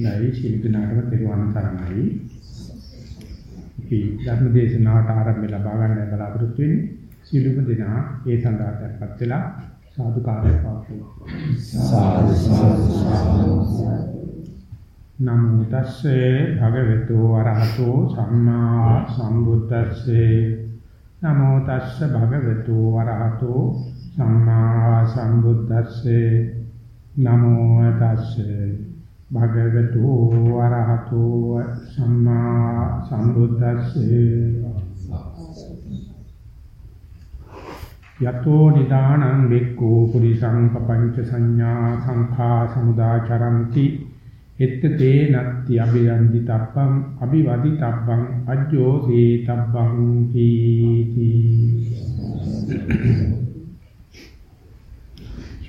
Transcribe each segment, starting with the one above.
නැයි ශිල්පනාටම තිරුවන් සරණයි. අපි ධර්ම දේශනාවට ආරම්භ ලබා ගන්න බලාපොරොත්තු වෙන්නේ. සියලුම දෙනා ඒ සඳහා tempත් වෙලා සාදු කාර්යය පාත්වමු. සාදු සාදු නමෝ තස්සේ භගවතු වරහතෝ සම්මා සම්බුද්දස්සේ නමෝ තස්සේ භගවතු වරහතෝ සම්මා සම්බුද්දස්සේ නමෝ තස්සේ භගවතු වරහතෝ සම්මා සම්බුද්දස්සේ. යතෝ නිදානං බික්ඛෝ පුරිසං පపంచ සංඥා සංඛා සමුදාචරಂತಿ. එත්ත තේ නත්ති අභිරන්දි තප්පං අභිවදි තප්පං අජ්ජෝ සේ තප්පං කීති.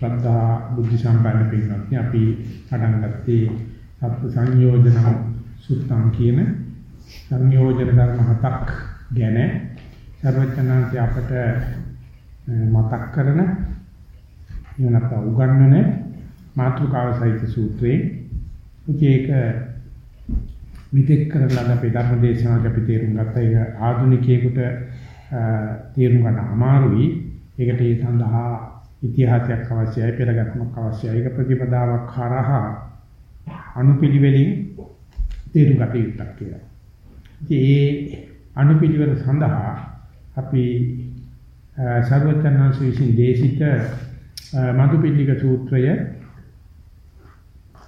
ශ්‍රද්ධා බුද්ධ සම්පන්න පින්වත්නි අපි පටන් ගත්තේ සත්‍ය සංයෝජන සුත්තම් කියන සංයෝජන ධර්ම හතක් ගැන. සර්වඥාන්ති අපට මතක් කරන එවනත් උගන්වන මාතෘකාව සහිත සූත්‍රයේ ඒක මිත්‍යක් කරලා අපි ධර්ම දේශනාවක් අපි තේරුම් ගත්තා ඒක ආධුනිකයෙකුට තේරුම් ගන්න අමාරුයි. ඒකට ඒ සඳහා ඉතිහාසයක් අවශ්‍යයි පෙරගැස්මක් අවශ්‍යයි ඒක ප්‍රතිපදාවක් හරහා අනුපිළිවෙලින් තේරුම් ගත යුතුක් කියලා. ඉතින් ඒ අනුපිළිවෙල සඳහා අපි සර්වඥාන්සේ විසින් දේශිත මధుපිණ්ඩික සූත්‍රය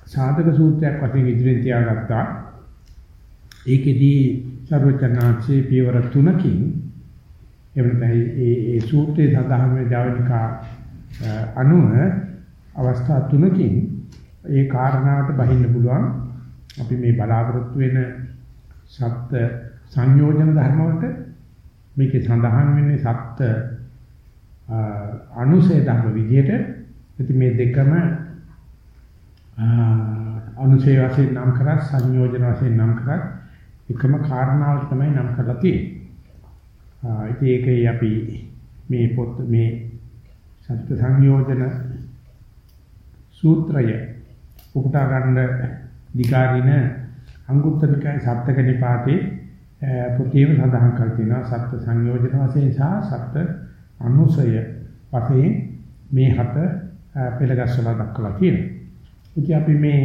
සාධක සූත්‍රයක් වශයෙන් ඉදිරියෙන් තියාගත්තා. ඒකෙදී සර්වඥාන්සේ පියවර තුනකින් එවනතයි ඒ ඒ සූත්‍රයේ සඳහන් වෙන ජවනිකා අනුව අවස්ථා තුනකින් ඒ කාරණාවට බහින්න පුළුවන් අපි මේ බලාපොරොත්තු වෙන සත්‍ය සංයෝජන ධර්ම වලට මේකේ සඳහන් වෙන්නේ සත්‍ය අනුසය ධර්ම විදිහට ඉතින් මේ දෙකම අනුසය වශයෙන් නම් කරා සංයෝජන වශයෙන් නම් කරා එකම කාරණාව තමයි නම් කරලා තියෙන්නේ. ඉතින් ඒකයි අපි මේ පොත් මේ සත්‍ය සංයෝජන සූත්‍රය උපුටා ගන්න දිගාරින අංගුත්තර නිකාය සත්‍යක නිපාතේ පොතේම සඳහන් කර තියෙනවා සත්‍ය සංයෝජන වශයෙන් සහ සත්‍ය අනුසය වශයෙන් මේ හත පෙළගස්සලා දක්වලා තියෙනවා. ඉතින් අපි මේ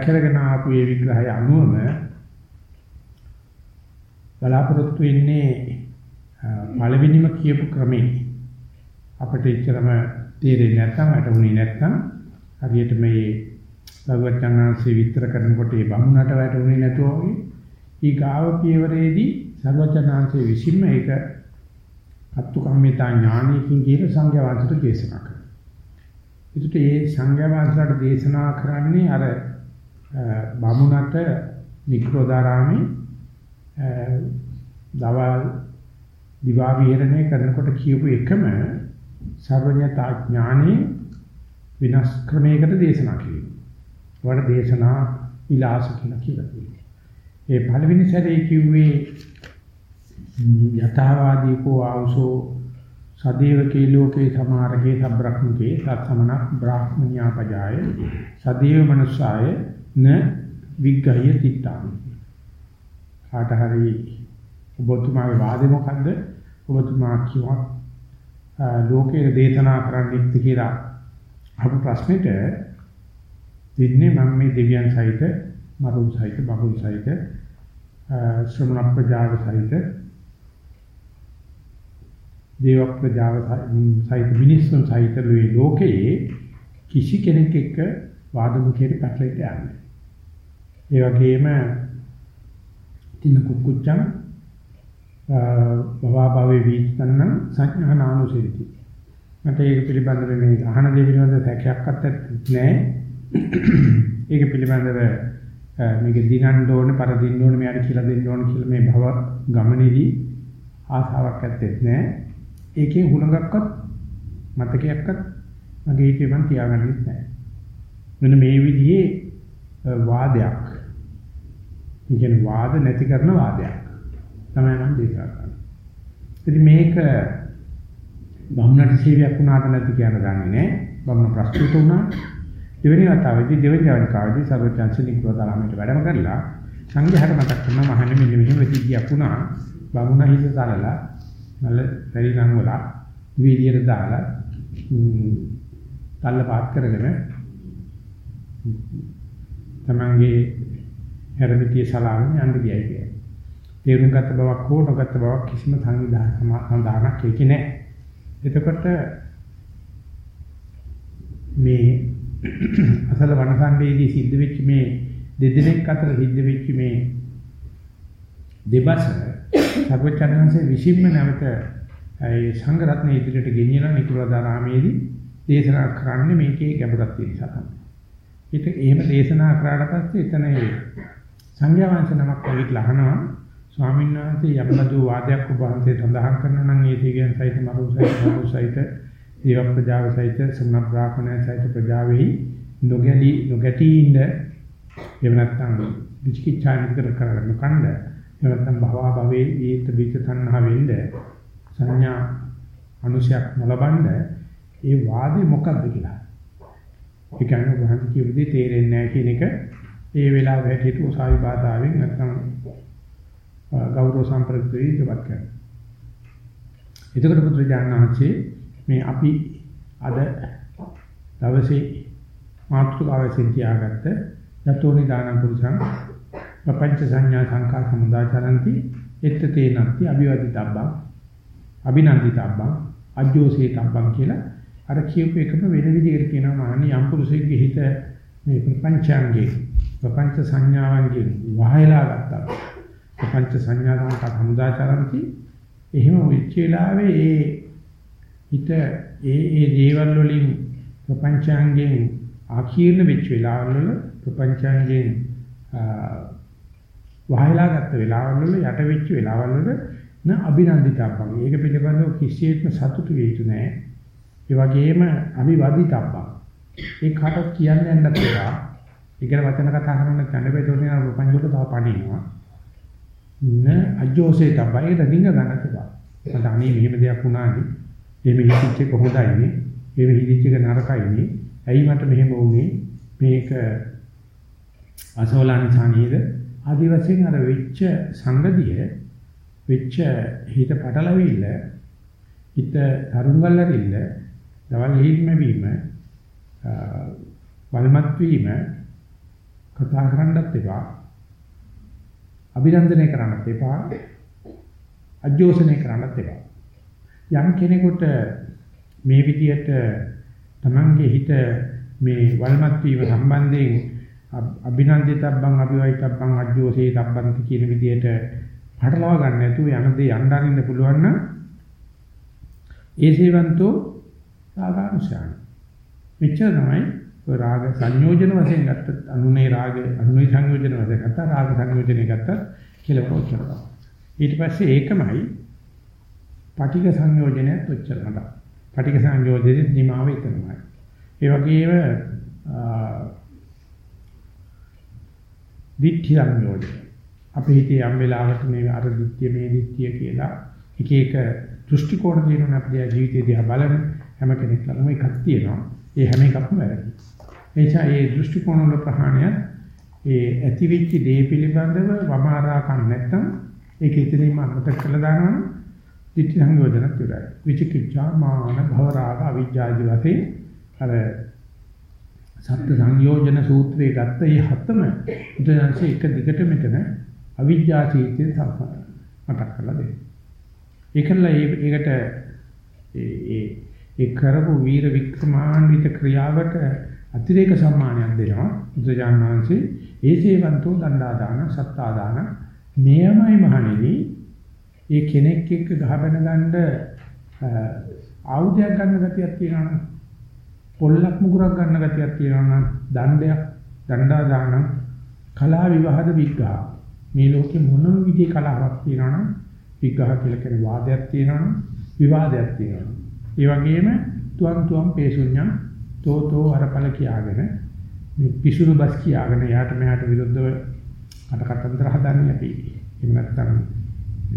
කරගෙන ආපු මේ විග්‍රහය අනුවම බලාපොරොත්තු වෙන්නේ පළවෙනිම කියපු ක්‍රමේ අපිට ඉච්චරම තේරෙන්නේ නැත්නම් වැටුනේ නැත්නම් හරියට මේ සර්වඥාන්සේ විස්තර කරනකොට ඒ බමුණට වැටුනේ නැතුව වගේ ඊ ගාව පියවරේදී සර්වඥාන්සේ විසින්ම ඒක අත්තු කම්මිතා ඥානයකින් කියන සංඝයා වහන්සේට දේශනා කරනවා. ඒකට ඒ සංඝයා වහන්සේලාට දේශනා කරන්නේ අර බමුණට නික්‍රෝදාරාමේ දවල් දිවා විහරණය කරනකොට කියපු එකම සර්වඥතා ඥානෙ විනාශ ක්‍රමයකට දේශනා කිරීම. වඩ දේශනා විලාස කියලා කියලා තියෙනවා. ඒ පළවෙනි සැරේ කිව්වේ යථාවාදී කෝ ආවසෝ සදේවකේ ලෝකේ සමාරකේ සබ්‍රක්මකේ සත්සමන බ්‍රාහ්මනියා පජාය සදේව මනුස්සාය න විග්ගය තිත්තාමි. කාට හරි ඔබතුමාගේ වාදේ මොකද්ද? ඔබතුමා කියවා ලෝකයේ දේශනා කරන්නෙත් කියලා අහපු ප්‍රශ්නෙට දෙන්නේ මම මේ දෙවියන් සහිත මරුන් සහිත බබුන් සහිත ශ්‍රමණ ප්‍රජාව සහිත දේව ප්‍රජාව සහිත මිනිස්සුන් සහිත ලෝකයේ කිසි කෙනෙක් එක්ක වාද මුඛයට පැටලෙන්න යන්නේ. ඒ වගේම තින කුක්කුච්චන් භවා භවේ වීතන්න සංඥානානුසෙති. මට ඒක පිළිබඳව මේ අහන දේ පිළිබඳව සැකයක්වත් නැහැ. ඒක පිළිබඳව මේක දිනන්න ඕනේ, පරදින්න ඕනේ, මෙයාට කියලා දෙන්න ඕනේ කියලා මේ භව ගමනේදී ආසාවක් ඇත්තේ නැහැ. ඒකේ හුලඟක්වත් මතකයක්වත් මගේ හිතේ මම තියාගන්නෙත් නැහැ. මෙන්න මේ විදිහේ වාදයක්. කියන්නේ වාද නැති කරන වාදයක්. තමයි මම දේශනා කරන්නේ. ඉතින් මේක බමුණට සේවයක් වුණාට නැති කියන ගන්නේ නෑ. බමුණ ප්‍රස්තුත වුණා. දෙවෙනි වතාවේදී දෙවෙනි ජවනිකාවේදී සර්වඥාන්සේ නිකුවතරාමයට වැඩම කරලා සංඝයාට මතක් කරන මහන්නේ මෙන්න මෙහෙම වෙතිගියක් වුණා. බමුණ හිත තරලා නල පරිණම් වල වීදියට දාලා තල්ල පාත් කරගෙන තමන්ගේ හැරමිටිය සලාගෙන යන්න ගියයි කියන්නේ. තේරුම් ගත්ත බවක් හෝ නොගත්ත බවක් කිසිම සංවිධාන සමාදානක් ඒකේ නැහැ. එතකොට මේ අසල වනසණ්ඩේදී සිද්ධ වෙච්ච මේ දෙදෙනෙක් අතර සිද්ධ වෙච්ච මේ දෙබස සර්වචනංශයේ විසින්ම නැවත ඒ සංඝ රත්න ඉදිරියට ගෙනියලා නිකුලදාරාමේදී දේශනා කරන්නේ මේකේ ගැඹුරක් තියෙන නිසා තමයි. ඒක එහෙම දේශනා කරාට පස්සේ එතන සංඝයා වහන්සේ නමක් ඇවිල්ලා අහනවා ස්වාමීන් වහන්සේ යම්බදු වාදයක් ඔබ වහන්සේ සඳහන් කරනවා නම් ඒ දිගයන් සහිත මරුසහිත මරුසහිත දේව ප්‍රජාව සහිත සම්න බ්‍රාහ්මණය සහිත ප්‍රජාවෙහි නොගැලී නොගැටී ඉන්න එහෙම නැත්නම් විචිකිච්ඡා නිකර කරගන්න කණ්ඩ එහෙම නැත්නම් භවා භවේ ඊත බීජ තණ්හා වෙන්න සංඥා අනුශයක් නොලබන්න ඒ වාදේ මොකක්ද කියලා. ඒ කියන්නේ වහන්සේ කියුවේදී තේරෙන්නේ නැහැ කියන එක ඒ වෙලාව හැටියට උසාවි බාධාවෙන් නැත්නම් ගෞරව සම්ප්‍රදාය ඉදවත් කරනවා. එතකොට පුත්‍රජානනාංශේ මේ අපි අද දවසේ මාතෘකාවෙන් තියාගත්ත යතෝනි දාන පුරුෂං ප්‍රපංච සංඥා සංකා සමුදාචරಂತಿ එත්තේ නැති අභිවදිතබ්බං අභිනන්දිතබ්බං අජ්ජෝසේතබ්බං කියලා අර කියපු එකම වෙන විදිහකට කියනවා මානි යම් පුරුෂයෙක්ගේ හිත මේ ප්‍රපංචාංගේ ප්‍රපංච සංඥාවන්ගෙන් වහයලා ගත්තා. ප්‍රපංච සංඥාවන්ට සමුදාචරಂತಿ එහෙම වෙච්ච වෙලාවේ ඒ හිත ඒ ඒ දේවල් වලින් ප්‍රපංචාංගෙන් ආකීර්ණ වෙච්ච වෙලාවල් වල ප්‍රපංචාංගෙන් වහයලා ගත්ත වෙලාවල් වල යට වෙච්ච වෙලාවල් වල න අභිනන්දිතබ්බං. ඒක පිළිබඳව කිසියෙත්ම සතුටු වෙ යුතු නෑ. ඒ වගේම අභිවදිතබ්බං. ඒ කාටවත් කියන්න යන්නත් එපා. ඒකල වචන කතා කරන කණ්ඩේ තෝරන රූපංජලට තව පණිනවා. න අජෝසේ තමයි රණින්න ගන්නත් එපා. මට අනේ මෙහෙම දෙයක් වුණානේ. එහෙම හිතිච්ච එක හොඳයිනේ. එහෙම හිතිච්ච එක නරකයිනේ. ඇයි මට මෙහෙම වුනේ? මේක අසෝලානිසානීද? ආදි වශයෙන් අර වෙච්ච සංගතිය වෙච්ච හිත පටලවිල්ල හිත තරුංගල්ලරිල්ල දවල් හීල්ම වීම වල්මත් වීම කතා කරන්නත් එපා අභිනන්දනය කරන්නත් එපා අජෝසනය කරන්නත් එපා යම් කෙනෙකුට මේ විදියට තමන්ගේ හිත මේ වල්මත් වීම සම්බන්ධයෙන් අභිනන්දිතබ්බං අභිවයිතබ්බං අජෝසේතබ්බං කියන විදියට හටලවා ගන්න නැතුව යන දේ යන්න අරින්න පුළුවන් නම් ඒසේවන්තෝ රාගානුසයන. මෙච්චර තමයි රාග සංයෝජන වශයෙන් ගත්තත් අනුනේ රාග අනුනේ සංයෝජන වශයෙන් ගත්ත රාග සංයෝජනේ ගත්තත් කියලා උච්චරනවා. ඊට පස්සේ ඒකමයි පටික සංයෝජනයත් උච්චරනවා. පටික සංයෝජනේ නිමාව එතනමයි. ඒ වගේම දිට්ඨි සංයෝජන. අපේ හිතේ යම් වෙලාවකට මේ අර දිට්ඨිය මේ දිට්ඨිය කියලා එක එක දෘෂ්ටි කෝණ දිනන අපේ ජීවිතය දිහා බලන හැම කෙනෙක් ළඟම එකක් තියෙනවා. ඒ හැම එකක්ම වැරදි. ඒ නිසා මේ දෘෂ්ටි කෝණ වල ප්‍රහාණය ඒ ඇතිවිච්ච දේ පිළිබඳව වමාරාකම් නැත්තම් ඒක ඉතින්ම අමතක කරලා දානවනම් ditthi සංයෝජනත් උඩයි. විචිකිච්ඡා මාන භවරාග අවිජ්ජාදි වශයෙන් අර සත්‍ය සංයෝජන සූත්‍රයේ ගත්ත මේ හතම උදයන්සේ එක දිගට මෙතන අවිජ්ජා චේතන මතක් කරලා දෙන්න. ඒකල ඒකට ඒ ඒ කරපු වීර වික්‍රමාන්විත ක්‍රියාවට අතිරේක සම්මානයක් දෙනවා. බුදුජාන විශ්වසේ ඒසේවන්තෝ දණ්ඩා දාන සත්තා දාන මෙයමයි මහණෙනි. ඒ කෙනෙක් එක්ක ගහබැන ගන්න ආයුධයක් ගන්න ගතියක් තියෙනවා නම් පොල්ලක් මුගුරක් ගන්න ගතියක් තියෙනවා නම් දණ්ඩයක් දණ්ඩා දාන කලා විවාද විග්‍රහ. මේ ලෝකේ මොනම විදිහේ කලාවක් තියෙනවා නම් විග්‍රහ කියලා කියන වාදයක් තියෙනවා නම් විවාදයක් තියෙනවා ඒ වගේම තුවන් තුවන් පේසුඤ්ඤම් තෝතෝ අරපල කියාගෙන මේ පිසුරු බස් කියාගෙන යාට මෙහාට විරුද්ධව කට කතන්දර හදන්නේ අපි. එහෙම නැත්නම්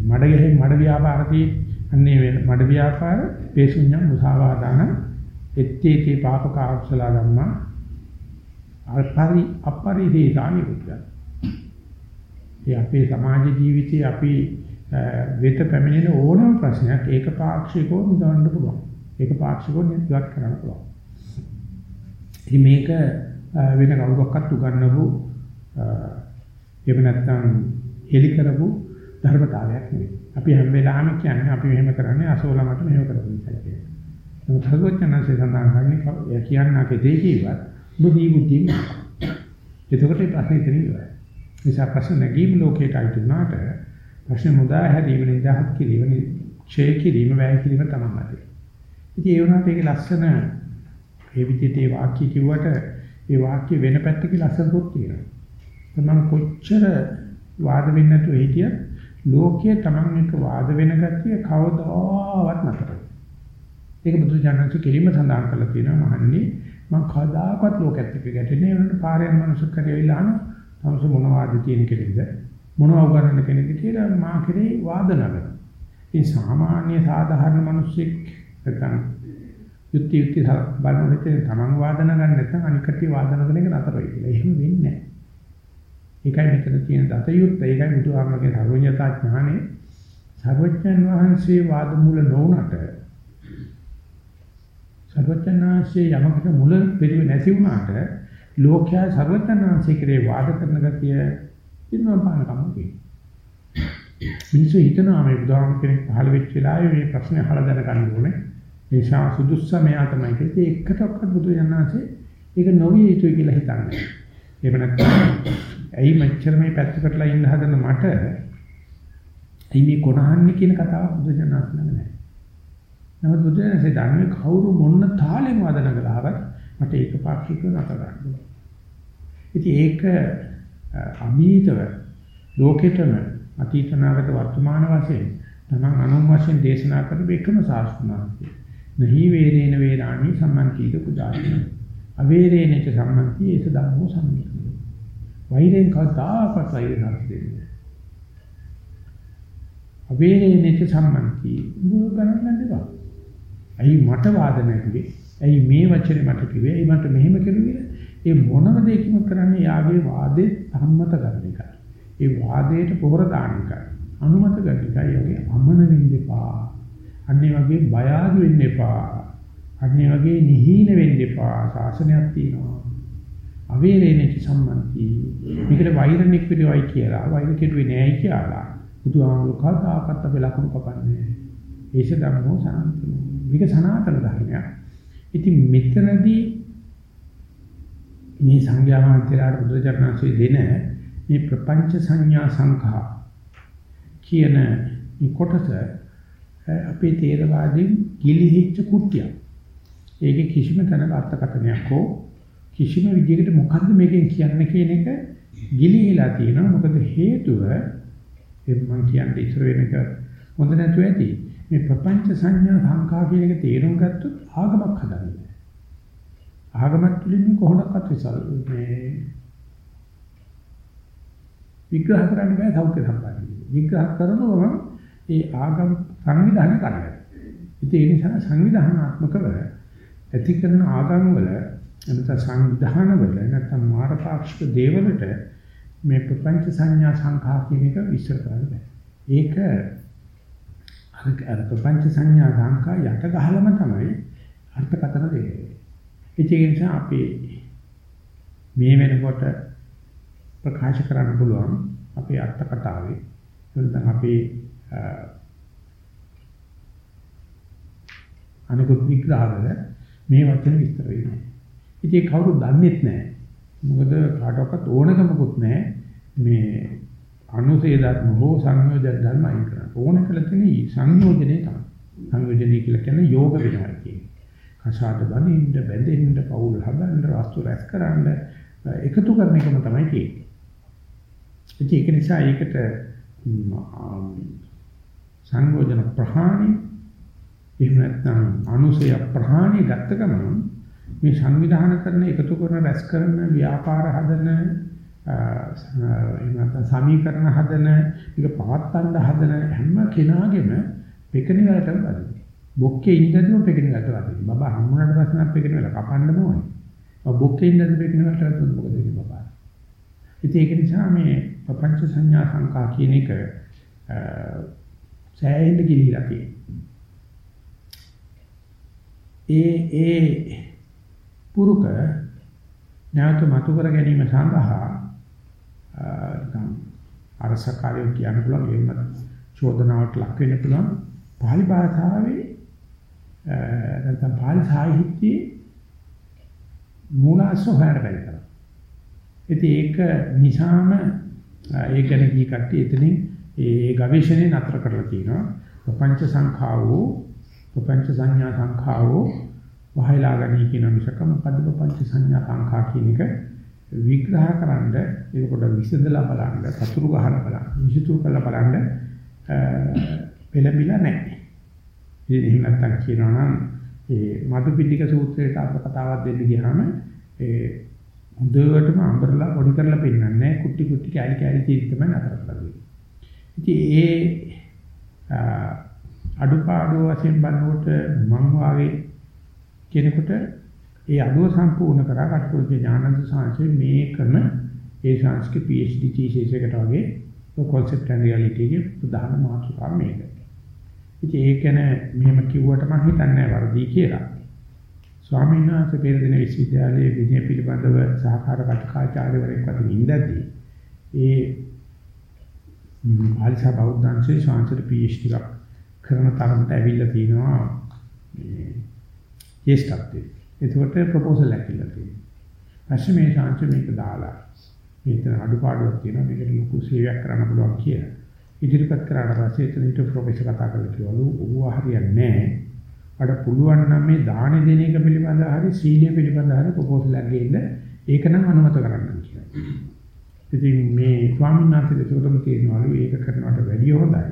මඩ ගෙහෙන් මඩ ව්‍යාපාරදී අන්නේ මඩ ව්‍යාපාර පේසුඤ්ඤම් මුසාවාදාන එත්තේති පාපක අකුසල ධම්මා අපරි අපරිදේශානි පුද්ගල. ඒ අපේ සමාජ ජීවිතයේ අපි වෙත පැමිණෙන ඕනම ප්‍රශ්නයක් ඒකපාක්ෂිකව නිදවන්න පුළුවන්. ඒකපාක්ෂිකව නිදවත් කරන්න පුළුවන්. ඉතින් මේක වෙන කවුරක්වත් උගන්වපු එහෙම නැත්නම් හෙලි කරපු ධර්මතාවයක් නෙවෙයි. අපි හැම වෙලාවෙම කියන්නේ අපි මෙහෙම කරන්නේ අසෝලමට මෙහෙම කරපු නිසා කියලා. නමුත් සර්වඥාන්සේ සඳහන් කරන්නේ කියන්නකේ දෙකීවත් බුද්ධි බුද්ධි. එතකොට ප්‍රශ්නේ තියෙනවා. නිසා ප්‍රශ්න නැගීම ලෝකයට අයිති වුණාට ප්‍රශ්න මුදා හැරීම නිදහස් කිරීම ක්ෂය කිරීම වැය කිරීම තමයි. ඉතින් ඒ වුණාට ඒක ලස්සන ඒ විදිහට ඒ වාක්‍ය කිව්වට ඒ වාක්‍ය වෙන පැත්තක ලස්සනකුත් තියෙනවා. තමන් කොච්චර වාද වෙන්නේ නැතුව හිටියත් ලෝකයේ තමන් එක වාද වෙන ගැතිය කවදාවත් නැතර. ඒක බුදු ජානක කිරීම සඳහන් කරලා තියෙනවා මහන්නේ මම කවදාකවත් ලෝකෙත් එක්ක ගැටෙන්නේ වෙනට පාරෙන් මනුස්සයෙක් කරේවිලා අහන තමස මොනවාද තියෙන කෙනෙක්ද මොනවා උගන්නන කෙනෙක්ද කියලා මා කෙරේ වාද නගන. ඒ සාමාන්‍ය සාධාරණ මිනිස්සෙක් නැත්නම් යුක්ති යුක්ති බලනකොට තමන් වාදන ගන්න නැත්නම් අනික් කටි වාදන කරන එක නතර වෙයි කියලා. එහෙම වෙන්නේ නැහැ. ඒකයි මෙතන තියෙන දත යුක්ත ඒකයි බුදුහාමගේ සර්වඥතා ඥානේ සර්වඥන් වහන්සේ වාද මුල නොවුනට සර්වඥාන්සේ යමකට මුල පිළිවෙ නැති වුණාට ලෝකයා සර්වඥාන්සේ කෙරේ වාද කරන ගතිය ඉන්නවා පාන කම මිනිස්සු හිතනවා මේ බුදුහාම කෙනෙක් පහළ වෙච්ච වෙලාවේ මේ ප්‍රශ්නේ අහලා දැනගන්න ඕනේ. ඒ ශා සුදුස්සමයා තමයි කිව්වේ. ඒකටවත් බුදු දන්වාසේ ඒක නොවිය යුතුයි කියලා හිතන්නේ. එහෙම නැත්නම් ඇයි මෙච්චර මේ පැත්තකටලා ඉන්න හදන මට ඇයි මේ කොනහන්නේ කියන කතාව බුදු දන්වාස ළඟ නැහැ. නමුත් බුදු දන්වාසේ ධර්මයේ කවුරු මොන්න තාලෙම වදන කළාවත් මට ඒක පාක්ෂිකව නතර ගන්න. ඉතින් ඒක අමීතව ලෝකෙටම අතීත නාගත වර්තමාන වශයෙන් තමන් අනුන් වශයෙන් දේශනා කරපු එකම සාස්ත්‍රනාන්තිය. නහි වේරේන වේරාණි සම්මන්තිද පුජාති. අවේරේනච සම්මන්ති ඒස ධම්මෝ සම්මිති. වෛරෙන් කතාපත් වෛරය හස්දෙන්නේ. අවේරේනච සම්මන්ති මුල ගණන් ගන්නවා. ඇයි මට වාද නැතිවේ? ඇයි මේ වචනේ මට කිව්වේ? ඇයි මට මෙහෙම කෙරුවේ? ඒ මොනම දෙයකින් කරන්නේ යාගේ වාදේ සම්මත කරන එකයි. ඒ වාදයට පොහොර දාන එකයි. අනුමත කරන එකයි යගේ අමන වෙන්න එපා. අන්නේ වගේ බය ආදි වෙන්න එපා. අන්නේ වගේ නිහීන වෙන්න එපා. ශාසනයක් තියෙනවා. අවේරේණික සම්මන්ති. මේකට වෛරණික පිළිවයි කියලා. වෛර කෙරුවේ නෑයි කියලා. බුදුහාමුදුරුවෝ කතාපත්ත වෙලකුණු කපන්නේ. ඒෂ ධම්මෝ සාන්තනෝ. මේක සනාතන ධර්මයක්. ඉතින් මෙතනදී මේ සංඥා මාත්‍රාට බුදුචරණන්සේ දෙන මේ ප්‍රපංච සංඥා සංඛා කියන මේ කොටස අපේ තේරවාදීන් ගිලිහිච්ච කුට්ටියක්. ඒකේ කිසිම තැනක අර්ථකථනයක් හෝ කිසිම විදිහකට මොකද්ද මේකෙන් කියන්නේ කියන එක ගිලිහිලා තියෙනවා. මොකද හේතුව ඒ මම කියන්නේ ඉස්සර වෙන එක හොඳ නැතුව ඇති. මේ ප්‍රපංච සංඥා සංඛා කියන එක තේරුම් ගත්තොත් ආගමක් හදන්නේ. ආගමක් තුලින් කොහොමදක්වත් විසල් මේ විග්‍රහ කරන්න බෑ සෞඛ්‍ය සම්පන්න. විග්‍රහ කරනවම ඒ ආගම් සංවිධානය කරනවා. ඉතින් ඒ නිසා සංවිධානාත්මකව ඇති කරන ආගම් වල නැත්නම් සංවිධාන වල නැත්නම් මාරපාක්ෂික දේවලට මේ ප්‍රපංච සංඥා සංඛා කියන එක විස්තර කරන්න බෑ. ඒක අර ප්‍රපංච සංඥා සංඛා යට ගහලම තමයි අර්ථකථන දෙන්නේ. ඒක නිසා අපි මේ වෙනකොට ප්‍රකාශ කරන්න පුළුවන් අපේ අර්ථ කතාවේ නැත්නම් අපේ අනිකුත් විග්‍රහවල මේ වචන විස්තර වෙනවා. ඉතින් කවුරුත් දන්නේත් නැහැ. මොකද කාටවත් ඕනකමකුත් නැහැ මේ අනුසේ ධර්ම හෝ සංයෝජන ධර්ම අයින් කරන්න. ඕන කළ තියෙන සංයෝජනේ තමයි. සංයෝජනේ කියලා කියන්නේ යෝග විහාර කියන්නේ. කසාද බඳින්න, බැඳෙන්න, පවුල් හදන්න, වස්තු රැස් කරන්න එකතු කරන එකම තමයි තියෙන්නේ. ඒක නිසා ඒකට සංයෝජන ප්‍රහාණි එහෙම නැත්නම් අනුසය ප්‍රහාණි ගත්ත ගමන් මේ සංවිධාන කරන එකතු කරන රැස් කරන ව්‍යාපාර හදන එහෙම නැත්නම් සමීකරණ හදන ඒක පවත්තන්න හදන හැම කෙනාගේම පෙකණි වලටම බදිනවා. බොක්කේ ඉඳන්ම පෙකෙන ගැට වදින. බබා හම්බුනට පස්සේ නම් පෙකෙන වෙලා කපන්නම ඕනේ. බොක්කේ ඉඳන් බෙකිනවට මොකද වෙන්නේ බබා. ඉතින් ඒක නිසා මේ ප්‍රපංච සංඥා සංකා කියන එක සෑහෙන්න ගිලිලා තියෙනවා. ඒ ඒ පුරුක නැවත මතු කර ගැනීම සඳහා නිකන් අරසකාරයෝ කියන්න පුළුවන් එහෙම චෝදනාවට ලක් වෙන්න පුළුවන් පාලි භාෂාවේ නැත්නම් පාලි සාහිත්‍යයේ මූලාශ්‍ර හොයන්න බැරි තරම්. ඉතින් ඒක නිසාම ඒ ගැන කී කට්ටිය එතනින් ඒ ගවේෂණය නතර කරලා තියෙනවා. ප්‍රපංච සංඛාවෝ ප්‍රපංච සංඥා සංඛාවෝ වහයලා ගනී කියන මිසක මොකද්ද ප්‍රපංච සංඥා සංඛා කියන එක විග්‍රහ කරන්න ඒක පොඩ විසඳලා බලන්න, පතුරු ගහලා බලන්න, විසිතු කරලා බලන්න පෙළඹිලා නැහැ. ඉතින් එහෙම නැත්තම් කියනවා නම් ඒ මදුපිණ්ඩික සූත්‍රයට අර්ථ කතාවක් දෙන්න ගියාම ඒ හොඳටම අඹරලා පොඩි කරලා පෙන්නන්නේ කුටි කුටි කැලි කැලි තියෙන තමයි නතර කරලා ඉතින් ඒ අඩුපාඩු වශයෙන් බලනකොට මම වාගේ කෙනෙකුට ඒ අඩුව සම්පූර්ණ කරා කටුකුරුගේ ඥානන්ද සාංශේ මේකම ඒ සංස්කෘත PhD thesis එකට වගේ concept and reality එකේ ප්‍රධාන මාතෘකාව මේක. ඉතින් ඒක ගැන මෙහෙම කිව්වට මම හිතන්නේ වරදී කියලා. ස්වාමීන් වහන්සේ පෙරදින විශ්වවිද්‍යාලයේ විනය පිළිබඳව සහකාර කටකාචාර්යවරයෙක් වශයෙන් ඉඳදී ඒ ආලිසා බෞද්ධංශයේ ශාන්තර PhD එකක් කරන තරමට ඇවිල්ලා තිනවා මේ ජේෂ්ඨත්වයේ. ඒකට ප්‍රොපෝසල් එකක් ඉල්ලලා තියෙනවා. පස්සේ මේ ශාන්ත මේක දාලා මේක අඩුපාඩුවක් තියෙනවා මේකට ලොකු සේවයක් කරන්න පුළුවන් කියලා. ඉදිරිපත් කරාට පස්සේ එතන හිට ප්‍රොෆෙසර් කතා කරලා කිව්වලු ඌව හරියන්නේ නැහැ. අර පුළුවන් නම් මේ දාන දෙන එක පිළිබඳව හරි සීලය පිළිබඳව හරි ප්‍රොපෝසල් එකක් ගේන්න ඒක නම් අනුමත කරන්න කියලා. ඉතින් මේ ස්වාමීන් වහන්සේගේ චෝදම තියෙනවලු ඒක කරනවට වැඩිය හොඳයි.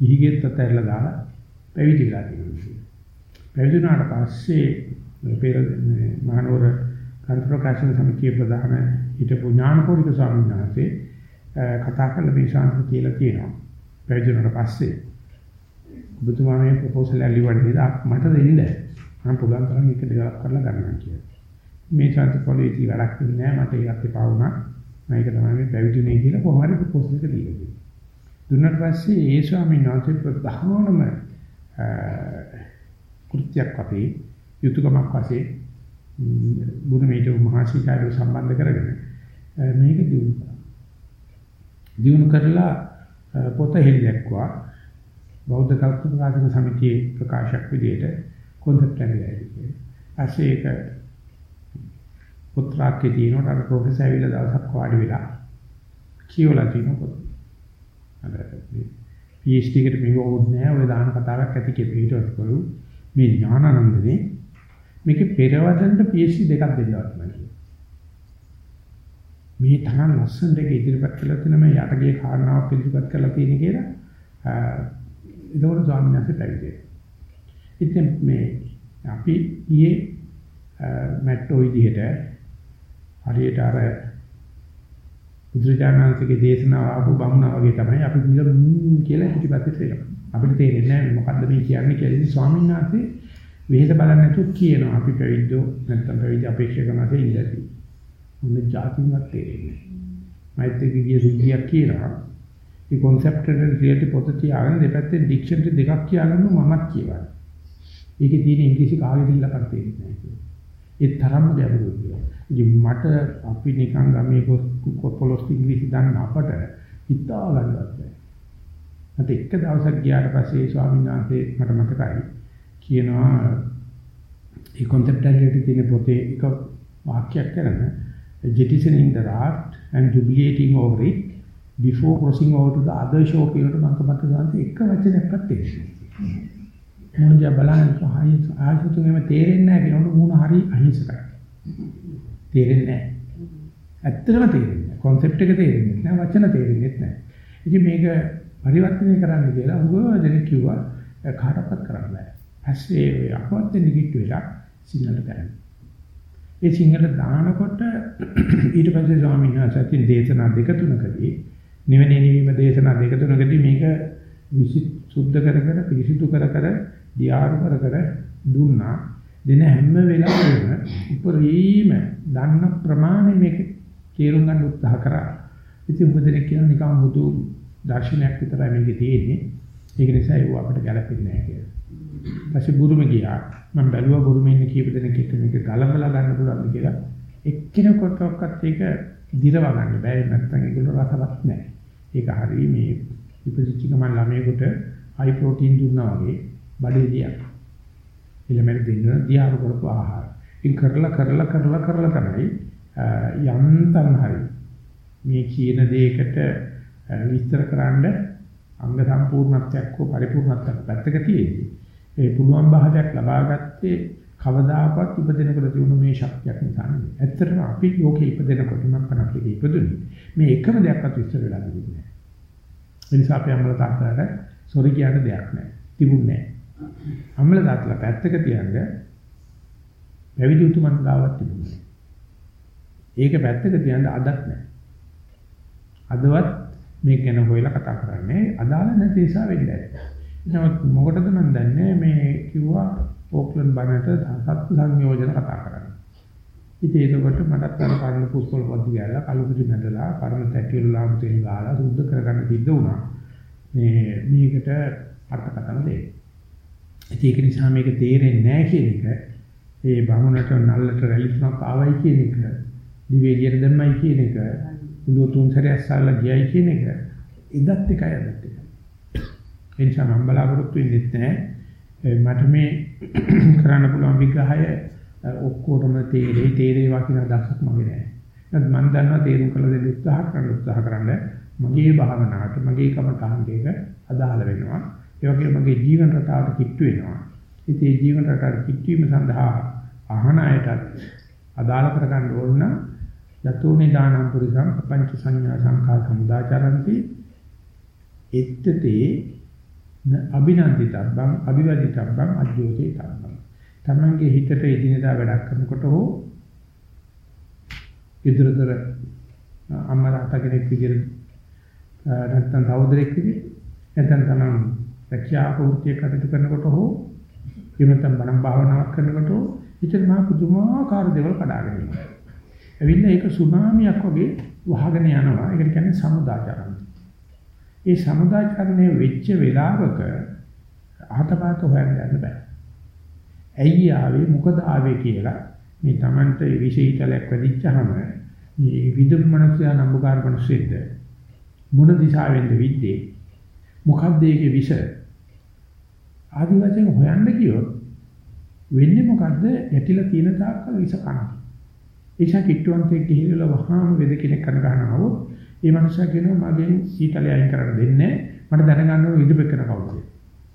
ඉහිගෙත් අතහැරලා දාලා පැවිදි වෙලා තියෙනවා. පැවිදි වුණාට පස්සේ පෙර මහනුවර කන්ත්‍රකාශන සමිතියේ ප්‍රධාන හිටපු ඥානපෝරික ස්වාමීන් වහන්සේ කතා කරලා මේ ශාන්ති කියලා කියනවා. පැවිදි වුණාට පස්සේ ඔබතුමා මේ ප්‍රොපෝසල් එක ලියවන්නේ මට දෙන්න. මම පුළුවන් තරම් එක දෙකක් කරලා ගන්නවා කියලා. මේ ශාන්ති පොලිටි වැඩක් නෑ මට ඒකත් එපා වුණා. මේක තමයි මේ පැවිදිුනේ කියලා කොහොම හරි ප්‍රොපෝසල් එක දීලා තියෙනවා. දුන්නාට පස්සේ ඒ ස්වාමීන් වහන්සේ ප්‍රධානම කෘත්‍යයක් අපේ යුතුයකමක් වශයෙන් බුදුමීට මහසීකාරය සම්බන්ධ කරගෙන මේක දිනු කරා. දිනු කරලා පොත හෙළිදැක්වා බෞද්ධ කල්පනාකාරක සමිතියේ ප්‍රකාශක විදියට කොන්සෙප්ට් එකක් ඇවිල්ලා. ඇසේ ඒක පුත්‍රාක්කේ තියෙනකොට අර ප්‍රොෆෙසර් ඇවිල්ලා දවසක් වාඩි වෙලා කියවලා තිනු අර PhD එකට මේක ඕනේ නෑ ඔය දාන කතාවක් ඇති කෙපීටවත් කරු මේ ඥානানন্দනේ මේක පෙරවදනට PhD දෙකක් දෙන්නවා තමයි මේ තරම් ලස්සනට ඉදිරිපත් කළා තියෙන මේ යටගේ කාරණාවක් ඉදිරිපත් කරලා තියෙන කියලා ඒකවල ස්වාමීන් වහන්සේ පැවිදේ. ඉතින් මේ අපි ඊයේ මැට්ටෝ විදිහට හරියට අර බුදුරජාණන්සේගේ දේශනාව ආපු බමුණා වගේ තමයි අපි කියලා කියලා පිටිපස්සට එනවා. අපිට තේරෙන්නේ නැහැ මොකද්ද මේ කියන්නේ කියලා. ඉතින් ස්වාමීන් වහන්සේ වෙහෙස බලන්නේ නැතුව කියනවා අපි පැවිද්දෝ නැත්තම් පැවිදි අපේක්ෂක නැතේ ඉඳී. මොන જાතිවත් තේරෙන්නේ නැහැ. මෛත්‍රී ගිය සුද්ධියක් කියනවා. මේ concept එක රියටි පොත තියාගෙන දෙපැත්තේ ඩික්ෂනරි දෙකක් කියාගන්න මමත් කියවනවා. ඒකේ තියෙන ඉංග්‍රීසි කාගෙ දිල්ලා කර තේරෙන්නේ නැහැ. ඒ තරම්ම ගැඹුරුයි. ඉතින් මට අපි නිකන් ගමේ පොලොස් ඉංග්‍රීසි දන්න අපට හිතා ගන්නවත් බැහැ. මට එක දවසක් ගියාට පස්සේ ස්වාමීන් වහන්සේ මට මතකයි කියනවා ඒ concept එකේ තියෙන පොතේ එක වාක්‍යයක් කරන jettisoning the raft and jubilating over it before crossing over to the other shore කියනකොට මම මත ගන්න එක වචනයක්වත් තේරෙන්නේ මොන්ජ බලන්න ආයතනෙම තේරෙන්නේ නැහැ කියනකොට මොන හරි අහිංසකයි තේරෙන්නේ නැහැ. ඇත්තටම තේරෙන්නේ නැහැ. concept එක තේරෙන්නේ නැහැ. වචන තේරෙන්නේ නැහැ. ඉතින් මේක පරිවර්තනය කරන්න කියලා උගව දෙනෙක් කිව්වා කාටවත් කරන්න බෑ. පස්සේ ඔය අපවත් දෙන්න කිට්ටු වෙලා සිංහලට කරන්නේ. ඒ සිංහල දානකොට ඊට පස්සේ ස්වාමීන් වහන්සේ දේශනා දෙක තුනකදී නිවෙන නිවීම දේශනා දෙක තුනකදී මේක විසි සුද්ධ කර කර පිරිසිදු කර කර දියාරු කර කර දුන්නා. දෙන හැම වෙලාවෙම උපරිම දන්න ප්‍රමාණය මේක තේරුම් ගන්න උත්සාහ කරා. ඉතින් මොකද කියන නිකන් මුදු දර්ශනයක් විතරයි මේකේ තියෙන්නේ. ඒක නිසා ඒක අපිට ගැලපෙන්නේ නැහැ කියලා. ඊපස්සේ බුරුම ගියා. මම බැලුවා බුරුමේ ඉන්න කීප දෙනෙක් එක්ක මේක ගලවලා ගන්න පුළුවන්ද කියලා. එක්කෙනෙකුටවත් ඒක දිරව ගන්න බෑ. නැත්නම් ඒගොල්ලෝ රසවත් නැහැ. ඒක හරිය මේ ඉපදිච්ච ගමන් ළමයෙකුට හයි ප්‍රෝටීන් දුන්නා වගේ බඩේ දියක්. ඊළඟට දෙන්න දියාරු කරපු ආහාර. ඉතින් කරලා කරලා කරලා කරලා තමයි යන්තම් හරි මේ කියන දෙයකට විස්තර කරන්න අංග සම්පූර්ණත්වයක් හෝ පරිපූර්ණත්වයක් පැත්තක තියෙන්නේ. ඒ පුළුවන් භාවයක් ලබාගත්තේ කවදාකවත් ඉපදෙනකොට තිබුණු මේ ශක්තියක් නිසා නෙවෙයි. ඇත්තටම අපි ලෝකේ ඉපදෙනකොට මම කනක් ඉපදුනේ. මේ එකම දෙයක්වත් විස්තර වෙලා තිබුණේ නැහැ. ඒ නිසා අපි අම්මලා තාත්තලාට සොරි කියන දෙයක් නැහැ. තිබුණේ නැහැ. අම්මලා තාත්තලා පැත්තක තියන්න පැවිදි උතුමන් ගාවක් තිබුණේ. ඒක පැත්තක තියන්න අදත් නැහැ. අදවත් මේක ගැන හොයලා කතා කරන්නේ අදාළ නැති නිසා වෙන්නේ නැහැ. නමුත් මොකටද මම දන්නේ මේ කිව්වා ඕක්ලන්ඩ් බණට සත්‍ය සංයෝජන කතා කරන්නේ. ඉතින් ඒකකොට මටත් අර පරණ පුස්තක පොත් ගියලා කලුකුටි මැදලා පරණ තැටි වල ලාම් තෙල් ගාලා සුද්ධ කරගන්න සිද්ධ වුණා. මේ මේකට අර්ථකථන දෙන්න. ඒක නිසා මේක තේරෙන්නේ නැහැ කියන එක ඒ බමුණට නල්ලට රැලි තුනක් ආවයි කියන එක දිවේලියට දැම්මයි කියන එක උළුව තුන් සැරයක් සාරලා ගියයි කියන එක ඉදත් එකයි අදත් එකයි. ඒ නිසා මම බලාපොරොත්තු වෙන්නේ නැහැ මට මේ කරන්න පුළුවන් විග්‍රහය ඔක්කොටම තේරෙයි තේරේවා කියන අදහසක් මගේ නැහැ. නැත්නම් මම දන්නවා තේරුම් කළ දෙන්න උත්සාහ කරන්න උත්සාහ කරන්න මගේ භාවනාවට මගේ කමතහන් දෙක අදාළ වෙනවා. ඒ වගේම මගේ ජීවන රටාවට කිට්ටු වෙනවා. ඉතින් මේ ජීවන රටාවට කිට්ටු වීම සඳහා අහන අයටත් අදාළ කරගන්න ඕන නම් යතෝ නිදානම් පුරිසං පංච සංඥා සංඛා සමුදාචරಂತಿ එත්තේ අභිනන්දිතබ්බං අභිවදිතබ්බං අජ්ජෝතිතබ්බං තමන්ගේ හිතට එදිනෙදා වැඩක් කරනකොට හෝ ඉදිරියතර අම්මලා කෙනෙක් විදිහට නැත්නම් සහෝදරෙක් විදිහට නැත්නම් තමන් රැකියාව වෘත්තිය කටයුතු කරනකොට හෝ එහෙම නැත්නම් මනම් භාවනාවක් කරනකොට හිතේ මා පුදුමාකාර දේවල් කඩාගෙන ඉන්නවා. ඇවිල්ලා ඒක සුනාමියක් වගේ වහගෙන යනවා. ඒකට කියන්නේ සමුදාචරණ. ඒ සමුදාචරණය වෙච්ච වෙලාවක අහතපාත හොයන්න යන්න බෑ. ඇයි ආවේ මොකද ආවේ කියලා මේ Tamante විශේෂීතලයක් වැඩිච්චහම මේ විදුම් මනසයා නම්බුකාර මනසෙද්ද මොන දිශාවෙන්ද විද්දේ මොකද්ද ඒකේ විෂ ආදි වශයෙන් හොයන්න ගියොත් වෙන්නේ මොකද්ද? ඇටිලා තියෙන තාක්කල් විෂ කනවා ඒෂා කිට්ටුවන්තෙක් ගිහිල්ලා වහාම වෙද කෙනෙක් කන ගන්නවොත් ඒ මනුස්සයා කියනවා මගෙන් සීතලය අයින් කරන්න දෙන්නේ මට දැනගන්න ඕන විදුපෙකන කවුද?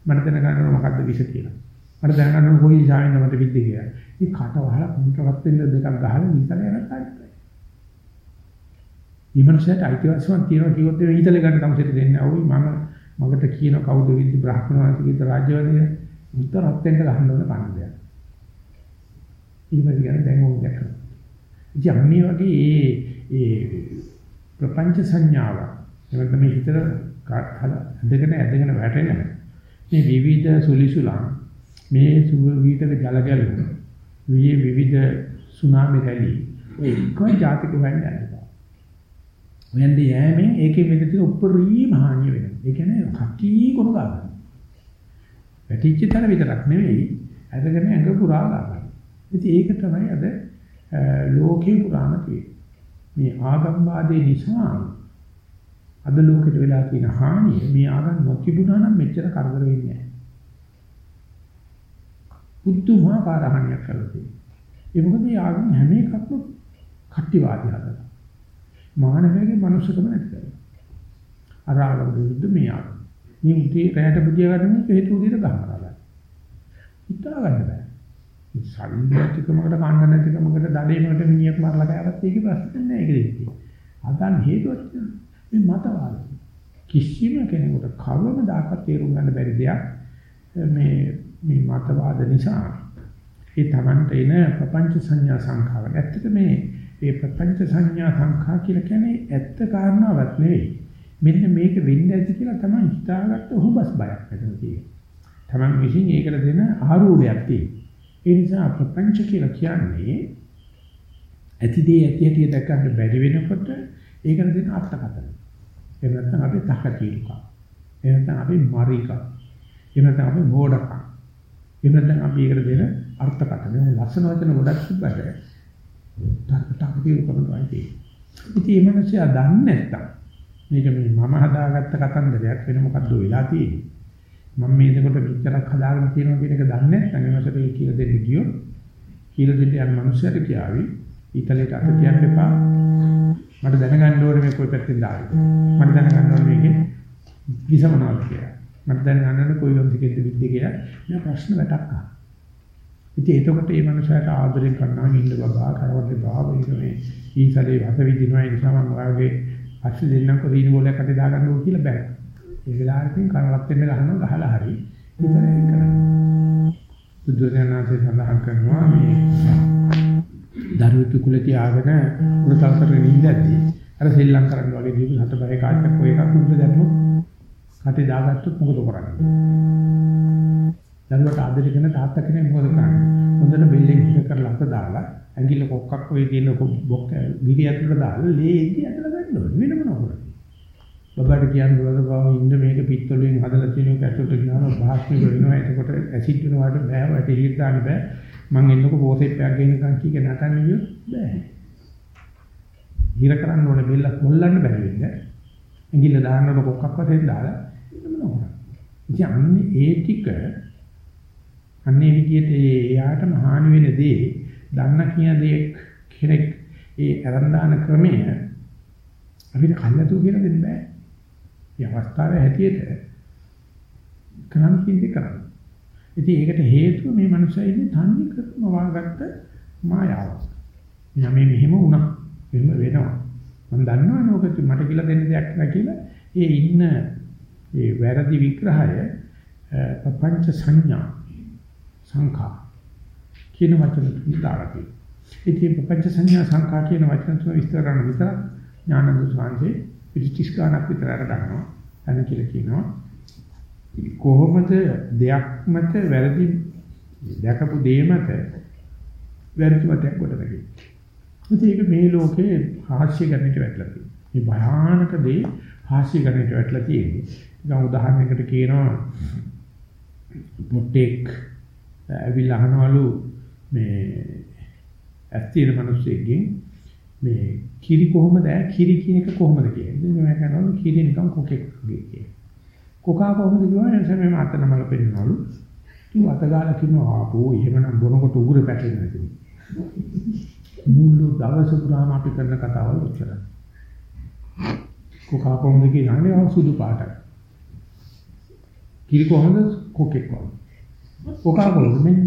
මට දැනගන්න ඕන මොකද්ද විෂ කියලා. මට දැනගන්න ඕන කොයි ශාවෙන්ද මට විද්ද කියලා. ඉතින් කට වහලා කොන්ට්‍රාක්ට් වෙන්න දෙකක් ගහලා ඊතලය යනකම් ඊමණසට අයිතිවාසිකම් තියෙනවා කිව්වොත් මේ ඊතලේ ගන්න තමසෙට දෙන්නේ අවුයි මම මකට කියන කවුද විද්ද බ්‍රාහ්මණවාදී රාජ්‍යවලදී උත්තරත් වෙන්න ගහන්න ඕන කන්නේ. ඊට පස්සේ ගන්න දැන් ඕක දැක්කා. ඉතින් අන්නේ වගේ ඒ ඒ ප්‍රපංච සංඥාව එවකට මේ හිතට ඇදගෙන ඇදගෙන වැටෙන මේ විවිධ සුලිසුලන් මේ සුවිවිධක ජල ගැලුම් මේ විවිධ සුනාමි රැලි ඒක ජාතික වෙන්නේ නැහැ. වෙන්නේ යෑමෙන් ඒකේ මෙතන උප්පරීම හානිය වෙනවා. ඒ කියන්නේ කටි කොන ගන්නවා. වැටිච්ච තර විතරක් නෙවෙයි අදගෙන ඇඟ පුරා ගන්නවා. ඉතින් ඒක තමයි අද ලෝකේ පුරාම තියෙන්නේ. මේ ආගම්වාදයේ නිසා අද ලෝකෙට වෙලා තියෙන හානිය මේ ආගම් නොතිබුණා නම් මෙච්චර කරදර වෙන්නේ නැහැ. පුදුමාකාර හානියක් කරලා තියෙනවා. ඒ මොකද මේ ආගම් හැම එකක්ම කට්ටිවාදී හදලා. මානවයාගේ මනුස්සකම නැති කරලා. අර ආගම විරුද්ධ මේ ආගම. මේ උදේ රැයට බුදියා ගන්න හේතු උදේට ගහනවා. හිතා ගන්න බෑ. සල්ලිතිකමකට කන්න නැතිකමකට දඩේමකට මිනිහෙක් මරලා කෑවත් ඒකේ ප්‍රශ්න නැහැ ඒක දෙන්නේ. අදන් හේතුවක් මේ මතවාද. කිසිම කෙනෙකුට කවමදාකවත් තේරුම් ගන්න බැරි දෙයක් මේ මේ මතවාද නිසා ඒ Tamanට එන ප්‍රපංච සංඥා සංඛාව. ඇත්තට මේ මේ ප්‍රපංච සංඥා සංඛා කියලා කියන්නේ ඇත්ත කාරණාවක් නෙවෙයි. මෙන්න මේක වෙන්නේ ඇති කියලා තමයි හිතාගත්ත හුබස් බයක් ඇතිවෙන්නේ. Taman විසින් ඒකට දෙන ආරූಢයක් තියෙනවා. ඒ නිසා ප්‍රපංච කියලා කියන්නේ ඇතිදී ඇති හැටි දැක ගන්න බැරි වෙනකොට ඒකට දෙන අර්ථකථන. එහෙම නැත්නම් අපි තකතිරුකම්. එහෙම නැත්නම් අපි මරිකම්. එහෙම නැත්නම් අපි මෝඩකම්. එහෙම නැත්නම් අපි ඒකට දෙන අර්ථකථන. ලස්සන වචන ගොඩක් තිබ්බට තකතිරුකම් තමයි. ඉතින් මේ මිනිස්සයා දන්නේ නැත්තම් මේක මේ මම හදාගත්ත කතන්දරයක් වෙන මොකද්ද වෙලා තියෙන්නේ. මම මේ දෙකට විතරක් හදාගෙන තියෙනවා කියන එක දන්නේ නැත්නම් ඒ මාසෙට කියලා දෙන්න ගියොත් කියලා දෙන්න යන මනුස්සයට කියාවි ඊතලයට අත තියන්න එපා. මට දැනගන්න ඕනේ මේ කොයි පැත්තෙන් දාන්නේ. මට දැනගන්න ඕනේ මේකේ විසමනාවක් කියලා. මට දැනගන්න ඕනේ කොයි වන්දිකෙද්ද විද්ද කියලා. මේ ප්‍රශ්න වැටක් අහනවා. ඉතින් එතකොට මේ මනුස්සයාට ආදරෙන් කරනවා ඉන්න බබා කරවන්නේ බාව මේ ඊතලේ රස විදිනවා ඒ නිසා මම ඔයාගේ අස්ස දෙන්නම් කොරින බෝලයක් අතේ දාගන්න ඕක කියලා බෑ. ඒ වෙලාවෙකින් කනලක් වෙන්න ගහනවා ගහලා හරි ඉතරේ කරන්නේ. බුදුරජාණන්සේ සඳහන් කරනවා මේ දරුවෙකු කුල තියාගෙන උඩතල්තර නිින්දැද්දී අර සෙල්ලම් කරන්න වගේ දීපු හත බය කාටක් ඔය එකක් උඩ දැම්මොත් කටේ දාගත්තොත් මොකද කරන්නේ? දරුවට ආදරය කරන තාත්තා කෙනෙක් මොකද කරන්නේ? හොඳට බෙල්ලෙන් හිර කරලා අත දාලා ඇඟිල්ල කොක්කක් ඔය තියෙන බොක්ක ගිරි ඇතුළට දාලා ලේ ඉදි ඇතුළ ගන්න ඕනේ. වෙන මොනව කරන්නේ? බබාට කියන්න බලද බව ඉන්න මේක පිත්තොලෙන් හදලා තියෙන එක ඇතුළට ගියාම භාෂ්මික වෙනවා. එතකොට ඇසිඩ් වෙනවාට බෑ. වට එළියට දාන්න බෑ. මං එන්නකො පොසෙට් එකක් ගෙනකන් කීක නටන්න ගියොත් බෑ. හිර කරන්න ඕනේ බෙල්ල කොල්ලන්න බැරි වෙන්නේ. ඇඟිල්ල දාන්නකොට කොක්කක් වශයෙන් දාලා ඉන්න මොනව කරන්නේ? ඉතින් අන්නේ ඒ ටික අන්නේ විදිහට එයාට මහානි වෙන දේ දන්න කියන දේ කෙනෙක් ඒ අරන් දාන ක්‍රමය අපිට කල්ලාතු කියලා දෙන්න බෑ. මේ අවස්ථාවේ හැටියට කරන් කින්ද කරන්න. ඉතින් ඒකට හේතුව මේ මනුස්සයා ඉන්නේ තන්නේ කරම වාගත්ත මායාවක්. මෙයා මේ මෙහෙම වුණා. මෙහෙම වෙනවා. මම දන්නවනේ ඔක මට කියලා දෙන්න දෙයක් නෑ කියලා. ඒ ඉන්න ඒ වැරදි විග්‍රහය පංච සංඥා සංඛා කියන වචන තුන දාලා තියෙනවා. ඉතින් පංච සංඥා සංඛා කියන වචන තුන විස්තර කරන විතර ඥානන්ද සාංශේ පිටිස් ගන්නක් විතර අර ගන්නවා. අන කියලා කියනවා. කොහොමද දෙයක් මත වැරදි දැකපු දේ මත වැරදි මතයක් කොට නැගෙන්නේ. ඉතින් ඒක මේ ලෝකේ හාස්‍ය ගන්නට වැටලා තියෙනවා. මේ භයානක දේ හාස්‍ය ගන්නට වැටලා තියෙන්නේ. නිකන් උදාහරණයකට කියනවා මුට්ටෙක් ඇවිල්ලා අහනවලු මේ ඇස් තියෙන මිනිස්සෙක්ගෙන් මේ කිරි කොහොමද කිරි කියන එක කොහොමද කියන්නේ. ඉතින් මම කියනවා කිරි නිකන් කොකෙක් වගේ කියන. කොකා කොහොමද කියවනේ එතන මම අතන මල පෙන්නනවලු. ඉතින් අත ගාලා කියනවා ආපෝ එහෙමනම් බොනකොට උගුර පැටලෙනවා ඉතින්. මුළු දවස පුරාම අපි කරන කතාවල් ඔච්චරයි. කොකා කොහොමද කියන්නේ සුදු පාටයි. කිරි කොහොමද කොකෙක් වගේ. කොකා කොහොමද මෙන්න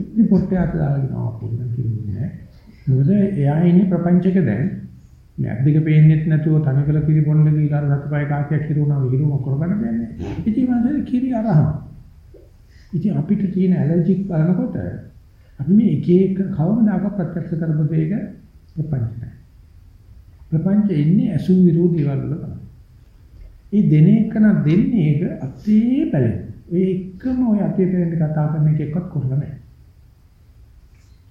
ඉතින් පොට්ටේ අත දාගෙන ආපුවම කිව්වේ මොකද එයා ඉන්නේ ප්‍රපංචක දැන් මේ අද්දික පේන්නෙත් නැතුව තනිකල කිරි බොන්න කියලා අර සතපය කාසියක් කිරුණා විහිළුම කරගන්න දෙන්නේ. ඉතින් මාසේ කිරි අරහම. ඉතින් අපිට තියෙන ඇලර්ජික් බලනකොට අපි මේ එක එක කවමදාක ප්‍රත්‍යක්ෂ කරපු දෙයක ප්‍රපංච නැහැ. ප්‍රපංච ඉන්නේ අසු විරෝධී වල තමයි. ඒ දෙන එකන දෙන්නේ ඒක අතේ බැලෙන. ඔය එකම ඔය අතේ බැලෙන කතා කරන එකක්වත් කරලා නැහැ.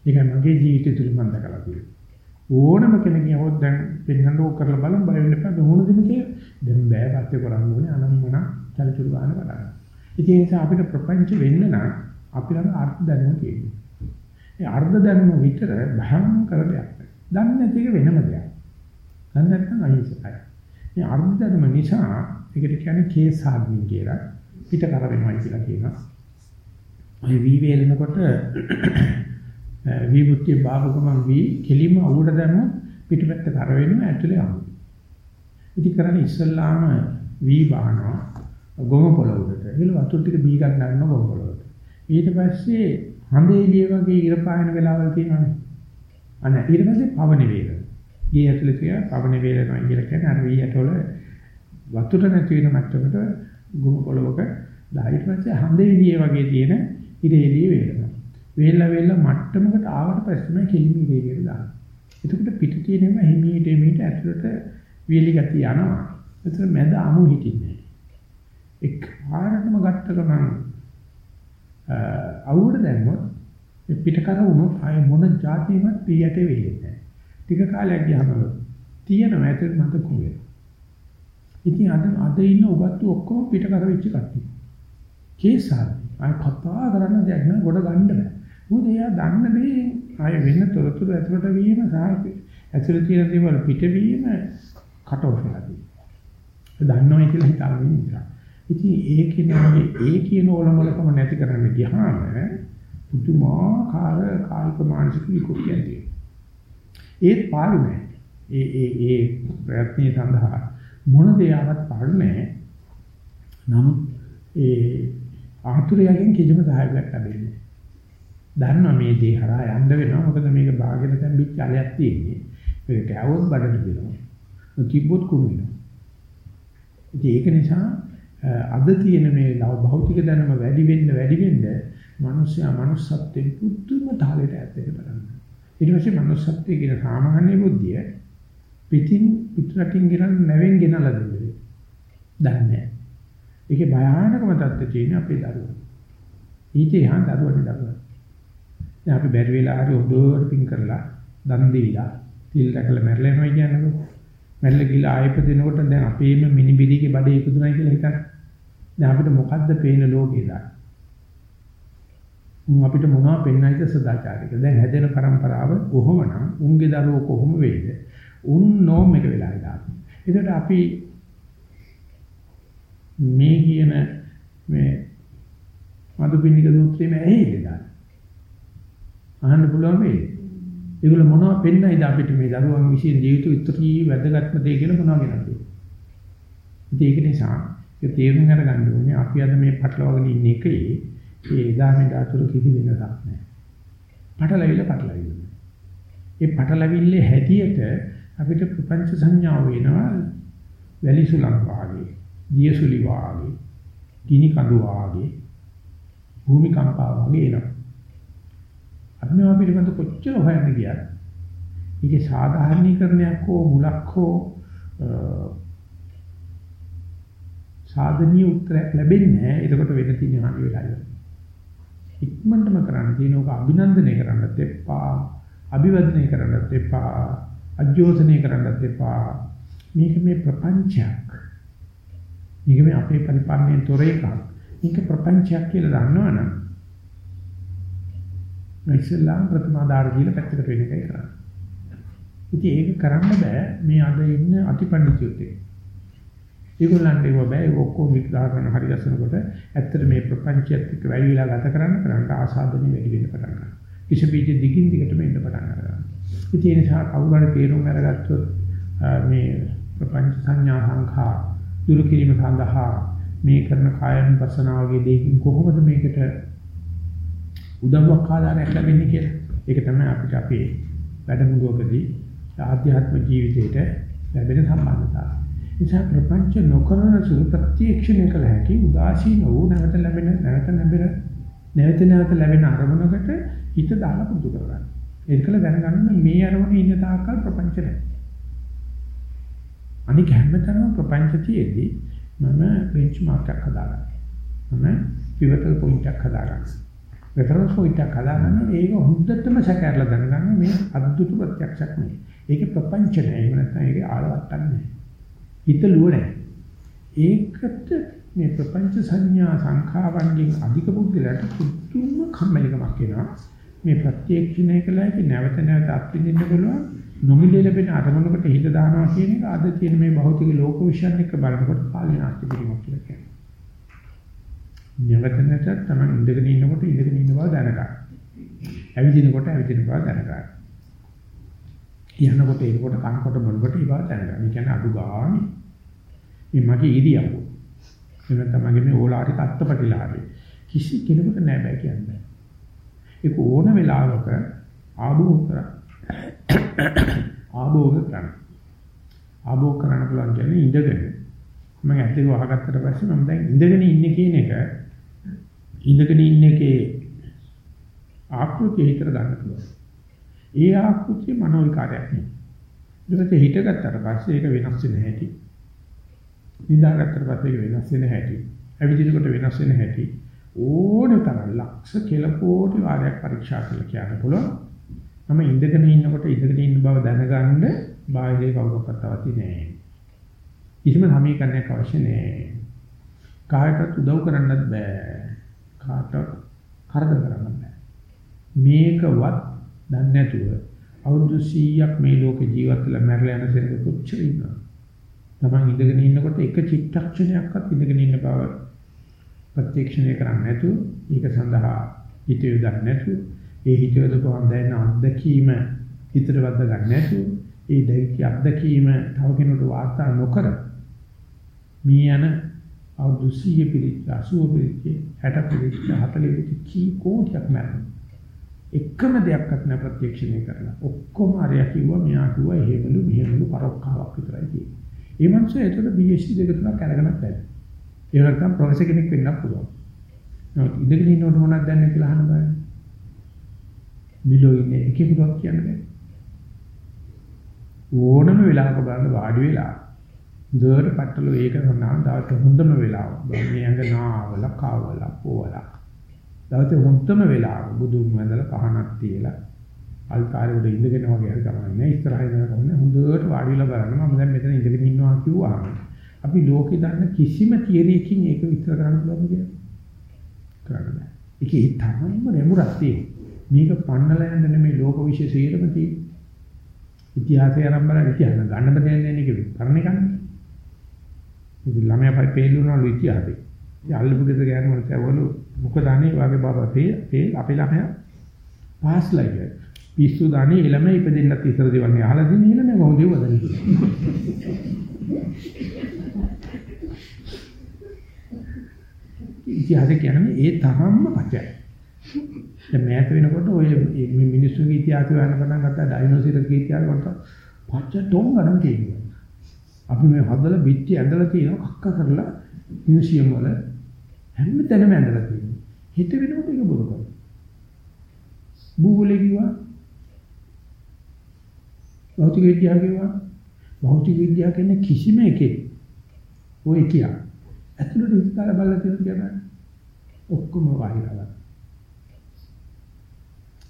ඒක මගේ ජීවිතය තුළ මම දැකලා තියෙනවා. ඕනම කෙනෙක් යවොත් දැන් පෙන්නන්න ඕක කරලා බලන්න බය වෙන්න එපා. මොනද මේ දැන් බෑ පස්සේ කරන්න ඕනේ අනම්මන චරිචුරු ගන්න බලන්න. ඉතින් ඒ නිසා අපිට ප්‍රපංච වෙන්න නම් අපි ළඟ අර්ථ දැනුම තියෙනවා. ඒ අර්ථ දැනුම විතර භයංකර දෙයක්. දන්නේ නැති එක වෙනම දෙයක්. දන්නේ නැත්නම් අහිංසකයි. මේ අර්ථ දැනුම නිසා ඒකට කියන්නේ කේස් හාග්මින් කියලා පිට කර වෙනවා කියලා කියනවා. ඔය වී වේලනකොට විමුක්තිය බාහුවම වී කෙලිම අවුඩ දැම්මොත් පිටපැත්ත කර වෙනවා ඇතුලේ අහු. ඉතින් කරන්නේ ඉස්සල්ලාම වී බානවා ගොම පොළොවට. ඒල වතුර ටික බී ගන්න ගන්න ගොම පොළොවට. ඊට පස්සේ හඳේ එළිය වගේ ඉර පායන වෙලාවල් තියෙනවානේ. අන්න ඊට පස්සේ පවන වේල. ගේ ඇතුලේ තියා පවන වේලනවා කියලා කියන්නේ අර වී ඇටවල වතුර නැති වෙන මට්ටමට ගොම පොළොවක දා ඊට පස්සේ හඳේ එළිය වගේ තියෙන ඉර එළිය වේලනවා. වේලා වේලා මට්ටමකට ආවට පස්සේ තමයි කෙලිමි වේගයට දාන්නේ. එතකොට පිට තියෙනම හිමීට හිමීට ඇතුළට වීලි ගතිය යනවා. එතන මැද අමු හිටින්නේ. එක් ආරණම ගත්ත ගමන් අවුවට දැම්මොත් ඒ පිටකර වුණොත් ආය මොන જાතියවත් පියට වෙන්නේ නැහැ. ටික කාලයක් ගියාම තියෙනවා ඇතුළේ මත කුවේ. ඉතින් අද අද ඉන්න උගත්තු ඔක්කොම පිටකර වෙච්ච කට්ටිය. කේසාර ආය කතා කරන්න දෙයක් නෑ ගොඩ ගන්න බෑ. මොකද එයා දන්න දේ ආය වෙන තොරතුරු ඇතුළට වීම සාහිත්‍ය ඇතුළේ තියෙන දේවල් පිටවීම කට් ඔෆ් වෙලා තියෙනවා. දන්නවයි කියලා හිතාගෙන ඉන්නවා. ඉතින් ඒ කියන්නේ ඒ කියන ඕලමලකම නැති කරන්න ගියාම පුදුමාකාර කායික මානසික විකෘතියක් තියෙනවා. ඒත් පාළු නැහැ. ඒ ඒ ඒ ප්‍රයත්නයේ සඳහා මොන දේයවත් පාළු නැහැ. නමුත් ඒ ආතුරයෙන් කිසිම සහායයක් ලැබෙන්නේ නැහැ. දන්නවා මේ දේ හරහා යන්න වෙනවා. මොකද මේක භාගෙට තැම්පිච්ච අලයක් තියෙන්නේ. මේක කෑවොත් බඩට දෙනවා. කිබ්බොත් කුමිනවා. ඒක නිසා අද තියෙන මේ භෞතික දැනුම වැඩි වෙන්න වැඩි වෙන්න මිනිස්සයා manussත්වෙන් පුදුම තාලෙට ඈත් වෙන්න පටන් ගන්නවා. ඊට පස්සේ manussත්වයේ කියන සාමාන්‍ය බුද්ධිය පිටින් පිටරටින් ගෙනල් නැවෙන් ගෙනලා දෙන්නේ. දන්නේ නැහැ. ඒකේ භයානකම தත්ත්වය තියෙන අපේ දරුවෝ. ඊට එහා දරුවන්ට දරුවෝ. දැන් අපි බැරි වෙලා හරි හොඳට පින් කරලා දන් දීලා තිල් රැකලා මැරලා යනවා කියන්නේ. මැරලා ගිහලා ආයෙත් දෙනකොට දැන් අපේම මිනිබිරිගේ බඩේ ඉපදුනායි කියලා හිතන්න. දැන් අපිට මොකද්ද පේන ලෝකේ දා? උන් අපිට මොනවා පෙන්වයිද සදාචාරික. දැන් හැදෙන પરම්පරාව කොහොමනම් උන්ගේ දරුවෝ කොහොම වෙයිද? උන් නෝම් එක වෙලා ඉඳලා. ඒකට අපි මේ කියන මේ මදුපින්නික සූත්‍රයේ ඇහිලා දාන්න. අහන්න පුළුවන් වෙයි. ඒගොල්ල මොනවද පෙන්වයිද අපිට මේ දරුවන් විශ්ින් ජීවිත උත්තරී වැදගත්ම දේ කියලා මොනවද කියනද? ඒක නිසා ඒ තේරුම් අරගන්න ඕනේ අපි අද මේ පටලවාගෙන ඉන්න එකේ ඒ එදා මෙදා අතර කිසි වෙනසක් නැහැ. පටලවිල්ල පටලවිල්ල. ඒ පටලවිල්ලේ හැටියට අපිට ප්‍රපංච සංඥාව වෙනවා වැලි සුලං වාගේ, දියසුලි වාගේ, ගිනි කඳු වාගේ, භූමි කම්පා වාගේ එනවා. අපි මේවා පිළිබඳ කොච්චර හොයන්න ගියත් ඒකේ සාධාරණීකරණයක් හෝ මුලක් හෝ සාධනීය උත්තරයක් ලැබෙන්නේ නැහැ. එතකොට වෙන තියෙන හරි වෙලා ඉවරයි. ඉක්මනටම කරන්න තියෙන ඕක අභිනන්දනය කරන්නත් එපා අභිවදනය කරන්නත් එපා අජෝසනය කරන්නත් එපා. මේක මේ ප්‍රපංචයක්. මේක මේ අපේ පරිපාලනයේ තොර එකක්. මේක ප්‍රපංචයක් කියලා දන්නවනම් ඉස්ලාම් ප්‍රතිමාදාර කියලා පැත්තකට වෙන එකයි කරන්නේ. ඉතින් ඒක කරන්න බෑ. මේ අද ඉන්න අතිපණ්ඩිතයෝත් එක්ක ඒගොල්ලන්ට ඒව බෑ. ඒක ඔක්කොම විග්‍රහ කරන හරි ගැසනකොට ඇත්තට මේ ප්‍රපංචයත් එක්ක වැඩි වෙලා ගත කරන්න කරන්න ආසාදනෙ වැඩි වෙන්න පටන් ගන්නවා. කිසි පිටි දිගින් දිගටම එන්න පටන් ගන්නවා. ඉතින් ඒ නිසා කවුරු හරි තේරුම් අරගත්තොත් මේ ප්‍රපංච සංඥා සංඛා දුරු කිරීම සඳහා මේ කරන කායන වසනාවගේ දෙකින් කොහොමද මේකට උදව්වක් ආදානයක් ලැබෙන්නේ කියලා. ඒක තමයි අපිට අපේ වැඩමුළුවකදී ආධ්‍යාත්ම ජීවිතේට ලැබෙන සම්බන්ධතාවය. නිසා ප්‍රපංච නොකරන සුළු ප්‍රත්‍යක්ෂණය කළ හැකි උදාසීන වූ නැවත ලැබෙන නැවත ලැබෙන නැවත නැවත ලැබෙන අරමුණකට හිත දාලා පුදු කරගන්න. ඒකල දැනගන්න මේ අරමුණේ ඉන්න තාක්කල් ප්‍රපංච නැහැ. අනික හැමතැනම ප්‍රපංච තියේදී මම බෙන්ච්මාර්ක් එකක් හදාගන්නවා. මම පිවටල් පොයින්ට් එකක් හදාගන්නවා. රෙෆරන්ස් පොයින්ට් එකක් හදාගන්න ඒක හොඳටම සැකහැරලා දැනගන්න මේ අද්දුතු ප්‍රත්‍යක්ෂයක් නෙවෙයි. ඒකේ ප්‍රපංච නැහැ. එහෙම නැත්නම් ඒකේ ආලවට්ටක් නැහැ. හිතලුව නැහැ. ඒකට මේ ප්‍රපංච සංඥා සංඛාවන්ගෙන් අධික බුද්ධලට පුදුම කම්මැලිකමක් එනවා. මේ ප්‍රත්‍යක්ෂණය කළාට නැවත නැවත අත්විඳින්න පුළුවන් නොමිලේ ලැබෙන අරමුණකට හිත දානවා කියන එක අද තියෙන මේ භෞතික ලෝක විශ්යන් එක්ක බලනකොට පාලනාර්ථ කිරීමක් කියලා කියනවා. නැවත නැවත තමයි ඉඳගෙන ඉන්නකොට ඉඳගෙන ඉන්න බව දැනගන්න. ඇවිදිනකොට ඇවිදින බව දැනගන්න. යනකොට එනකොට කනකොට බොනකොට ඒ බව දැනගන්න. ඒ කියන්නේ අඩු ගානේ මේ මගේ ඉරියව්ව. එහෙම තමයි මේ ඕලාරික අත්පටිලාභේ. කිසි කෙනෙකුට නෑ බෑ කියන්නේ. ඒක ඕන වෙලාවක ආභෝග කරා. ආභෝග කරා. ආභෝග කරන්න පුළුවන් කියන්නේ ඉඳගෙන. මම ඇත්තට වහගත්තට පස්සේ මම දැන් ඉඳගෙන ඉන්නේ කියන එක ඉඳගෙන ඉන්න එකේ ආකෘතිය හිතර ගන්න පුළුවන්. ඒ ආකෘතිය මනෝ විකාරයක් නෙවෙයි. ඊට පස්සේ හිතගත්තට පස්සේ ඒක වෙනස් වෙන්නේ නැහැටි. නිදාගත්තට පස්සේ වෙනස් වෙන හැටි. ඇවිදිනකොට වෙනස් වෙන හැටි. ඕනේ තරම් ලක්ෂ කෙල කෝටි වාරයක් පරීක්ෂා කරලා කියන්න පුළුවන්. මම ඉඳගෙන ඉන්නකොට ඉඳගෙන ඉන්න බව දැනගන්න බාහිරේ කවුරක්වත් අවශ්‍ය නැහැ. කිසිම සමීකරණයක් අවශ්‍ය නැහැ. කායකට උදව් කරන්නත් බෑ. කාට කරදර කරන්න බෑ. මේකවත් දන්නේ නැතුව අවුරුදු 100ක් මේ ලෝකේ ජීවත් වෙලා මැරලා යන සෙනඟ කොච්චර ඉන්නවද? තමන් ඉඳගෙන ඉන්නකොට එක චිත්තක්ෂණයක්වත් ඉඳගෙන ඉන්න බව ප්‍රත්‍යක්ෂණය කරන්නේ නැතුව ඒක සඳහා හිත යොදන්නේ නැතුව ඒ හිත යොදපුවම දැනෙන අත්දැකීම හිතට වද්ද ගන්න නැතුව ඒ දැකී අත්දැකීම තව කෙනෙකුට වාර්තා නොකර මේ යන අවුරුදු 100 පිළිච්ච 80 පිළිච්ච 60 පිළිච්ච 40 පිළිච්ච කී කෝටියක් මරන එකම දෙයක්වත් නැ ප්‍රත්‍යක්ෂණය කරලා ඔක්කොම අරයා කිව්වා මෙයා කිව්වා එහෙමලු මෙහෙමලු පරක්කාවක් විතරයි තියෙන්නේ. ඒ මනුස්සයා ඒතර BSc දෙක තුනක් අරගෙනත් බැරි. ඒ නැත්නම් ප්‍රොෆෙසර් කෙනෙක් වෙන්නත් පුළුවන්. නමුත් ඉඳගෙන ඉන්නකොට මොනවද දැනන්නේ කියලා අහන්න බෑ. මිලෝ ඉන්නේ එකෙකුටවත් කියන්න බෑ. ඕනම වෙලාවක බලන්න වාඩි වෙලා දොර පట్టල ඒක සඳහන් දාට හොඳම වෙලාව. මේ අඟ නාවල කවල පොවල. දවසේ හොඳම වෙලාව බුදුන් වහන්සේලා පහනක් තියලා අල්කාරේ උඩ ඉඳගෙන වගේ හරි කරන්නේ ඉස්සරහින් කරන්නේ හොඳට වාඩිලා බලන්න මම දැන් මෙතන ඉඳගෙන ඉන්නවා කිව්වා අපි ලෝකේ දන්න කිසිම තියරියකින් ඒක විස්තර කරන්න පුළුවන් කියලා කරන්න බෑ ඒකේ තරම්ම රැමුරක් තියෙනවා. මේක පන්නලා යන්න නෙමෙයි ලෝක විශේෂයෙන්ම තියෙන්නේ. ඉතිහාසය ආරම්භ කරලා ඉතිහාස ගන්න බෑ නේද ඒක කරන්නේ කන්නේ ඉතින් ළමයා පයි පෙළුණාලු ඉතිහාසෙ. ඉතින් අල්ලපු ගෙදර ගෑනු මනස ඇවලු මොකද අනේ? වගේ බබා තේ තේ අපේ ළමයා පාස්ලා ගියා. පිස්සු දානේ ළමයි ඉපදෙන්නත් ඉස්සර දෙවන්නේ අහලා දින ළමයි කොහොමද දෙවදන්නේ ඉතිහාසය කියන්නේ ඒ තරම්ම පචය. දැන් මෑත වෙනකොට ඔය මිනිස්සුගේ ඉතිහාසය හොයන්න පටන් ගත්තා ඩයිනෝසරගේ ඉතිහාසය වලට පච ටොං ගන්න තියෙනවා. අපි මේ හදලා පිටි ඇඳලා තියෙනවා කක්ක කරලා මියුසියම් වල හැම තැනම ඇඳලා තියෙනවා. හිත වෙනකොට ඒක බොරු කරනවා. භූගෝලේ කිව්වා භෞතික විද්‍යාව කිව්වා භෞතික විද්‍යාව කියන්නේ කිසිම එකේ ඔය කියා. ඇතුළට විස්තර බලලා තියෙන කියලා ඔක්කොම වහිරලා.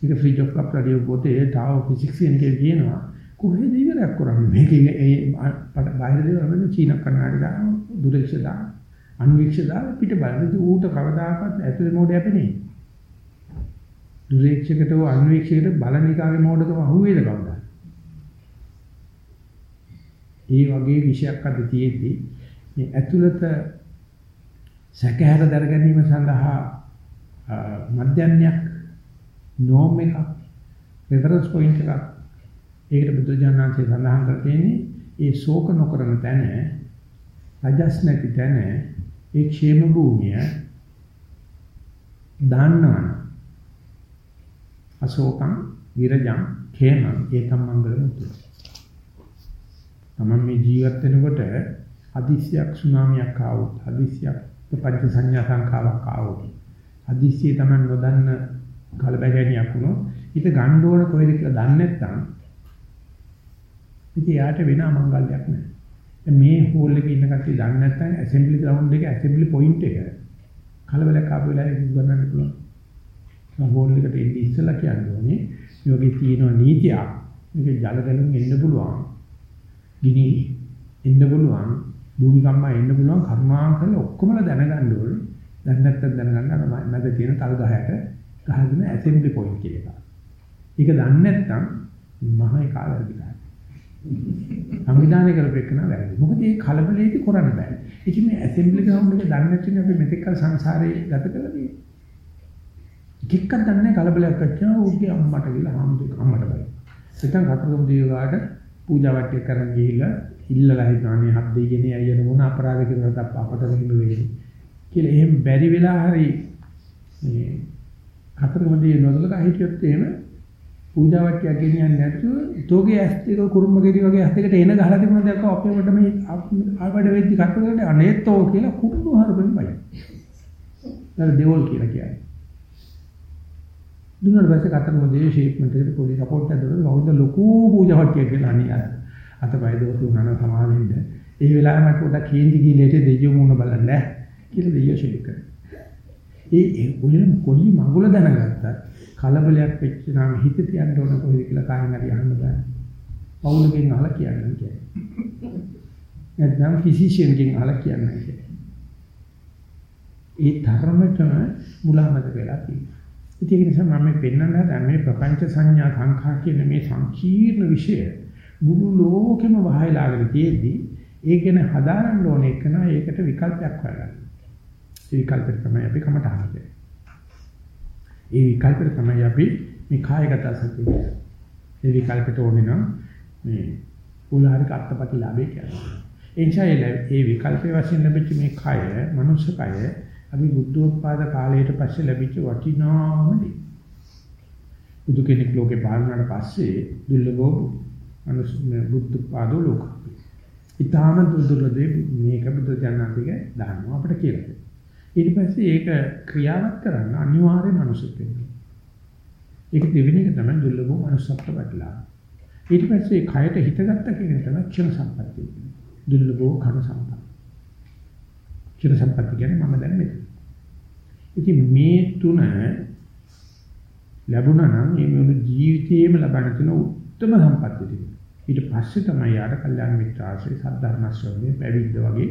ඒක ෆ්‍රී ජොබ් කප් රඩියෝ පොතේ ටාව ෆිසික්ස් එකේ කියනවා කොහෙද ඉවරයක් කරන්නේ මේකේ ඒ බාහිර දේවල් වලින් චීන කන්නාඩි දාන දුරේක්ෂ දාන අන්වීක්ෂ දාලා පිට බලන ඌට කවදාකවත් ඇතුලේ මොඩ යපෙන්නේ. දුරේක්ෂකට හෝ අන්වීක්ෂකට බලන එකාගේ මොඩකම අහුවේද කවුද? ඒ වගේ විශයක් අද තියෙද්දි මේ ඇතුළත සැකහැර දර ගැනීම සඳහා මධ්‍යන්නයක් නෝම් එකක් රෙෆරන්ස් පොයින්ට් එකක්. ඒකට බුදුජානනාංශය සඳහන් කර තියෙන්නේ ඒ ශෝක නොකරන තැන රජස් නැති තැන ඒ ക്ഷേම භූමිය දාන්නවන. අශෝකං විරජං ඛේමං ඒතම් මංගල මුතු තමන් මේ ජීවත් වෙනකොට අදිශ්‍යයක් සුනාමියක් ආවොත් අදිශ්‍යයක් පංච සංඥා සංඛාවක් ආවොත් අදිශ්‍යය තමන් නොදන්න කලබගැනියක් වුණොත් ඊට ගන්න ඕන කොහෙද කියලා දන්නේ නැත්නම් ඉතින් යාට වෙන අමංගල්‍යයක් නැහැ මේ හෝල් එකේ ඉන්න කට්ටිය දන්නේ නැත්නම් ඇසෙම්බලි ග්‍රවුන්ඩ් එකේ ඇසෙම්බලි පොයින්ට් එක කලබලයක් ආපු වෙලාවේ ගන්නන්න පුළුවන්. ඒ හෝල් එකට එන්නේ ඉස්සලා කියන්නේ මේ වගේ තියෙන නීතියක්. මේක ජල ගැලුම් එන්න පුළුවන්. ගිනි එන්න පුළුවන්. භූමිකම්ම එන්න පුළුවන් කර්මාංකල ඔක්කොමලා දැනගන්න ඕනේ. දැන් නැත්තම් දැනගන්න අර මැද තියෙන තල් ගහයට ගහගෙන ඇසෙම්බලි පොයින්ට් එක. ඒක දන්නේ නැත්නම් මහා කාලවලදී සංවිධානය කරපෙන්න වැරදි. මොකද මේ කලබලයේදී කරන්න බෑ. ඉතින් මේ ඇසෙම්බලි ග්‍රවුන්ඩ් එක දන්නේ නැතිනම් අපි මෙතෙක් කල සංසාරේ ගත කළා නේ. කික්කක් දන්නේ කලබලයක් කරච්චා උගේ අම්මට ගිහලා හාමුදුරුවෝ අම්මට බයි. එතන කතරගම දේවගාට පූජා වට්ටිය කරන් ගිහිල්ලා ඉල්ලලා හිටානේ හත් දෙයියනේ අයියන මොන අපරාධ කරනවද අපට මෙහෙම වෙන්නේ. කියලා එහෙම බැරි වෙලා හරි මේ කතරගම දේව නොදලක හිටියොත් එහෙම පූජාවක් ගෙනියන්නේ නැතුව තෝගේ ඇස් දෙක කුරුම්ම ගෙඩි වගේ ඇස් දෙකට එන ගහලා තිබුණා දැක්ක අපේ වට මේ ආවඩ වෙද්දි කට්ටකට අනේතෝ කියලා කුරුළු හරපෙන් බයි. ඒක දෙවල් කියලා කියන්නේ. දුන්නාට පස්සේ කතරම දේ ෂේප්මන්ට් එකට පොඩි සපෝට් එකක් දුන්නා. වහුද ලොකු පූජාවක් කියලා අනිය අර අතපය දෝතු උනන සමාවෙන්න. ඒ වෙලාවේ මට පොඩක් කේන්ති ගිලේට දෙයියෝ මුණ බලන්න කියලා දෙයියෝ ෂේප් කරා. ඒ ඒ කොහෙන් කොයි මඟුල දැනගත්තත් කලබලයක් වෙච්ච නම් හිත තියන්න ඕන කොහෙද කියලා කායෙන් හරි අහන්න බෑ. පවුලකින් අහලා කියන්නේ කියන්නේ. නැත්නම් ෆිසිෂියන්ගෙන් අහලා කියන්නේ කියන්නේ. ඒ තරමටම මුලාමද වෙලා තියෙනවා. ඒක නිසා මම මේ පෙන්වන්න හදන මේ ප්‍රපංච සංඥා සංඛා කියන මේ සංකීර්ණ විෂය මුළු ලෝකෙම වහයලාගෙන තියෙද්දි ඒක ගැන හදාරන්න ඕනේ එක නා ඒකට විකල්පයක් හොයගන්න. ඒ විකල්පෙට තමයි අපි කමටහන දෙන්නේ. ඒ විකල්පෙට තමයි අපි මේ කායගත සතිය. ඒ විකල්පෙට ඕනේ නම් මේ උලාරික අත්පත් ලාභය කියන්නේ. එනිසා ඒ විකල්පේ වශයෙන් ලැබිච්ච මේ කය, මනුෂ්‍ය කය අපි බුද්ධෝත්පාද කාලයට පස්සේ ලැබිච්ච වටිනාම දේ. බුදු කෙනෙක් ලෝකේ පාලනයට පස්සේ දුර්ලභව මනුෂ්‍ය බුද්ධෝත්පාද ලෝක. ඊටාම දුර්ලභ මේක බුදු ජානන්තික දානවා අපිට කියලා. ඊට පස්සේ ඒක ක්‍රියාවත් කරන්න අනිවාර්ය මනුෂ්‍යෙක් වෙනවා. ඒක දෙවෙනි එක තමයි දුර්ලභ මනුෂ්‍යත්ව පැටලා. ඊට පස්සේ කයට හිතගත්ත කියන තමයි ක්ෂණ සම්පත්තිය. දුර්ලභ කන සම්පත්තිය. චිර සම්පatti කියන්නේ මම දැන් මෙතන. ඉතින් මේ තුන ලැබුණා නම් මේ මුළු ජීවිතේම ලබන තුන උත්තරම සම්පatti ටික. ඊට පස්සේ තමයි යාර කල්යාණ මිත්‍ර ආශ්‍රය සද්ධර්ම ශ්‍රවණය පැවිද්ද වගේ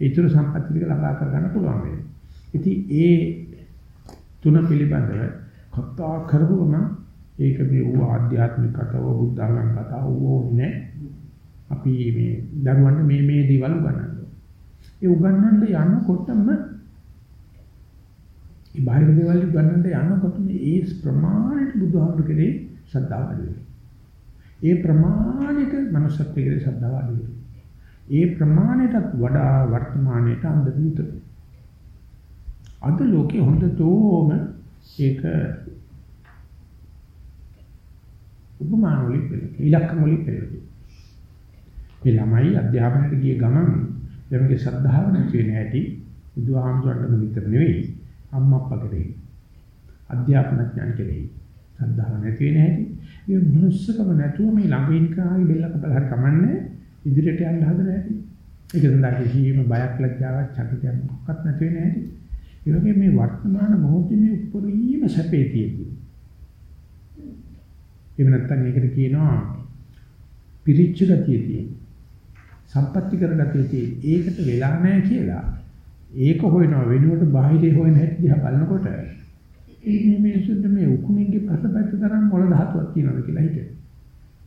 ඊතර සම්පatti ටික ලබා කරගන්න පුළුවන් වෙන්නේ. ඉතින් ඒ තුන පිළිබඳව කතා කරපුවම ඒක මේ ඌ ආධ්‍යාත්මික කතාව බුද්ධාගම කතාව ඕනේ අපි මේ දරුවන්ට මේ මේ දේවල් උගන්වන්න. ඒ උගන්වන්න යනකොටම මේ බාහිර දේවල් උගන්වන්න යනකොට මේ ඒ ප්‍රමාණයට බුදුහාමුදුර කෙරේ ශ්‍රද්ධාව අඩු ඒ ප්‍රමාණයට මනුස්සත්ව කෙරේ ශ්‍රද්ධාව අඩු ඒ ප්‍රමාණයටත් වඩා වර්තමානයේට අන්ධ අද ලෝකේ හොඳතෝම ඒක උපමාන වලින් ඉලක්කම වලින් පෙළේ. මේ ළමයි අධ්‍යාපනයට ගිය ගමන් එවගේ ශ්‍රද්ධාව නැති වෙන හැටි බුදුහාමුදුරන්ට විතර නෙවෙයි අම්මා අප්පා කෙරෙහි. අධ්‍යාපන ඥාන කෙරෙහි ශ්‍රද්ධාව නැති වෙන හැටි මේ මනුස්සකම නැතුව මේ ළඟින් කාගේ බෙල්ල කපලා හරි කමන්නේ ඉදිරියට යන්න හදන හැටි. ඒක සඳහා කිසිම බයක් ලැජ්ජාවක් චකිතයක් මොකක්වත් නැති වෙන හැටි. ඒ වගේ මේ වර්තමාන මොහොතේ මේ උපරිම සැපේ තියෙන්නේ. එහෙම නැත්නම් ඒකට කියනවා පිරිච්ච ගතිය තියෙන්නේ. සම්පත්‍ති කරගත්තේ ඒකට වෙලා නැහැ කියලා ඒක හොයනවා. වෙනුවට බාහිරේ හොයන හැටි දිහා බලනකොට මේ මිනිස්සුන්ට මේ උකුණින්ගේ පසපැත්ත තරම් මොළ ධාතුවක් තියෙනවද කියලා හිතේ.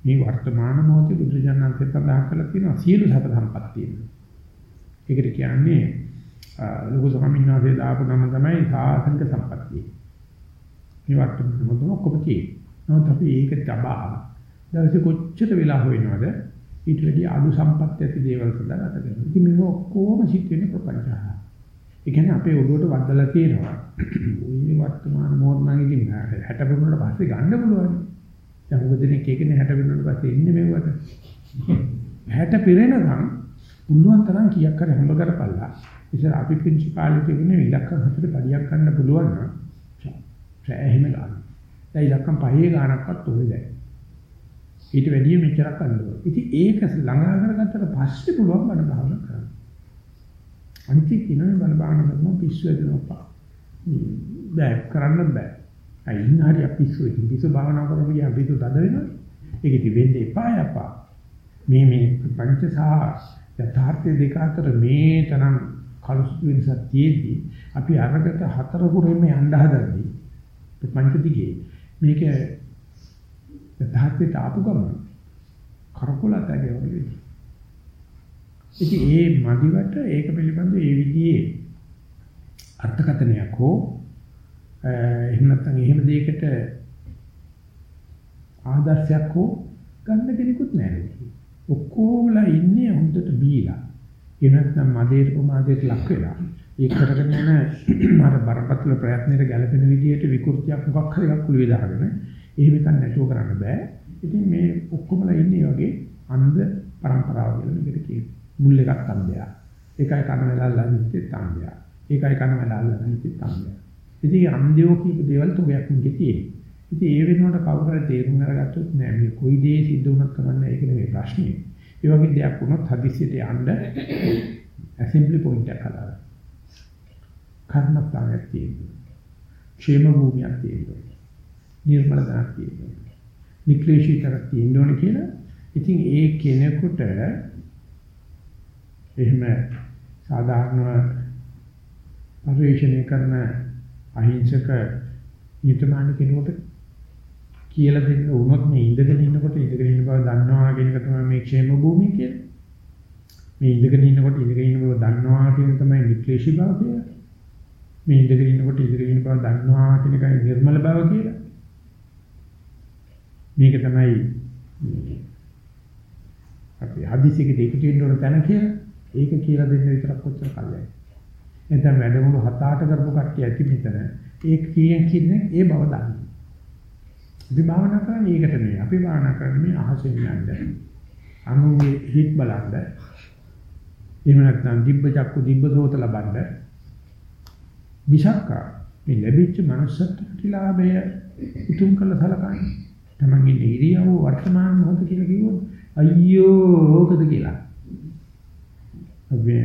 මේ වර්තමාන මොහොතේ බුදුජානන්සේ සඳහන් කළා තියෙනවා සියලු සැප සම්පත් තියෙනවා. ඒකට කියන්නේ ලොකු ස්වාමීන් වහන්සේ දාපු නම තමයි සාසනික සම්පත්තිය. මේ වර්තමාන මොහොතේ ඔක්කොම තියෙනවා. නමුත් අපි ඒක තබා දවසේ කොච්චර වෙලා හොයනවද ඊට වැඩි අඩු සම්පත් ඇති දේවල් සඳහා ගත කරනවා. ඉතින් මේක ඔක්කොම සිත් වෙන්නේ ප්‍රපංචහා. ඒ කියන්නේ අපේ ඔළුවට වදලා තියෙනවා. ওই වර්තමාන මොහොත නම් ඉතින් 60 වෙනුනට පස්සේ ගන්න පුළුවන්. දැන් මොකද දෙනෙක් ඒකනේ 60 වෙනුනට පස්සේ ඉන්නේ මෙවට. 60 පිරෙනකම් පුළුවන් තරම් කීයක් හරි හම්බ කරපළා. ඉතින් අපි ප්‍රින්සිපාලි කියන්නේ ඉලක්කම් හතර පඩියක් ගන්න පුළුවන් නම් සෑහෙන ගන්න. දැන් ඉලක්කම් පහේ ගන්නක්වත් ඔය දැන්. ඊට වැඩිය මෙච්චරක් ගන්න ඕනේ. ඉතින් ඒක ළඟා කරගත්තට පස්සේ පුළුවන් බණ භාවනා කරන්න. අනිත් කිනෝනේ බණ භාවනා කරන පිස්සු වෙනවා. බෑ කරන්න බෑ. අයින් හරි අපිස්සු ඉතින් පිස්සු භාවනා කරමු කිය අපිස්සු තද වෙනවා. ඒක ඉතින් වෙන්නේ එපා යපා. මේ මේ පංච සහ යථාර්ථයේ දෙක අතර මේ තරම් කලුසු වෙන සත්‍යයේදී අපි අරකට හතර කුරෙම යන්න හදන්නේ. පංච දිගේ මේක යථාර්ථයට ආපු ගමන් කරකොලත ගැවුනේ. ඉතින් ඒ මදිවට ඒක පිළිබඳව ඒ විදිහේ අර්ථකථනයක් හෝ එහෙම නැත්නම් එහෙම දෙයකට ආදර්ශයක් හෝ ගන්න කෙනෙකුත් නැහැ. ඔක්කොමලා ඉන්නේ හොඳට බීලා. එහෙම නැත්නම් මදේට ප්‍රමාදයට ලක් වෙලා. ඒ කරගෙන යන අර බරපතල ප්‍රයත්නයේ ගැළපෙන විදිහට විකෘතියක් මොකක් හරි එකක් කුලිය දාගෙන එහෙම එකක් නැතුව කරන්න බෑ. ඉතින් මේ ඔක්කොමලා ඉන්නේ වගේ අන්ධ પરම්පරාව කියලා මේකට කියනවා. මුල් එකක් අන්ධයා. ඒකයි කන වෙලා ලන්නේ අන්ධයා. ඒකයි කන වෙලා ලන්නේ අන්ධයා. ඉතින් අන්ධයෝ කියපු දේවල් තුගයක් නෙකේ තියෙන්නේ. ඉතින් ඒ වෙනුවට කවුරු හරි තේරුම් අරගත්තොත් නෑ මේ කොයි දේ සිද්ධ වුණත් කමන්නේ ඒක නෙමෙයි ප්‍රශ්නේ. ඒ වගේ දෙයක් වුණොත් හදිස්සියට යන්න ඇසෙම්බලි පොයින්ට් එකක් හදාගන්න. කර්මස්ථානයක් තියෙනවා. ക്ഷേම භූමියක් තියෙනවා. නිර්මල දනක් තියෙනවා. නික්ලේශීතරක් තියෙන්න කියලා. ඉතින් ඒ කෙනෙකුට එහෙම සාධාරණව පරිශ්‍රණය කරන අහිංසක නිතමාන කෙනෙකුට කියලා දෙන්න වුණොත් මේ ඉඳගෙන ඉන්නකොට ඉඳගෙන ඉන්න බව දන්නවා කියන එක තමයි මේ ക്ഷേම භූමිය කියන්නේ. මේ ඉඳගෙන ඉන්නකොට ඉඳගෙන ඉන්න බව දන්නවා කියන තමයි නික්ලේශී බව කියලා. මේ ඉඳගෙන ඉන්නකොට ඉඳගෙන ඉන්න බව දන්නවා කියන එකයි නිර්මල බව කියලා. මේක තමයි අපි හදිසියකට එකතු වෙන්න ඕන තැන කියලා. ඒක කියලා දෙන්න විතරක් කොච්චර කල්යයි. එතන වැඩමුළු හත අට කරපු කට්ටිය ඇති මෙතන. ඒ කීයෙන් කියන්නේ ඒ බව දන්නේ. අපි භාවනා කරන්නේ ඒකට නෙවෙයි. අපි භාවනා කරන්නේ මේ අහසෙන් යන්න. අනුගේ හිත් බලන්න. එහෙම නැත්නම් දිබ්බ චක්කු දිබ්බ සෝත ලබන්න. විශක්කා මේ ලැබිච්ච manussත් ප්‍රතිලාභය උතුම් කළ සලකන්නේ. තමන්ගේ ඉරියව්ව වර්තමාන මොහොත කියලා කිව්වොත් අයියෝ ඕකද කියලා. අපි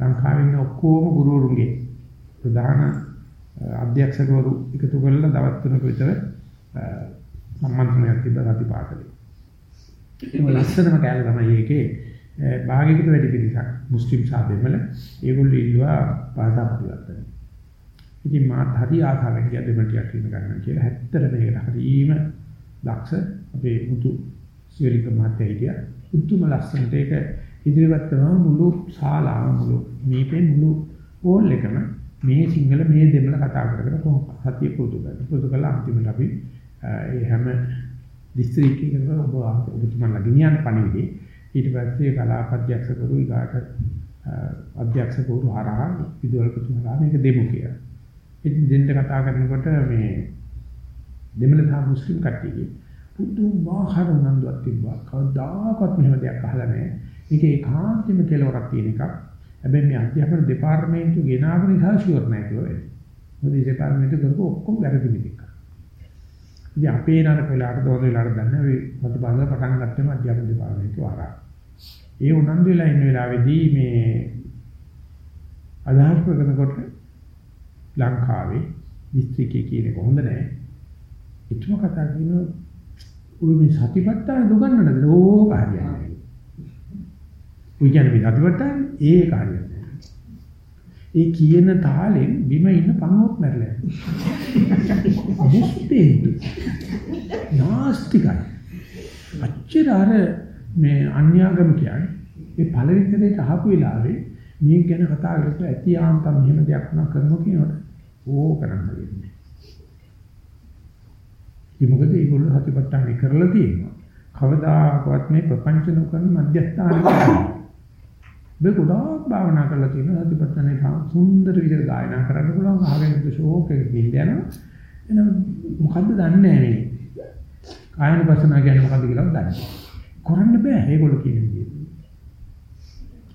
ලංකාවේ ඉන්න ඔක්කොම ගුරුවරුන්ගේ ප්‍රධාන අධ්‍යක්ෂකවරු එකතු කරලා දවස් තුනක විතර සම්මන්ත්‍රණයක් තිබ්බා රතිපාතලේ. ඒක ලස්සනම කෑල්ල තමයි ඒකේ භාගයකට වැඩි පිරිසක් මුස්ලිම් සාදෙමල ඒගොල්ලෝ ඉල්ලුවා භාෂා පරිවර්තනය. ඉතින් මාත් හරි ආසාවෙන් ගියා දෙමළ ටිකක් ඉගෙන ගන්න කියලා. ඇත්තට මේකට හරීම දක්ෂ අපේ මුතු සියලික මහත්තයා හිටියා. උතුම් ලස්සනට ඒක ඉදිරියට කරන මුළු ශාලාව මුළු මේකේ මුළු ඕල් එකම. මේ සිංහල මේ දෙමළ කතා කරගෙන කොහොම සතිය පුරුදු කරලා පුරුදු කළා අන්තිමට අපි ඒ හැම දිස්ත්‍රික්කයකම ඔබ ඔබතුමන්ලා ගෙනියන්න පණිවිඩේ. ඊට පස්සේ කලාපධ්‍යක්ෂකවරු ඊගාට අධ්‍යක්ෂකවරු හරහා විදුහල්පතිතුමලා මේක දෙමු කියලා. ඉතින් දෙන්න කතා කරනකොට මේ දෙමළ සහ මුස්ලිම් කට්ටියගේ පුදුමාකාර උනන්දුවක් තිබ්බා. කවදාකවත් මෙහෙම දෙයක් අහලා නැහැ. මේක ඒකාන්තෙම කෙලවරක් තියෙන එකක්. හැබැයි මේ අධ්‍යාපන දෙපාර්තමේන්තුව ගෙනාව නිසා ෂුවර් නැහැ කියලා වෙන්නේ. මොකද මේ දෙපාර්තමේන්තුව කරපු ඔක්කොම වැරදි මිදික. ඉතින් අපේ නරක වෙලාවට දෝද වෙලාවට දන්නේ අපි ප්‍රතිබන්ධ පටන් ගත්තම අධ්‍යාපන දෙපාර්තමේන්තුව ආරා. ඒ උනන්දු වෙලා ඉන්න වෙලාවේදී මේ අදහස් ප්‍රකටකොට ලංකාවේ දිස්ත්‍රික්කයේ කියන එක හොඳ නැහැ. එතුම කතා කරන ඔය මේ සතිපට්ඨාන දුගන්නනද ඕක හරියන්නේ. ඔය කියන්නේ මේ අදිවට්ටානේ ඒක හරියට. ඒ කියන තාලෙන් බිම ඉන්න පණුවක් මැරලා යනවා. මුස්පේටි. නාස්තිකයි. අච්චර අර මේ අන්‍යාගම කියන්නේ මේ පළවෙනි දෙයට අහපු වෙලාවේ මේ ගැන කතා කරලා ඇති ආන්තම් මෙහෙම දෙයක් නම් කරනවා කියනකොට ඕ කරන්න වෙන්නේ. ඒ මොකද ඒගොල්ලෝ හතිපට්ටානේ කරලා තියෙනවා. කවදාකවත් මේ ප්‍රපංච නොකරන මධ්‍යස්ථානයේ මේ ගොඩාක් භාවනා කරලා තියෙනවා සතිපට්ඨානේ තා සුන්දර විදිහට ගායනා කරන්න පුළුවන් අහගෙන ඉන්න ෂෝක් එක ගිහින් යනවා. එනම් මොකද්ද දන්නේ නැහැ මේ. කායන පස්සනා කියන්නේ මොකද්ද කියලා දන්නේ කරන්න බෑ ඒගොල්ලෝ කියන විදිහට.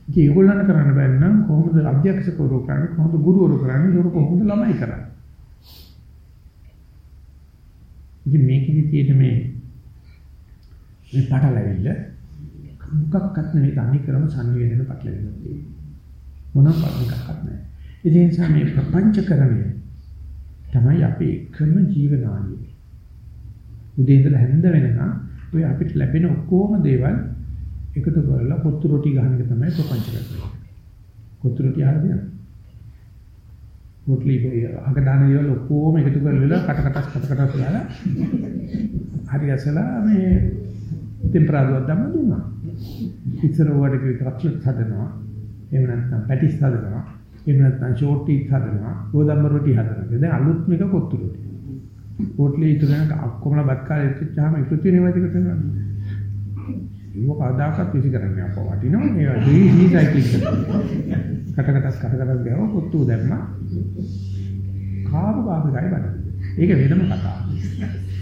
ඉතින් ඒගොල්ලන් කරන්න බෑ නම් කොහොමද අධ්‍යක්ෂකවරු කරන්නේ කොහොමද ගුරුවරු කරන්නේ ඒක කොහොමද ළමයි කරන්නේ? ඉතින් මේකෙදි තියෙන මේ මේ පටලැවිල්ල මොකක්වත් නෙවෙයි තනි කරම සංවේදන පැටලෙන්න තියෙන්නේ. මොනක් පරණකක්වත් නැහැ. ඒ නිසා මේ ප්‍රපංචකරණය තමයි අපේ එකම ජීවනානිය. උදේ ඉඳලා හැන්ද වෙනකන් ඔය අපිට ලැබෙන ඔක්කොම දේවල් එකතු කරලා කොත්තු රොටි ගන්න එක තමයි ප්‍රපංච කරන්නේ. කොත්තු රොටි ආරදිනා. රොටි අඟ දාන දේවල් ඔක්කොම එකතු කරලා කට කටස් කට කටස් දාලා හරි ඇසලා මේ ටෙම්පරාදුවක් දැම්ම දුන්නා. ඉස්සර වඩ කට්ලට් හදනවා. එහෙම නැත්නම් පැටිස් හදනවා. එහෙම නැත්නම් ෂෝට් ටීත් හදනවා. ගෝදම්බ රොටි හදනවා. දැන් අලුත් මේක කොත්තු රොටි. පොට්ලි ඉතුරුන ඔක්කොම බත් කාලේ ඉච්චාම ඉක්ුති නෙවෙයිද කරනවා. ඒක කවදාකවත් විසි කරන්නේ අපව වටිනවා. ඒවා දී රීසයිකලින් කරනවා. කට කටස් කට කටස් ගාව කොත්තු දැම්මා. කාම බාහිරයි බඩ. ඒක වෙනම කතාවක්.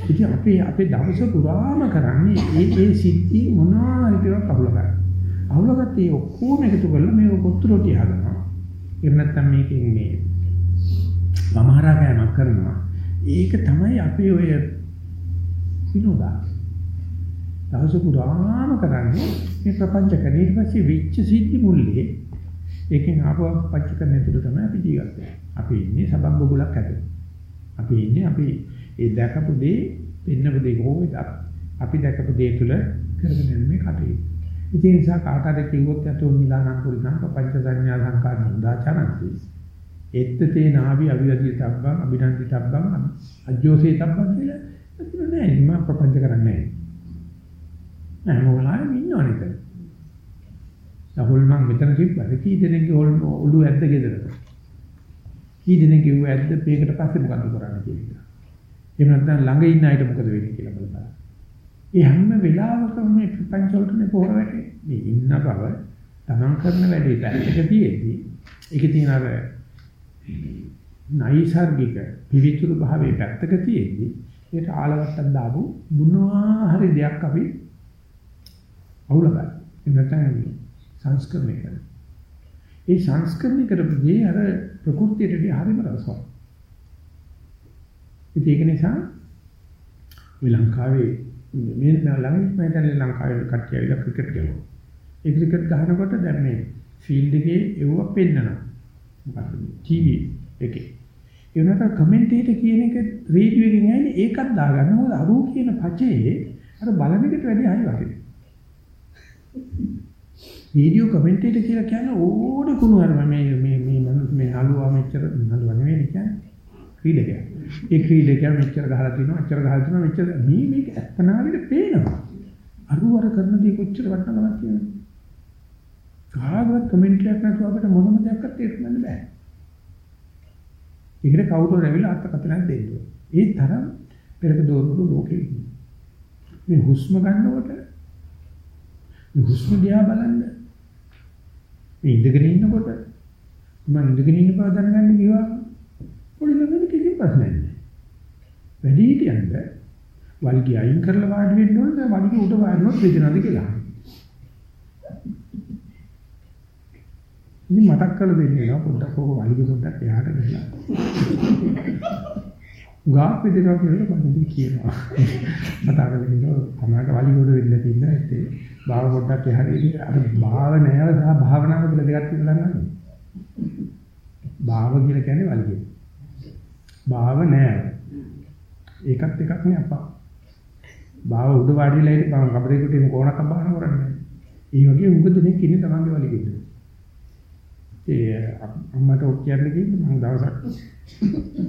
ඉතින් අපේ අපේ දවස පුරාම කරන්නේ ඒ ඒ සිද්ධි මොනවා හිතවත් අහුල ගන්න. අහුලගත්ත ඒ ඔක්කොම එකතු කරලා මේ කොත්තු රොටි හදනවා. එහෙම නැත්නම් මේකෙන් මේ වමහරා ගෑමක් කරනවා. ඒක තමයි අපේ ඔය විනෝදා. දවස පුරාම කරන්නේ මේ ප්‍රපංච කරේ ඊට පස්සේ විච්ච සිද්ධි මුල්ලේ ඒකෙන් ආපුව පච්චකරණය තුල තමයි අපි ජීවත් වෙන්නේ. අපි ඉන්නේ සබම් බබුලක් ඇතුලේ. අපි ඉන්නේ අපි ඒ දැකපු දේ පින්නපු දේ කොහොමද අපි දැකපු දේ තුල කරගෙන යන මේ කටයුතු. ඉතින් ඒ නිසා කාටද කිව්වොත් යතෝ නිදානං කුරිනම් පංච සංඥා සංකාර නන්දාචරන්ති. එත්තේ නාවි අවිවදී තබ්බං අභිනන්දි තබ්බං අජ්ජෝසේ තබ්බං කියලා නෑ මම ප්‍රපංච කරන්නේ නෑ. නෑ මොකලාම ඉන්නවනේ එතන. සහොල් මං මෙතන තිබ්බද කී දෙනෙක්ගේ ඔළුව ඇද්ද ගෙදර? කී දෙනෙක් කිව්ව ඇද්ද මේකට පස්සේ මොකද කරන්න කියලා. එහෙම නැත්නම් ළඟ ඉන්න අයට මොකද වෙන්නේ කියලා බලන්න. ඒ හැම වෙලාවකම මේ ප්‍රපංච වලටනේ පොර වැටේ. මේ ඉන්න බව තමන් කරන වැඩේ පැත්තක තියෙද්දි ඒකේ තියෙන අර නයිසර්ගික පිවිතුරු භාවයේ පැත්තක තියෙද්දි ඒකට ආලවට්ටක් දාපු මොනවා හරි දෙයක් අපි අවුල ගන්න. එහෙම නැත්නම් සංස්කරණය කරනවා. ඒ සංස්කරණය කරපු දේ අර ප්‍රകൃතියටදී හරිම රසවත්. ඉතින් ඒක නිසා මේ ලංකාවේ මේ ළඟින් මම දැන් ලංකාවේ කට්ටිය ඇවිල්ලා ක්‍රිකට් ගහනවා. ඒ ක්‍රිකට් ගහනකොට දැන් මේ ෆීල්ඩ් එකේ එවුව පෙන්නනවා. මොකද්ද ටීවී එකේ. ඒ උනට කමෙන්ටේටර් කියන එක රේඩියෝ එකෙන් ඇයිනේ ඒකත් දාගන්න. මොකද අරූ කියන පචේ අර බලන එකට වැඩි හරි වටිනවා. වීඩියෝ කමෙන්ටේටර් කියලා කියන්නේ ඕනේ කුණු අර මේ මේ මේ මේ නළුවා මෙච්චර නළුවා නෙවෙයි කියන්නේ. ක්‍රීඩකයා. ඒ ක්‍රීඩකයා මෙච්චර ගහලා තිනවා, මෙච්චර ගහලා තිනවා, මෙච්චර මේ මේක ඇත්තනාවිද පේනවා. අරුවර කරන දේ කොච්චර වටිනවද කියන්නේ. කාගවත් කමෙන්ට් එකක් නැතුව අපිට මොනම දෙයක්වත් තේරුම් බෑ. ඒකට කවුරු රැවිලා අර්ථකථනයක් දෙන්න ඕනේ. ඒ තරම් පෙරක දෝරුණු ලෝකෙ ඉන්නේ. මේ හුස්ම ගන්නකොට මේ හුස්ම දිහා බලන්න මේ ඉඳගෙන ඉන්නකොට මම ඉඳගෙන ඉන්න බව දැනගන්න ගියා පොඩි ළමයි කිසි ප්‍රශ්නයක් නැහැ. වැඩි හිටියන්ද වල්ගි අයින් කරලා වාඩි වෙන්න ඕනේ වල්ගි උඩ වාඩිවෙන්න වේදනාවද කියලා. ඉතින් මතක් කරලා දෙන්නේ නෝ පොඩ්ඩක් ඕක වල්ගි පොඩ්ඩක් එහාට ගහලා. ගාක් වේදනාව කියලා මම කියනවා. මතක කරගෙන තමයි වල්ගි උඩ වෙන්න තියෙන ඉතින් භාව පොඩ්ඩක් එහාට අර භාව නෑව සහ භාවනාව කියලා දෙකක් තියෙනවා නේද? භාව කියලා කියන්නේ වල්ගි. භාව නෑ. ඒකත් එකක් නේ අප්පා. භාව උඩ වාඩිලා ඉන්නේ මම කබරේකට එමු කොනක් අබාන කරන්නේ. ඒ වගේ උඟ දෙනෙක් ඉන්නේ තමන්ගේ වලිගෙට. ඒ අම්මට ඔක් කියන්නේ කිව්ව මම දවසක්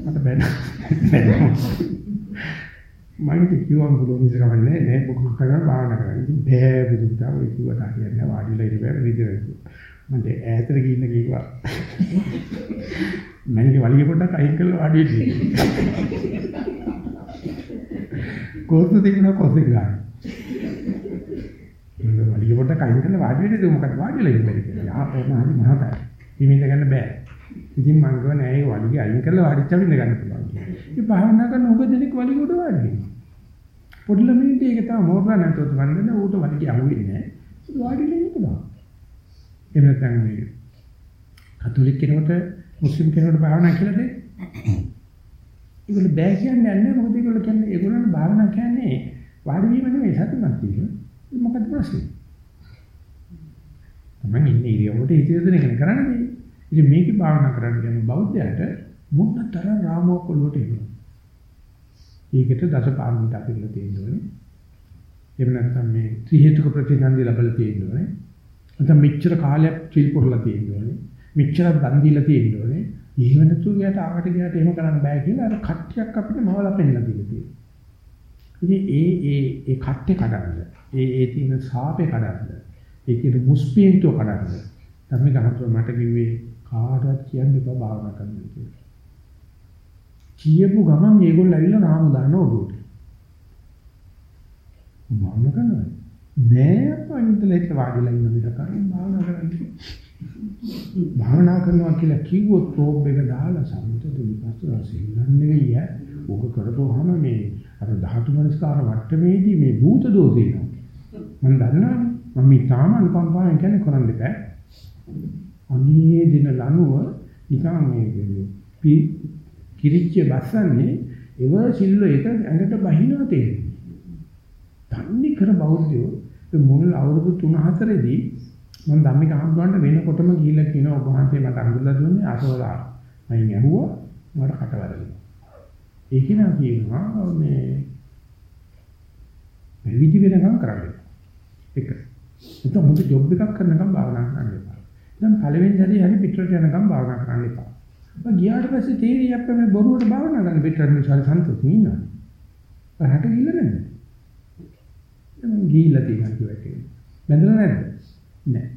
මට බැන. මම කිව්වම් බුදුන් ඉස්සරහන්නේ නේ මොකක් කරලා භාවනා කරන්නේ. ඉතින් බෑ බුදුන්ට ඔය කිව්වට හරියන්නේ වාඩිලා ඉන්න බෑ විදිහට. මම ඈතට ගිහින් කිව්වා. මම වලිය පොඩ්ඩක් අයින් කරලා වාඩි වෙන්න. කොහොමද තිබුණා කොහෙද ගන්න. මම වලිය පොඩ්ඩක් අයින් කරලා වාඩි වෙන්නද මොකද වාඩිලා ඉන්න බැරි කියලා. යාපේ මහනි මහතයි. ඉමින්ද ගන්න බෑ. ඉතින් මං ගව නෑ ඒ වලිය අයින් කරලා වාඩිච්ච විඳ ගන්න පුළුවන් කියලා. ඉතින් භාවනා කරන ඔබ දෙනෙක් වලිය උඩ වාඩි වෙනවා. පොඩි ළමයින්ට ඒක තමයි මෝරලා නැතොත් වන්දන ඌට වලිය අහුවෙන්නේ නෑ. වාඩිලා ඉන්න පුළුවන්. එහෙම නැත්නම් මේ කතෝලික කෙනෙකුට මුස්ලිම් කෙනෙකුට භාවනා කියලා දෙන්න. ඒගොල්ලෝ බෑ කියන්නේ නැහැ මොකද ඒගොල්ලෝ කියන්නේ ඒගොල්ලන්ට භාවනා කියන්නේ වාඩි වීම නෙවෙයි සතුටක් තියෙන. මොකද ප්‍රශ්නේ? තමයි ඉන්නේ ඉරියව්වට හිතේදෙන කෙනෙක් කරන්නේ. ඉතින් මේකේ භාවනා කරන්න කියන බෞද්ධයාට මොනතර රාමෝක වලට එනවා. ඒකට දසපාරමිතා පිළිලා තියෙනවා. එහෙම නැත්නම් මේ ත්‍රි හේතුක ප්‍රතිසන්දි ලැබලා තියෙනවා. නැත්නම් මෙච්චර කාලයක් ත්‍රිල් පුරලා තියෙනවා. මෙච්චර දන් දීලා තියෙන්න ඕනේ. එහෙම නැතු ගියට ආවට ගියට එහෙම කරන්න බෑ කියලා අර කට්ටියක් අපිට මවලා පෙන්නලා දීලා තියෙනවා. ඉතින් ඒ ඒ ඒ කට්ටේ කඩන්න. ඒ ඒ තියෙන සාපේ කඩන්න. ඒ කියන මුස්පීන්තෝ කඩන්න. තමයි ගහතුව මට කිව්වේ කාටවත් කියන්න එපා භාවනා කරන්න කියලා. කියපු ගමන් මේගොල්ලෝ ඇවිල්ලා නාම දාන්න ඕඩුවට. භාවනා කරනවා. නෑ අපිට වාඩිලා ඉන්න විදිහ කරන් භාවනා කරන්නේ. භාවනා කරනවා කියලා කිව්වොත් ප්‍රෝබ් එක දාලා සම්මුත විපස්සනා සිල්ලන් නෙවෙයි ඈ. ඕක කරපුවාම මේ අර ධාතු මනස්කාර වට්ටමේදී මේ භූත දෝෂ එනවා. මම දන්නවනේ. මම මේ තාම අනුකම්පාවෙන් කියන්නේ කරන්න බෑ. අනේ දින ලනුව නිකන් මේ කිරිච්ච බස්සන්නේ එව සිල්ල එක ඇඟට බහිනවා තේරෙන්නේ. තන්නේ කර බෞද්ධයෝ මුල් අවුරුදු 3-4 දී මම ධම්මික හම්බවන්න වෙනකොටම ගිහිල්ලා කියනවා ඔබ වහන්සේ මට අඳුල්ලා දුන්නේ අසෝලා. මම ඇහුවා මට කට වැරදුනා. ඒක නා කියනවා මේ පැවිදි වෙනකම් කරන්න. එක. ඒක මොකද ජොබ් එකක් කරනකම් භාවනා කරන්න එපා. දැන් පළවෙනි සැරේ හරි පිටරට යනකම් භාවනා කරන්න එපා. මම ගියාට පස්සේ තේරෙයි අපේ මේ බොරුවට භාවනා කරන්න පිටරට නිසා සන්තෝෂින් ඉන්නවා. පහට ගිහිල්ලා නැද්ද? මම ගිහිල්ලා තියෙනවා කියලා කියනවා. බැඳලා නැද්ද? නෑ.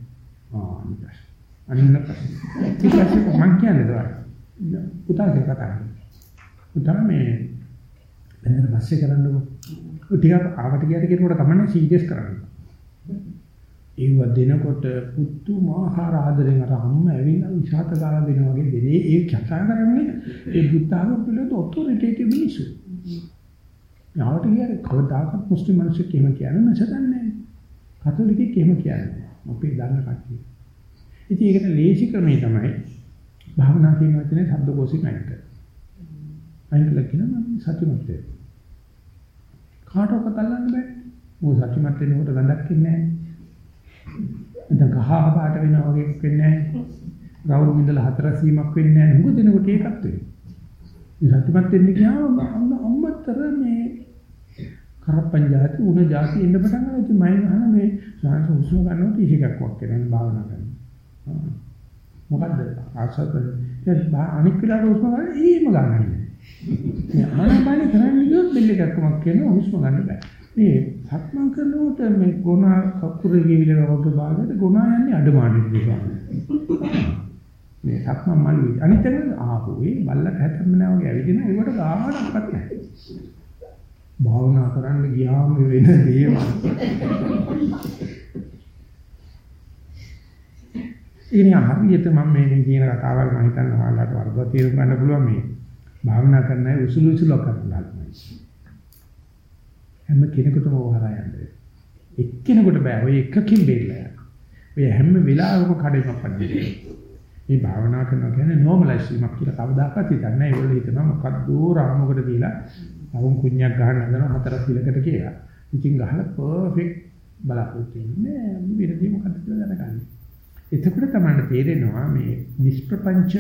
ආ නිකස්. අනින්න පස්සේ. ඊට පස්සේ මං කියන්නේ දවල්. පුතා කියලා කතා කරනවා. පුතා මේ බැඳලා පස්සේ කරන්නකො. ටිකක් ආවට ගියට කෙනෙකුට කමන්නේ සීරියස් කරන්න. ඒව දෙනකොට පුතුමාහාර ආදරෙන් අර අම්ම ඇවිල්ලා විෂාත ගාලා දෙනවා වගේ දෙනේ ඒ කතා කරන්නේ ඒ බුද්ධාගම පිළිබඳ ඔතොරිටේටිව් මිනිස්සු. යාවට කියන්නේ කවදාකවත් මුස්ලිම් මිනිස්සු කියම කියන්නේ නැසදන්නේ නැහැ. කතෝලිකෙක් කියම කියන්නේ. අපේ දන්න කට්ටිය. ඉතින් ඒකට ලේසි ක්‍රමේ තමයි භාවනා කියන වචනේ ශබ්දකෝෂේ නැයික. අයින්කල කියනවා සත්‍යමත් වේ. කාටවත් අල්ලන්න බෑ. මොකද සත්‍යමත් වෙනකොට ගඳක් ඉන්නේ නැහැ. නැත්නම් කහ පාට වෙනවා වගේ වෙන්නේ නැහැ. ගෞරව මිදලා හතරස් වීමක් වෙන්නේ නැහැ. මොකද එනකොට ඒකත් වෙන්නේ. මේ සත්‍යමත් වෙන්න ගියාම අම්මතර මේ කරප්පන් જાති උණ જાති එන්න පටන් ගන්නවා. ඉතින් මම අහන මේ සාහස හුස්ම ගන්නකොට ඉහිකක් වක් වෙනවා භාවනා කරනවා. මොකද්ද ආසත් ඒ අනික් වෙලාවට හුස්ම ගන්න ඒම ගන්නන්නේ. මේ ආනාපාන කරන්නේ කිව්වොත් බෙල්ල එකක්මක් වෙනවා හුස්ම ගන්න බෑ. මේ සක්මන් කරනකොට මේ ගුණ කකුරේ ගිවිල වගේ භාගයට ගුණ යන්නේ අඩමාඩිට දෙනවා. මේ සක්මන් මල්ලි අනිත් එක ආපු ඒ බල්ලට හැතෙන්න නෑ වගේ ඇවිදින ඒකට ගානක්වත් නැහැ. භාවනා කරන්න ගියාම වෙන දේවල්. ඉතින් හරියට මම මේ කියන කතාවල් මම හිතන්නේ ඔයාලට වර්ධව තේරුම් ගන්න පුළුවන් මේ භාවනා කරන අය උසුළු උසුළු කරනවා. හැම කෙනෙකුටම ඕහරා යන්නේ. එක්කෙනෙකුට බෑ. ඔය එකකින් බෙල්ලා යන්න. ඔය හැම වෙලාවකම කඩේම පදින්නේ. මේ භාවනා කරනවා කියන්නේ normalize වීමක් කියලා කවදාකවත් හිතන්නේ නැහැ. ඒගොල්ලෝ හිතනවා මොකද්ද රාමුකට දීලා අවුන් කුණ්‍යක් ගන්න හදනවා හතර පිළකට කියලා. ඉතින් ගහලා perfect බලාපොරොත්තු වෙන්නේ විරදී මොකද්ද කියලා දැනගන්න. එතකොට තමයි තේරෙනවා මේ නිෂ්ප්‍රපංච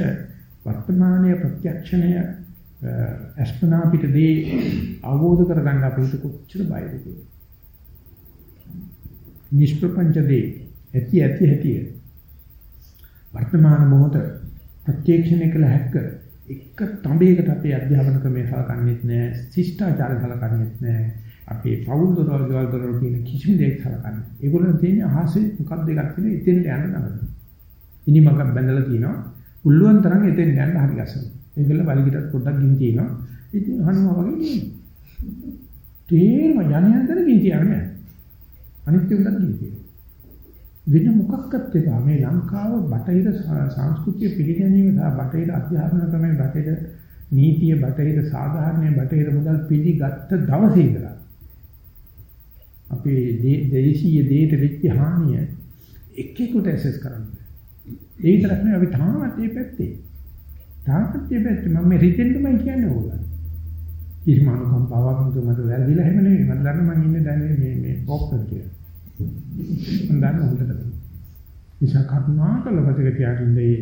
වර්තමානීය ප්‍රත්‍යක්ෂණය අස්පනා පිටදී අවබෝධ කරගන්න අපිට කොච්චර බයද කියලා. නිෂ්ප්‍රපංචදී ඇති ඇති ඇති වර්තමාන මොහොත ප්‍රත්‍යක්ෂණය කළ හැක්ක එක තඹයකට අපේ අධ්‍යාපන ක්‍රමය සලකන්නේත් නැහැ ශිෂ්ටාචාර සලකන්නේත් නැහැ අපේ පවුල් දොරවල් ගෙවල් දොරවල් කියන කිසිම දෙයක් සලකන්නේ. ඒගොල්ලෝ තියෙන අහසේ මොකක්ද එකක් කියලා එතෙන්ට යන්න නරක. ඉනි මගක් බැඳලා තිනවා. උල්ලුවන් තරම් එතෙන් යන්න හරි ගස්සනවා. ඒකල වලිගිටත් පොඩ්ඩක් ගින් තියෙනවා. ඉතින් හනුවා වගේ නෙමෙයි. තේරම යන්නේ නැතර ගින් තියන්නේ. අනිත් උන්ට ගින් තියෙනවා. වෙන මොකක්වත් එපා. මේ ලංකාව බටහිර සංස්කෘතිය පිළිගැනීම සහ බටහිර අධ්‍යාපන ක්‍රමයේ බටහිර නීතිය බටහිර සාධාරණයේ බටහිර මුදල් පිළිගත්ත දවසේ ඉඳලා අපේ දේශීය දේට වෙච්ච හානිය එක්කෙකුට ඇසස් කරන්න. ඒ විතරක් නෙවෙයි අපි තාමත් මේ පැත්තේ තාපත්‍ය පැත්ත මම මේ රිටෙන්ටමයි කියන්නේ ඕගොල්ලෝ. කිසිම අනුකම්පාවක් නෙවෙයි මට වැරදිලා හැම නෙවෙයි මම දන්න මම ඉන්නේ දැන් මේ මේ බොක්සර් කියලා. මම දන්න හොඳට. ඉෂා කර්මාකල වදක තියාගන්නේ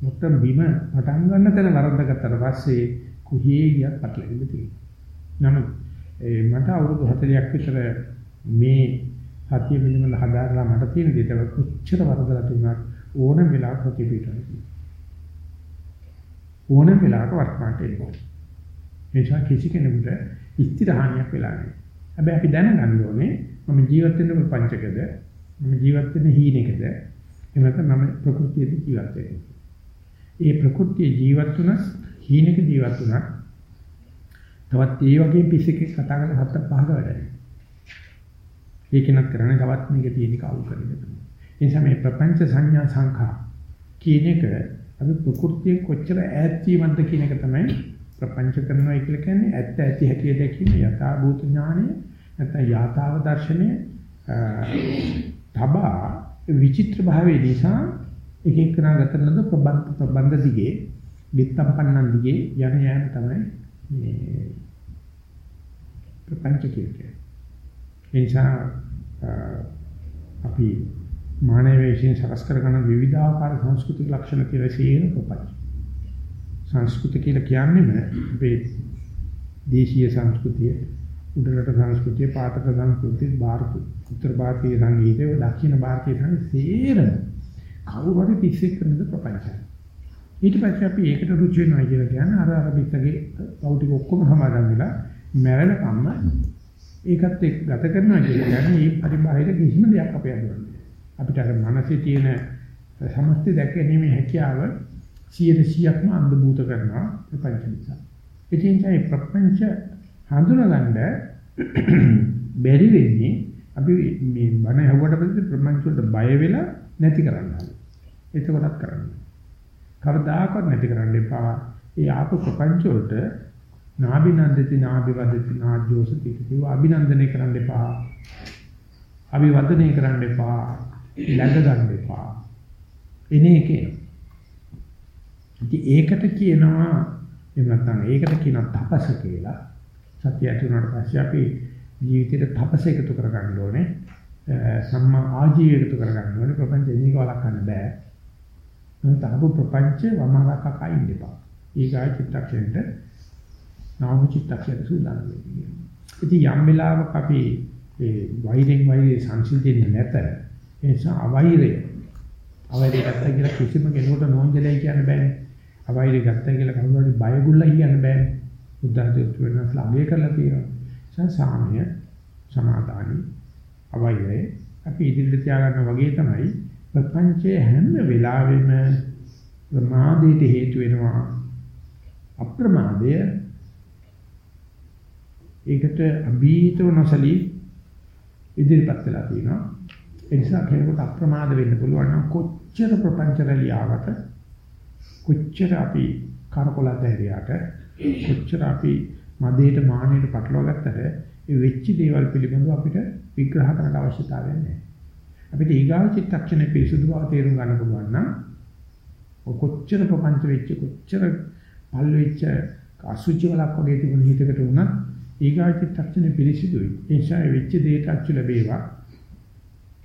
මොකද බිම පටන් ගන්න තැන වරද්දගත්තට පස්සේ කුහියේ ගියත් පටලෙන්න තියෙනවා. නමුත් මට අවුරුදු 40ක් විතර මේ සතිය පිළිබඳ හදාරලා මට තියෙන දෙයට කොච්චර වරදලා තිබුණත් ඕනම වෙලාවක ප්‍රතිපීඩනය ඕනම වෙලාවක වර්තමානට එනවා. ඒ නිසා කිසි කෙනෙකුට ස්ථිරහානියක් වෙලා නැහැ. හැබැයි අපි දැනගන්න ඕනේ මම ජීවත් වෙන ප්‍රපංචකද මම ජීවත් වෙන හීනෙකද එහෙම නැත්නම් මම ප්‍රകൃතියේ ජීවත් වෙන්නේ. ඒ ප්‍රകൃතියේ ජීවත් වුණත් හීනෙක ජීවත් වුණත් තවත් ඒ වගේ පිස්සෙක් කතා කරලා හත පහක වැඩයි. ඒකෙනත් කරන්නේ තවත් මේක තියෙන කවු කරගෙන. ඒ නිසා මේ ප්‍රපංච සංඥා සංඛා කියන එක අපි ප්‍රകൃතියෙන් කොච්චර ඈත් වීමක්ද කියන එක තමයි ප්‍රපංච කරනවා කියලා කියන්නේ ඇත්ත ඇති හැටි දැකීම යථා භූත ඥානය නැත්නම් යථාව දර්ශනය තබා විචිත්‍ර භාවයේ නිසා එක එකනා ගතනද ප්‍රබන්ධ ප්‍රබන්ධ දිගේ විත්තම් පන්නන් දිගේ යන යන තමයි මේ ප්‍රපංච කියන්නේ. ඒ නිසා අපි මානව විශ්ින් සකස් කරගන්න විවිධාකාර සංස්කෘතික ලක්ෂණ කියලා කියන කොටයි. සංස්කෘති කියලා කියන්නේම අපේ දේශීය සංස්කෘතිය, උඩරට සංස්කෘතිය, පාතක සංස්කෘතිය, ಭಾರತ, උත්තර ಭಾರತೀය සංගීතය, දක්ෂිණ ಭಾರತೀය සංගීතය කවුරු හරි පිස්සෙක් කරනද ප්‍රපංචය. ඊට පස්සේ අපි ඒකට රුචි වෙනවා කියලා කියන්නේ අර අර පිටගේ පවු ටික ඔක්කොම සමාදන් වෙලා මැරෙනකම්ම ඒකත් එක්ක ගත කරනවා කියලා කියන්නේ මේ පරිබාහිර කිසිම දෙයක් අපේ අඳුරන්නේ. අපිට අර මනසේ තියෙන සමස්ත දැකීමේ හැකියාව 100%ක්ම අන්ධබූත කරනවා ප්‍රපංච නිසා. ඉතින් ඒ ප්‍රපංච හඳුනගන්න බැරි වෙන්නේ අපි මේ බණ ඇහුවට පස්සේ ප්‍රපංච වලට බය වෙලා නැති කරන්න. ඒකවලත් කරන්න. කවදාකවත් නැති කරන්න එපා. ඒ ආපු ප්‍රපංච වලට නාබිනන්දති නාබිවදති නාජෝස තිතිව අභිනන්දනය කරන්න එපා. අභිවදනය කරන්න එපා. Läග ගන්න එපා. එනේ එකේ. ඉතින් ඒකට කියනවා එහෙම නැත්නම් ඒකට කියනවා තපස කියලා. සත්‍ය ඇති වුණාට පස්සේ අපි ජීවිතේට තපස එකතු කරගන්න ඕනේ. සම්මා ආජීව එකතු කරගන්න ඕනේ. ප්‍රපංච එනික වළක්වන්න බෑ. මොකද අහපු ප්‍රපංච වමරක කයින් දෙපා. ඊගා චිත්තක්ෂණයට නාම චිත්තක්ෂණයට සූදානම් වෙන්නේ. ඉතින් යම් වෙලාවක අපි ඒ වෛරෙන් වෛරේ සංසිඳෙන්නේ නැත. ඒ නිසා අවෛරය අවෛරය ගත්තා කියලා කිසිම කෙනෙකුට නෝන්ජලයි කියන්න බෑනේ. අවෛරය ගත්තා කියලා කවුරු හරි බයගුල්ලා කියන්න බෑනේ. බුද්ධාධිත්ව වෙනස්ලා අගය කරලා තියෙනවා. සාමාන්‍ය සමාදානි අවෛරය අපි ඉදිරියට තියාගන්න වගේ තමයි ප්‍රපංචයේ හැම වෙලාවෙම ප්‍රමාදයට හේතු වෙනවා අප්‍රමාදය ඒකට අභීතව නොසලී ඉදිරිපත් වෙලා තියෙනවා ඒ නිසා කෙනෙකුට අප්‍රමාද වෙන්න පුළුවන් නම් කොච්චර ප්‍රපංච රැලියාවට කොච්චර අපි කරකොලත හැරියට කොච්චර අපි මදේට මානෙට පටලවා ගත්තට ඒ වෙච්ච දේවල් පිළිබඳව අපිට විග්‍රහ කරන්න අවශ්‍යතාවයක් නැහැ අපිට ඊගාව චිත්තක්ෂණය පිරිසුදු බව තේරුම් ගන්න පුළුවන් නම් කොච්චර ප්‍රපංච වෙච්ච කොච්චර පල් වෙච්ච අසුචි වලක් වගේ තිබුණ හිතකට වුණත් ඊගාව චිත්තක්ෂණය පිරිසුදුයි. ඒ නිසා වෙච්ච දේට අච්චු ලැබේවා.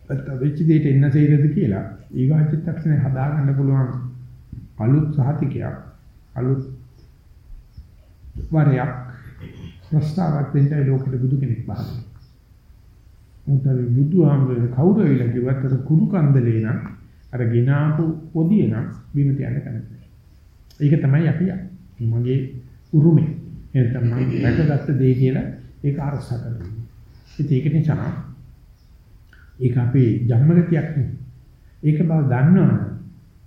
අත් වෙච්ච දේට එන්න සේරද කියලා ඊගාව චිත්තක්ෂණය හදා ගන්න පුළුවන් අලුත් සහතිකයක් අලුත් වරයක් ප්‍රස්තාවක් දෙන්න ලෝකෙට බුදු කෙනෙක් පහළ උන්ටරි බුදුහාමුදුරේ කවුරු වෙලා කිව්වත් අර කුඩු කන්දලේ නම් අර ගිනාපු පොදිය නම් බිම තියන්න කැමතියි. ඒක තමයි අපි මගේ උරුමේ. එතන මම රැකගත්ත දේ කියලා ඒක අරසා කරනවා. ඉතින් ඒක නිසා ඒක අපේ ජන්මගතියක් නෙවෙයි. ඒක බව දන්නවනේ.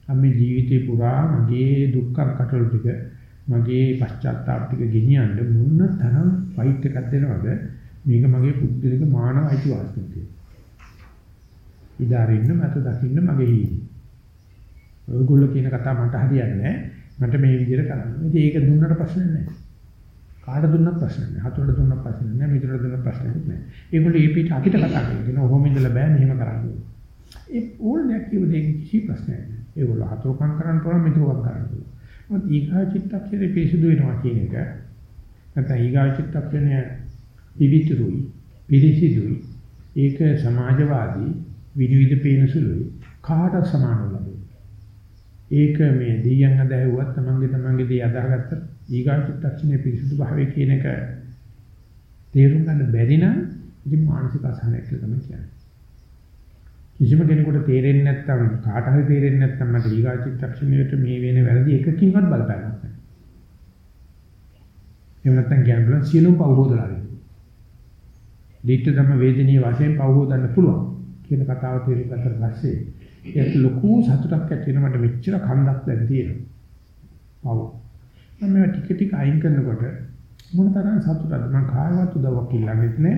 අපි ජීවිතේ පුරා මගේ දුක්ඛ කටළු ටික මගේ පශ්චාත්තාප ටික ගෙනියන්න මොන තරම් ෆයිට් එකක් දෙනවද මේක මගේ පුද්ගලික මානව අයිතිවාසිකම් කියලා. ඉදාරින්න මට දකින්න මගේ හිණි. ඔයගොල්ලෝ කියන කතාව මට හරියන්නේ නැහැ. මට මේ විදිහට කරන්න. ඉතින් ඒක දුන්නට ප්‍රශ්න නැහැ. කාට දුන්නත් ප්‍රශ්න නැහැ. හතුරට දුන්නත් ප්‍රශ්න නැහැ. මිතුරට දුන්නත් ප්‍රශ්න නැහැ. ඒගොල්ලෝ ඒ පිට අපිට කතා කරනවා. ඔහොම ඉඳලා බෑ මෙහෙම කරන්න. ඒ ඕල්යක් කියව දෙක කිසි ප්‍රශ්නයක් නැහැ. ඒගොල්ලෝ හතුරකම් කරන්න පුළුවන් මිතුරකම් කරන්න පුළුවන්. මොකද ඊගා චිත්තක්ෂරේ පිරිසුදු වෙනවා කියන එක නැත්නම් ඊගා චිත්තක්ෂණය පිවිතුරුයි පිරිසිදුයි ඒක සමාජවාදී විනිවිද පේන සුළුයි කාට සමානව ඒක මේ දෙයයන් අදහුවත් තමන්ගේ තමන්ගේ දේ අදාහගත්ත ඊගාචිත්තක්ෂණයේ පිරිසුදු භාවය කියන එක තේරුම් ගන්න බැරි නම් ඉතින් මානසික අසහනයක් කියලා තමයි කියන්නේ. කිසිම කෙනෙකුට තේරෙන්නේ නැත්නම් කාට හරි තේරෙන්නේ නැත්නම් මට ඊගාචිත්තක්ෂණයට මේ වෙන වැරදි එකකින්වත් බලපෑමක් නැහැ. එහෙම නැත්නම් කියන්න සියලුම පව් හොදලා දිට්ඨ ධම්ම වේදනීය වශයෙන් පව හොදන්න පුළුවන් කියන කතාව තේරුම් ගත්තට පස්සේ ඒක ලොකු සතුටක් ඇති වෙන මට මෙච්චර කන්දක් දැන් තියෙනවා. පව. මම ටික ටික අයින් කරනකොට මොන තරම් සතුටද මම කායවත් උදව්වක් ඉල්ලන්නේ නැහැ.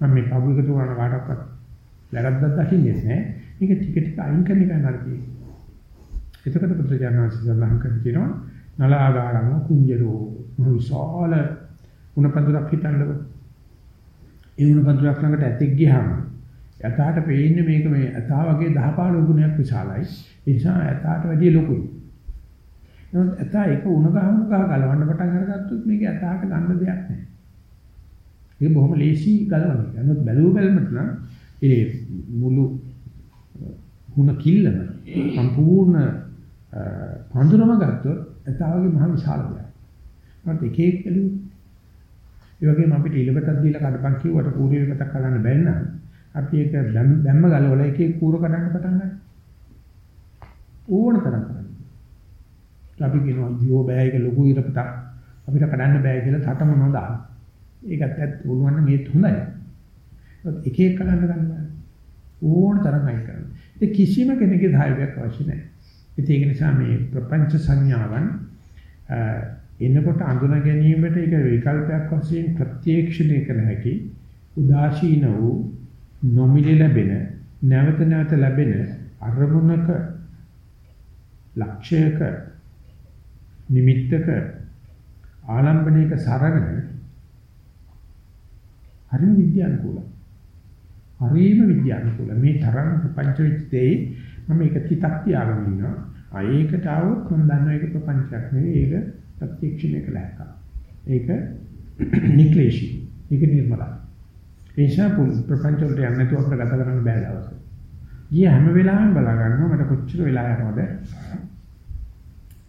මම මේ පබු එකතු කරන කාටවත් වැරද්දක් දකින්නේ නැහැ. මේක ටික ටික අයින් කරන එක නරකයි. එතකොට පුත්‍රජානනාංශ සඳහන් කර තියෙනවා නලාගාරම කුංජරෝ විශාල උණපඳුරක් හිටන්නකො ඒ වුණ පඳුරක් ළඟට ඇතෙක් ගියාම යථාට පේන්නේ මේක මේ යථා වගේ 10 15 ගුණයක් විශාලයි. ඒ නිසා යථාට වැඩිය ලොකුයි. නමුත් යථා එක උණ ගහමු ගහ ගලවන්න පටන් අරගත්තොත් මේක යථාට ගන්න දෙයක් නැහැ. ඒක බොහොම ලේසි ගලවන්න. නමුත් බැලුව බැලමට නම් ඒ මුළු හුණ කිල්ලම සම්පූර්ණ පඳුරම ගත්තොත් එතාවගේ මහ විශාල දෙයක්. මට එක එක කළු ඒ වගේම අපිට ඉලවටක් දීලා කඩපන් කිව්වට කූරියකටක් කරන්න බැරි නම් අපි ඒක දැම්ම ගලවලා එකේ කූර කඩන්න පටන් ගන්නවා. ඕන තරම් කරන්න. අපි කියනවා යෝ බෑ ඒක ලොකු ඉරපතක් අපිට කඩන්න බෑ කියලා තටම නොදා. ඒකත් ඇත්ත උළුවන්න මේත් හොඳයි. එක එක කරන්න ගන්න බෑ. ඕන තරම් අය කරන්න. ඒ කිසිම කෙනෙකුගේ ධෛර්යයක් අවශ්‍ය නැහැ. ඒක නිසා මේ ප්‍රපංච සංඥාවන් එනකොට අඳුන ගැනීමට ඒක විකල්පයක් වශයෙන් ප්‍රත්‍යක්ෂණය කළ හැකි උදාසීන වූ නොමිලේ ලැබෙන නැවත නැවත ලැබෙන අරමුණක ලක්ෂයක නිමිත්තක ආලම්බණයක සරණ හරිම විද්‍යානුකූලයි. හරිම විද්‍යානුකූලයි. මේ තරම් ප්‍රපංච වෙච්ච දෙයි මම ඒක තිතක් තියාගෙන ඉන්නවා. ආ ඒකට આવොත් මම දන්නවා ඒක ප්‍රපංචයක් නෙවෙයි ඒක ප්‍රත්‍යක්ෂණය කළ හැකියි. ඒක නික්ලේශී. ඒක නිර්මලයි. ඒ නිසා ප්‍රපංච වලට යන්නේ නැතුව අපිට ගත කරන්න බෑ දවස්. ගිය හැම වෙලාවෙම බලා ගන්නවා මට කොච්චර වෙලා යනවද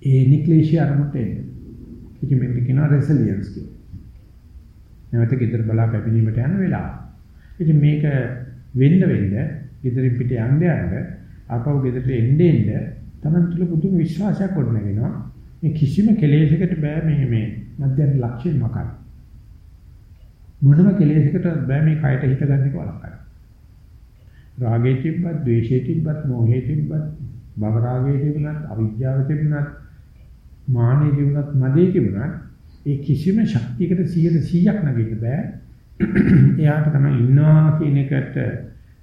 ඒ නික්ලේශී අරමුණට එන්නේ. ඉතින් මේක කියනවා රෙසිලියන්ස් කියලා. නැවත ගෙදර බලා පැමිණීමට යන වෙලාව. ඉතින් මේක වෙන්න වෙන්න ගෙදරින් පිට යන්න යන්න ආපහු ගෙදරට එන්නේ එන්නේ Taman තුල පුදුම විශ්වාසයක් ගොඩනගෙනවා. මේ කිසිම කෙලෙසයකට බෑ මේ මේ මධ්‍යම ලක්ෂණ මොකක්ද? මොනම කෙලෙසයකට බෑ මේ කයට හිත ගන්න එක වළක්වන්න. රාගයේ තිබ්බත්, ද්වේෂයේ තිබ්බත්, මෝහයේ තිබ්බත්, භව රාගයේ තිබුණත්, අවිජ්ජාව තිබුණත්, මානෙ තිබුණත්, මදේ තිබුණත් ඒ කිසිම ශක්තියකට 100%ක් නැගෙන්න බෑ. එයාට තමයි ඉන්නවා කියන එකට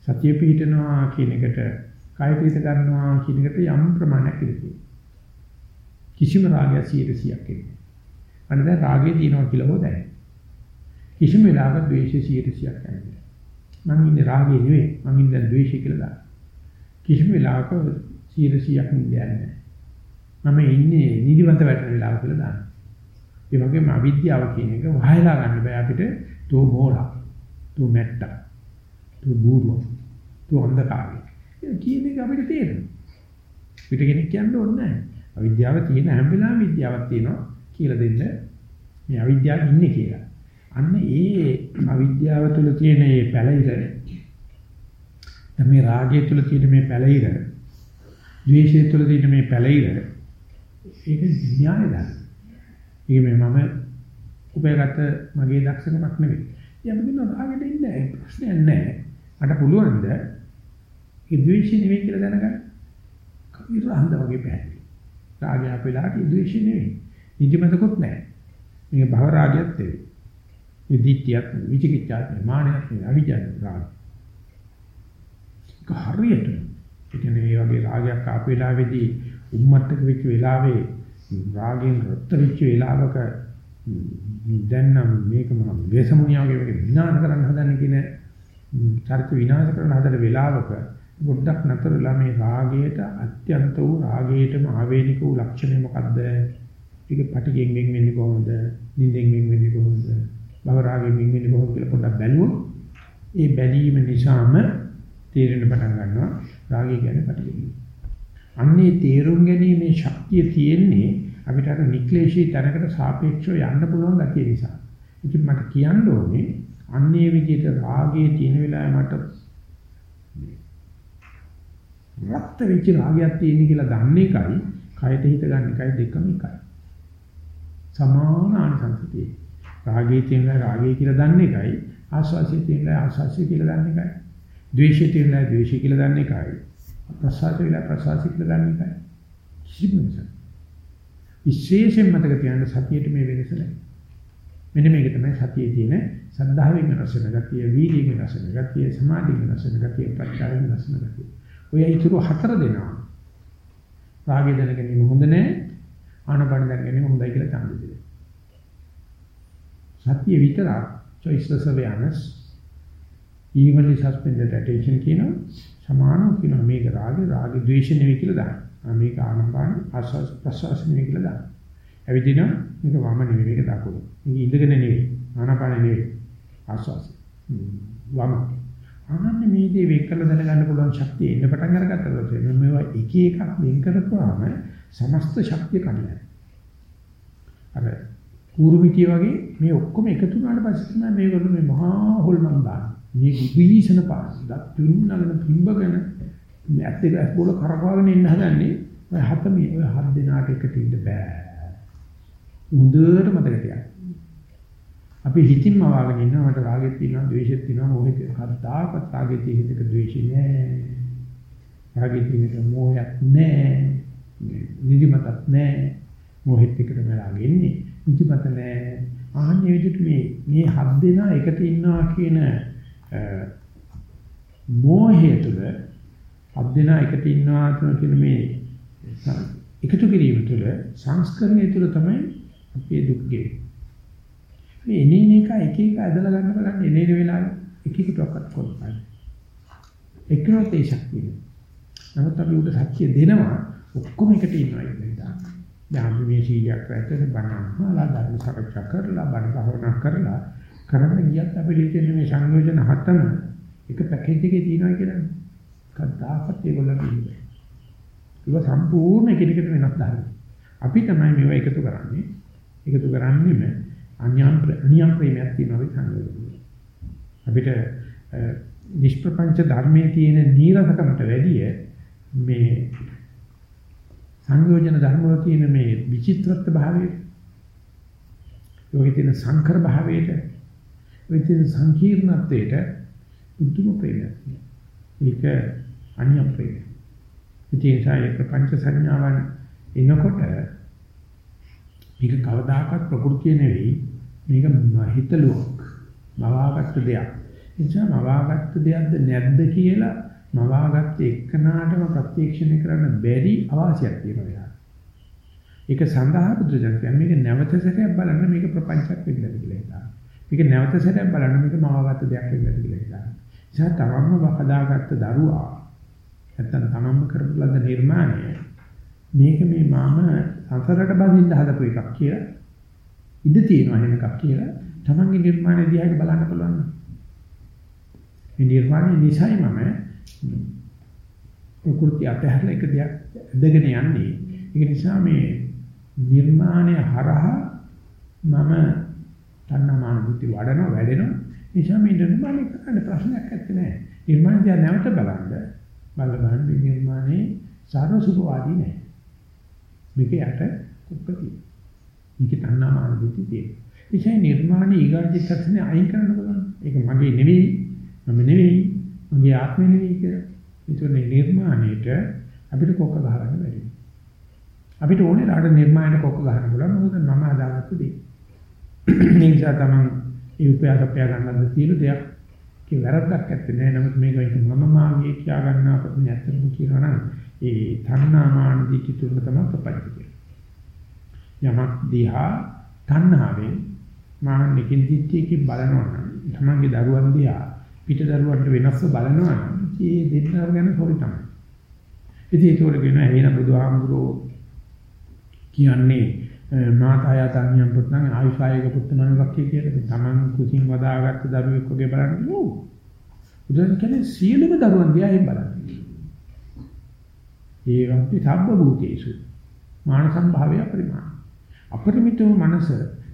සතිය පිහිටනවා කියන එකට කය පිට ගන්නවා කියන එකට යම් ප්‍රමාණයක් ඉතිරි. කිසිම රාගයක් 100%ක් එන්නේ. අන්න දැන් රාගය තියෙනවා කියලා හොදයි. කිසිම වෙලාවක ද්වේෂය 100%ක් නැහැ. මම ඉන්නේ රාගේ නෙවෙයි මම ඉන්නේ දැන් ද්වේෂය කියලා දාන්න. කිසිම වෙලාවක 100%ක් නිදන්නේ නැහැ. මම ඉන්නේ නිදිමත වැටෙන වෙලාව කියලා දාන්න. ඒ වගේම අවිද්‍යාව කියන එක වහයලා ගන්න බෑ අපිට තෝ මෝලා තෝ මැට්ටා තෝ බූරුව තෝ අන්ධකාරය කියන එක අපිට තේරෙනවා. පිට කෙනෙක් කියන්න ඕනේ නැහැ. අවිද්‍යාව තියෙන හැම වෙලාවෙම විද්‍යාවක් තියෙනවා කියලා දෙන්න මේ අවිද්‍යාව ඉන්නේ කියලා. අන්න ඒ අවිද්‍යාව තුළ තියෙන මේ පැලිර මේ රාගය තුළ තියෙන මේ පැලිර ද්වේෂය තුළ තියෙන මේ පැලිර ඒක න්‍යායද? ඒක මේ මම උපයගත්ත මගේ දක්ෂකමක් නෙවෙයි. යම් දිනක් රාගෙට ඉන්නේ ප්‍රශ්නයක් නැහැ. මට පුළුවන්ද ඒ ද්වේෂය නෙවෙයි කියලා දැනගන්න. කවිර අහඳ වගේ පැහැදිලි. රාගය අපේලාට ද්වේෂය නෙවෙයි. නිදිමතකුත් නැහැ. මේක භව රාගයක් නෙවෙයි. මේ දිට්ඨියක් විචිකිච්ඡාවක් මානයක් නෙවෙයි අවිජ්ජාවක් රාගය. හරියට ඒ කියන්නේ මේ වගේ රාගයක් ආපු වෙලාවේදී උම්මත්තක වෙච්ච වෙලාවේ රාගයෙන් රත් වෙච්ච වෙලාවක දැන් නම් මේක මම වේසමුණියාගේ මේක විනාශ කරන්න හදන්නේ කියන චරිත විනාශ කරන්න හදන වෙලාවක පොඩ්ඩක් නතරලා මේ රාගයට අත්‍යන්ත වූ රාගයටම ආවේනික වූ ලක්ෂණය මොකද්ද? ඒක පටිගෙන් වෙන් වෙන්නේ කොහොමද? නිින්දෙන් වෙන් වෙන්නේ කොහොමද? භව රාගයෙන් වෙන් වෙන්නේ කොහොමද කියලා පොඩ්ඩක් බැලුවොත් ඒ බැලීම නිසාම තේරෙන්න පටන් ගන්නවා රාගය කියන්නේ පටිගෙන්. අන්නේ තේරුම් ගැනීමේ ශක්තිය තියෙන්නේ අපිට අර නික්ලේශී තැනකට සාපේක්ෂව යන්න පුළුවන් ගැතිය නිසා. ඉතින් මට කියන්න ඕනේ අන්නේ විදිහට රාගයේ තියෙන වෙලාවේ මට රත් වෙච්ච රාගයක් තියෙන කියලා දන්න එකයි කයට හිත ගන්න එකයි දෙකම එකයි. සමාන ආනිසංසතිය. රාගයේ තියෙන රාගය කියලා දන්න එකයි ආස්වාසිය තියෙන ආස්වාසිය කියලා දන්න එකයි. ද්වේෂය තියෙන ද්වේෂය කියලා දන්න එකයි. ප්‍රසාද කියලා ප්‍රසාසිය කියලා දන්න එකයි. කිසිම වෙනසක්. විශේෂයෙන් මතක තියාගන්න සතියේට මේ වෙනස නැහැ. මෙන්න මේක තමයි සතියේ තියෙන සද්ධාවෙන් වෙනස් වෙන ගතිය, වීර්යයෙන් වෙනස් වෙන ගතිය, සමාධියෙන් වෙනස් වෙන ගතිය, ප්‍රත්‍යාවෙන් වෙනස් වෙන ගතිය. ඔය ඊතුරු හතර දෙනා රාගය දැන ගැනීම හොඳ නැහැ ආනපන දැන ගැනීම හොඳයි කියලා තන්නේ දෙන්නේ. සතිය විතර choiceless awareness evenly suspended attention කියන සමානව කියන මේක රාග රාග ද්වේෂ නෙවෙයි කියලා දාන්න. මේක ආනපන ආස්වාස් ප්‍රසවාස නෙවෙයි කියලා දාන්න. ඇවිදින මේක වම නෙවෙයි මේක දකුණ. මේක ඉඳගෙන නෙවෙයි ආනපන නෙවෙයි ආස්වාස්. වම අනන්නේ මේ දේ වෙන් කළ දැනගන්න පුළුවන් ශක්තිය එන්න පටන් අරගත්තා පස්සේ මේවා එක එකක් වෙන් කරපුවාම සමස්ත ශක්තිය කඩලා අර කූරුමිටිය වගේ මේ ඔක්කොම එකතු වුණාට පස්සේ තමයි මේගොල්ලෝ මේ මහා හොල්මන් දාන මේ විවිධන පාස් දත් තුන්නගෙන පිම්බගෙන මේ ඇත්ත එක බෝල කරකවගෙන ඉන්න හදන්නේ ඔය හත මේ ඔය හත් දෙනාට එකට ඉන්න බෑ. හොඳට මතක තියාගන්න. අපි හිතින්ම වාගෙන ඉන්නවා මට රාගෙත් තියෙනවා ද්වේෂෙත් තියෙනවා මොහෙත් කද්දාකත් රාගෙත් තියෙන එක ද්වේෂෙ නෑ. රාගෙත් තියෙන එක මොහයක් නෑ. නිදිමතක් නෑ. මොහෙත් එකට මරාගෙන ඉන්නේ. නිදිමත නෑ. ආන්නේ විදිහට මේ මේ හත් දෙනා එකට ඉන්නවා කියන මොහය තුළ හත් දෙනා එකට ඉන්නවා කියන මේ එකතු කිරීම තුළ සංස්කරණය තුළ තමයි අපේ දුක් ගෙවෙන්නේ මේ එනේන එක එක එක ඇදලා ගන්න බලන්න එනේන වෙලාවෙ එක එක ටොක්කත් කොල්පයි. එක්කනොත් ඒ ශක්තිය. නමුත් අපි උඩ සත්‍ය දෙනවා ඔක්කොම එකට ඉන්නවා කියන දා. දැන් අපි මේ සීලයක් රැකගෙන බණහලා ධර්ම සාකච්ඡා කරලා බණ භාවනා කරලා කරන්න ගියත් අපිට හිතෙන්නේ මේ සංයෝජන හතම එක පැකේජ් එකේ තියෙනවා කියලා. කද්දාකත් ඒගොල්ලෝ කියන්නේ. ඒක සම්පූර්ණ එකිනෙකට වෙනස් ධර්ම. අපි තමයි මේවා එකතු කරන්නේ. එකතු කරන්නේම අන්‍යම් අනියම් ප්‍රේමයක් තියෙනවා ඒ සංයෝජන. අපිට නිෂ්ප්‍රපංච ධර්මයේ තියෙන නීරසකමට වැඩිය මේ සංයෝජන ධර්ම වල තියෙන මේ විචිත්‍රත්ව භාවයට යෝගී තියෙන සංකර භාවයට ඔය තියෙන සංකීර්ණත්වයට උතුම් ප්‍රේමයක් තියෙනවා. ඒක අන්‍යම් ප්‍රේමය. ඉතින් ඒ සාය ප්‍රපංච සංඥාවන් එනකොට මේක කවදාකවත් ප්‍රകൃතිය නෙවෙයි මේක හිතලුවක් මවාගත්ත දෙයක්. එනිසා මවාගත්ත දෙයක්ද නැද්ද කියලා මවාගත්ත එක්කනාටම ප්‍රත්‍යක්ෂණය කරන්න බැරි අවශ්‍යයක් තියෙනවා. ඒක සඳහා බුදුදහම මේක නැවත සැරයක් බලන්න මේක ප්‍රපංචයක් වෙන්නද කියලා හිතනවා. මේක නැවත සැරයක් බලන්න මේක මවාගත්ත දෙයක් වෙන්නද කියලා හිතනවා. නිසා තමන්ම හදාගත්ත දරුවා නැත්තම් තමන්ම කරපු ලද නිර්මාණය මේක මේ මම සසරට බඳින්න හදපු එකක් කියලා ඉඳ තියෙනවා එහෙම එකක් කියලා තමන්ගේ නිර්මාණය දිහාට බලන්න පුළුවන්. මේ නිර්මාණය නිසයි මම ප්‍රകൃති අතහැරලා එක දෙයක් ඇදගෙන යන්නේ. ඒක නිසා මේ නිර්මාණය හරහා මම තණ්හාමාන බුද්ධි වඩනවා වැඩෙනවා. නිසා මේ නිර්මාණය කරන්න ප්‍රශ්නයක් නැත්තේ. නිර්මාණය දිහා නැවත බලන්න බලන්න මේ නිර්මාණය සාර සුභවාදී නැහැ. මේක යට කුක්ක තියෙනවා. මේක තණ්හාමාන බුද්ධි තියෙනවා. ඒසයි නිර්මාණී ඊගාචිත්තක්ෂණය අයින් කරන්න බලන්න. ඒක මගේ නෙවෙයි, මම නෙවෙයි, මගේ ආත්මෙ නෙවෙයි කියලා. ඒතකොට නිර්මාණයට අපිට කොක්ක ගහගන්න බැරි. අපිට ඕනේ රාඩ නිර්මාණයට කොක්ක ගහන්න පුළුවන්. මොකද මම හදාගත්ත දේ. මේ නිසා තමයි ඒ උපයාසපය ගන්නද තියෙන දෙයක් කි වැරද්දක් නැත්තේ නෑ. නමුත් මේක මම මාගේ කියා ගන්නා ප්‍රශ්නේ ඇත්තටම කියනවා නම් ඒ තණ්හාමාන දිටි තුන තමයි ප්‍රපංච කියන්නේ. යමක් දිහා තණ්හාවෙන් මාන්නකින් දිට්ඨියකින් බලනවා නම් තමන්ගේ දරුවන් දිහා පිට දරුවන්ට වෙනස්ව බලනවා නම් ඒ දෙන්නව ගැන සෝරි තමයි. ඉතින් ඒක උඩ කියන ඇහෙන බුදුහාමුදුරෝ කියන්නේ මාතාය තන්යම් පුත්නම් ආයුෂායක පුත්මනක් කියලා තමන් කුසින් වදාගත්ත දරුවෙක් වගේ බලන්න ඕ. බුදුන් කියන්නේ සියලුම දරුවන් දිහා එහෙම බලන්න. ඒවම්පි සබ්බ භූතේසු මාන සම්භාවය පරිමාණ අපරිමිතව මනස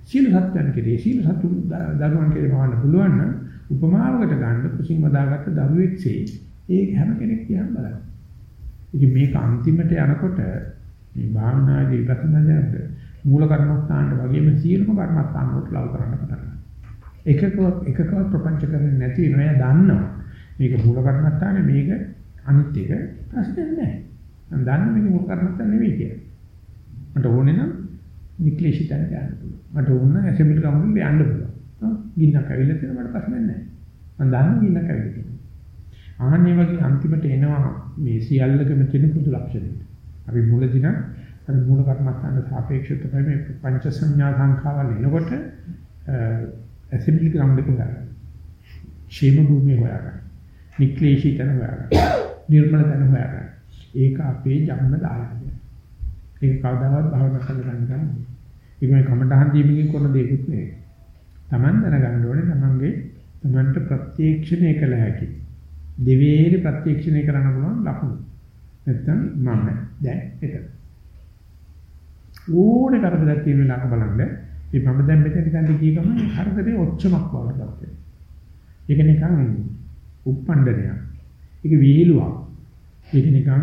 සීල සත්‍යයන් කෙරේ සීල සතු දරුවන් කෙරේ මවන්න පුළුවන් නම් උපමාවකට ගන්න කුසින් වදාගත්ත දරුවෙක්සේ ඒ හැම කෙනෙක් දිහා බලන්න. ඉතින් මේක අන්තිමට යනකොට මේ භාවනාදී විපස්සනාද මූල කර්මස්ථානට වගේම සීලම කර්මස්ථාන වලට ලව් කරන්න පටන් ගන්නවා. එකකවත් එකකවත් ප්‍රපංච කරන්නේ නැති වෙනවා. එයා දන්නවා. මේක මූල කර්මස්ථානේ මේක අනිත් එක ප්‍රශ්නේ නැහැ. මම දන්නේ මේක මොකක් කරන්නත් නෙවෙයි කියලා. මට ඕනේ නම් නික්ලේශිතන්ට යන්න පුළුවන්. මට ඕන නම් ඇසෙම්බලි කවුරුන් යන්න පුළුවන්. ගින්නක් ඇවිල්ලා තියෙන මට ප්‍රශ්නයක් නැහැ. මම දන්නේ ගින්නක් ඇවිල්ලා තියෙනවා. ආන්නේ වගේ අන්තිමට එනවා මේ සියල්ලකම තියෙන පුදු ලක්ෂණය. අපි මුලදී නම් අර මූල කර්මස්ථාන සාපේක්ෂව තමයි මේ පංච සංඥා සංඛාවල් එනකොට ඇසෙම්බලි ග්‍රවුන්ඩ් එක හොයාගන්න. ക്ഷേම භූමිය හොයාගන්න. නික්ලේශී තැන හොයාගන්න. නිර්මල තැන හොයාගන්න. ඒක අපේ ජන්ම දායකය. ඒක කවදාවත් භවනා කරලා ගන්න ගන්න. ඒක මේ කමඨහන් දීමකින් කරන දෙයක් නෙවෙයි. Taman දැනගන්න ඕනේ Tamanගේ Tamanට ප්‍රත්‍යක්ෂණය කළ හැකි. දෙවේලි ප්‍රත්‍යක්ෂණය කරන්න පුළුවන් ලකුණු. නැත්තම් මම දැන් එතන. ඕනේ කරදරයක් තියෙන වෙලාවක බලන්න මේ මම දැන් මෙතන ඉඳන් ගිය ගමන් හරිදේ ඔච්චමක් වගේ තමයි. ඒක නිකන් උප්පණ්ඩනයක්. ඒක වීලුවක්. ඒක නිකන්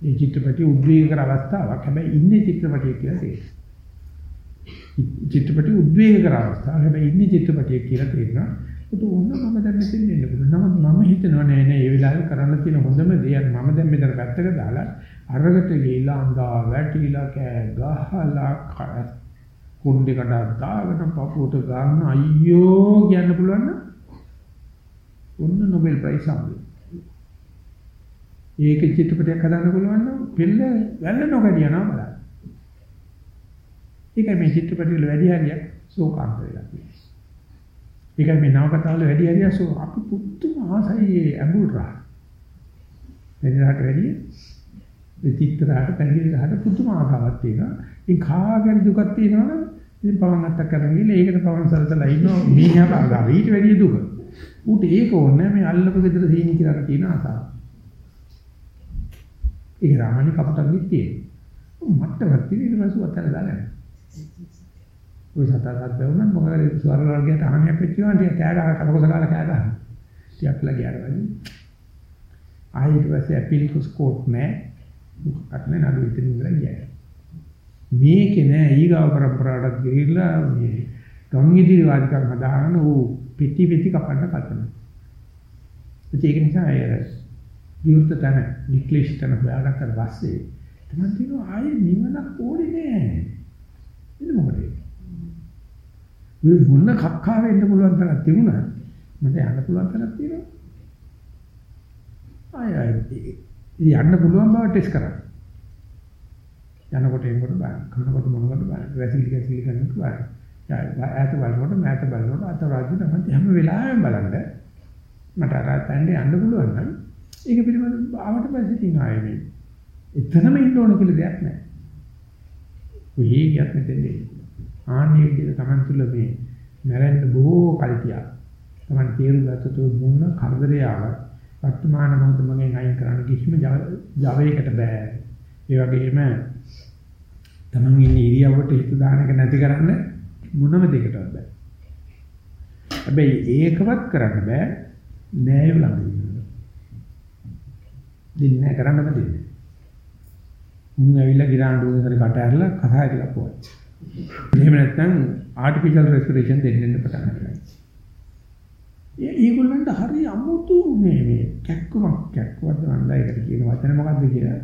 මේ චිත්‍රපටි උද්වේගකර අවස්ථාවක්. හැබැයි ඉන්නේ චිත්‍රපටිය කියලා තේරෙනවා. චිත්‍රපටි උද්වේගකර අවස්ථාවක්. හැබැයි ඉන්නේ චිත්‍රපටිය කියලා තේරෙනවා. ඒක ඕන මම දැන් මෙතන ඉන්න පුළුවන්. නමුත් මම හිතනවා නෑ නෑ මේ වෙලාවේ කරන්න තියෙන හොඳම දේ මම දැන් මෙතන පැත්තක දාලා අරකට ගිහිලා අඳා වැටිලා කෑ ගහලා කුණ්ඩේ කඩ දාගෙන පපුවට ගන්න අයියෝ කියන්න පුළුවන් නම් ඔන්න නොබෙල් ප්‍රයිස් හම්බෙයි. ඒක චිත්‍රපටයක් හදන්න පුළුවන් නම් පෙළ වැල්ල නොගඩියනවා බලන්න. ඒකයි මේ චිත්‍රපටි වල වැඩි හරියක් ශෝකාන්ත වෙලා තියෙන්නේ. ඒකයි මේ නවකතාවල වැඩි හරියක් ශෝක අපි පුදුම ආසයි ඇඹුල් රා. එදිනකට වැඩි ඒ චිත්‍රාට පැහැදිලිවට පුදුම ආසාවක් තියෙනවා. ඉතින් කාගෙන් දුකක් තියෙනවනම් ඉතින් පවන් අත්තක් කරන් ගිහලා ඒකට පවන් සලසලා ඉන්නවා මීහා බාගා ඊට වැඩි දුක. ඌට ඒක ඕනේ මේ අල්ලපු ගෙදර සීනි කියලා තියෙන ආසාව. ඒක රාමණි කපටක් විත්තියේ. මට්ටමක් තියෙන ඊට පස්සේ වතර දාලා. ඔය සතාසත් බැවුනත් මොකද ස්වර වර්ගයට අහන්නක් වෙච්ච ගමන් ටික කෑ ගහ කපකොස ගාලා කෑ ගහන. ටිකක් ලගියාර වගේ. ආයෙත් පස්සේ ඇපිලිකුස් කෝට් නෑ. මොකක්ද නෑ නඩු ඉතින් ඉඳලා ගියා. මේකේ නෑ ඊගාව પરම්පරාවට ගිහිල්ලා මේ ගම් ඉදිරි වාදිකම් හදාගෙන ඌ පිටි පිටි කපන්න කතන. ඒක නිසා අය විවෘත තන වික්ලේශ තන හොයාගත්ත පස්සේ තමයි තියෙනවා ආයේ නිවනක් ඕනේ නෑ. එන්න මොකද? මේ මොන කක්කා වෙන්න පුළුවන් තරක් තිබුණා. මට යන්න පුළුවන් තරක් තියෙනවා. ආය ආය යන්න පුළුවන් බව ටෙස්ට් කරා. යනකොට එනකොට බලන්න. කනකොට මොනකොට බලන්න. වැසිලි කැසිලි කරනකොට බලන්න. ඈත බලනකොට මෑත බලනකොට අත රාජ්‍ය තමයි හැම වෙලාවෙම බලන්න. මට අර තැන්නේ යන්න පුළුවන් නම් ඒක පිළිබඳව ආවට පස්සේ තියෙන ආයේ මේ. එතනම ඉන්න ඕන කියලා දෙයක් නැහැ. කොහේ ගියත් මෙතෙන්දී. ආන්නේ විදිහට Taman තුල මේ නැරෙන්න බොහෝ කල්තියක්. Taman තේරුම් ගත්තොත් මොන කරදරේ ආවත් වර්තමාන මොහොත මගෙන් අයින් කරන්න කිසිම ජවයකට බෑ. ඒ වගේම තමන් ඉන්නේ ඉරියව්වට හිත දාන එක නැති කරන්න මොනම දෙයකටවත් බෑ. හැබැයි ඒකවත් කරන්න බෑ නෑ ළඟ ඉන්න. දින්නේ කරන්නම දෙන්නේ. මුන් ඇවිල්ලා ගිරාඬු උදේ කට ඇරලා කතා ටිකක් පොයි. එහෙම නැත්නම් ආටිෆිෂල් රෙස්පිරේෂන් දෙන්න පටන් ගන්නවා. ඒ ඒගොල්ලන්ට හරි අමුතු මේ මේ කැක්කමක් කැක්කවත් නන්දයකට කියන වචන මොකද්ද කියලා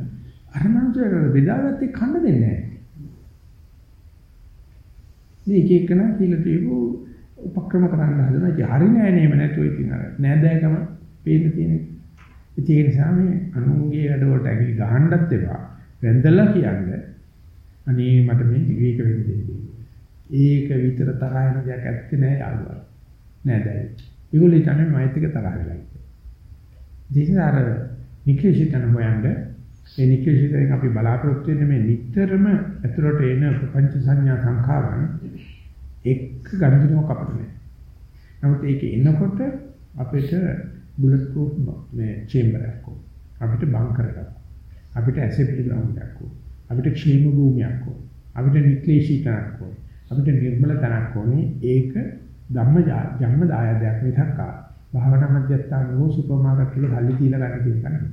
අර මනුස්සයකට බෙදාගත්තේ කන්න දෙන්නේ නැහැ. මේ එක එකන කියලා තියපු උපක්‍රම කරන්න හදනවා. ඉතින් හරි නෑ නේම නැතුව ඉතින් අර නෑදෑකම පේන්න තියෙන එක. ඒ නිසා මේ අනුන්ගේ වැඩවලට ඇඟිලි ගහන්නත් එපා. වැඳලා කියන්නේ අනේ මට මේ විවේක වෙන්න දෙන්න. ඒක විතර තරහ යන දෙයක් ඇත්තේ නෑ යාළුවා. නෑදෑයි. ඒගොල්ලෝ තමයි මෛත්‍රික තරහ වෙලා ඉන්නේ. දෙහිස අර නික්ලේශිතන හොයන්නේ ඒ නික්ලේශිතෙන් අපි බලාපොරොත්තු වෙන්නේ මේ නිටතරම ඇතුළට එන ප්‍රපංච සංඥා සංඛාරයන් එක් ගණිතනෝ කපන්නේ. නමුත් ඒක එනකොට අපිට බුලට් ප්‍රූෆ් මේ චේම්බර් එකක් අපිට බංකර් එකක් අපිට ඇසෙබිලි ග්‍රවුන්ඩ් එකක් අපිට ක්ෂේම භූමියක් අපිට නික්ලේශී තනක් අපිට නිර්මල තනක් ඕනේ. ඒක ධම්ම ජන්ම දායදයක් මිසක් භාවනා මධ්‍යස්ථාන වූ සුපර් මාකට් වල ගල්ලි දීලා ගන්න කියන එක නෙමෙයි.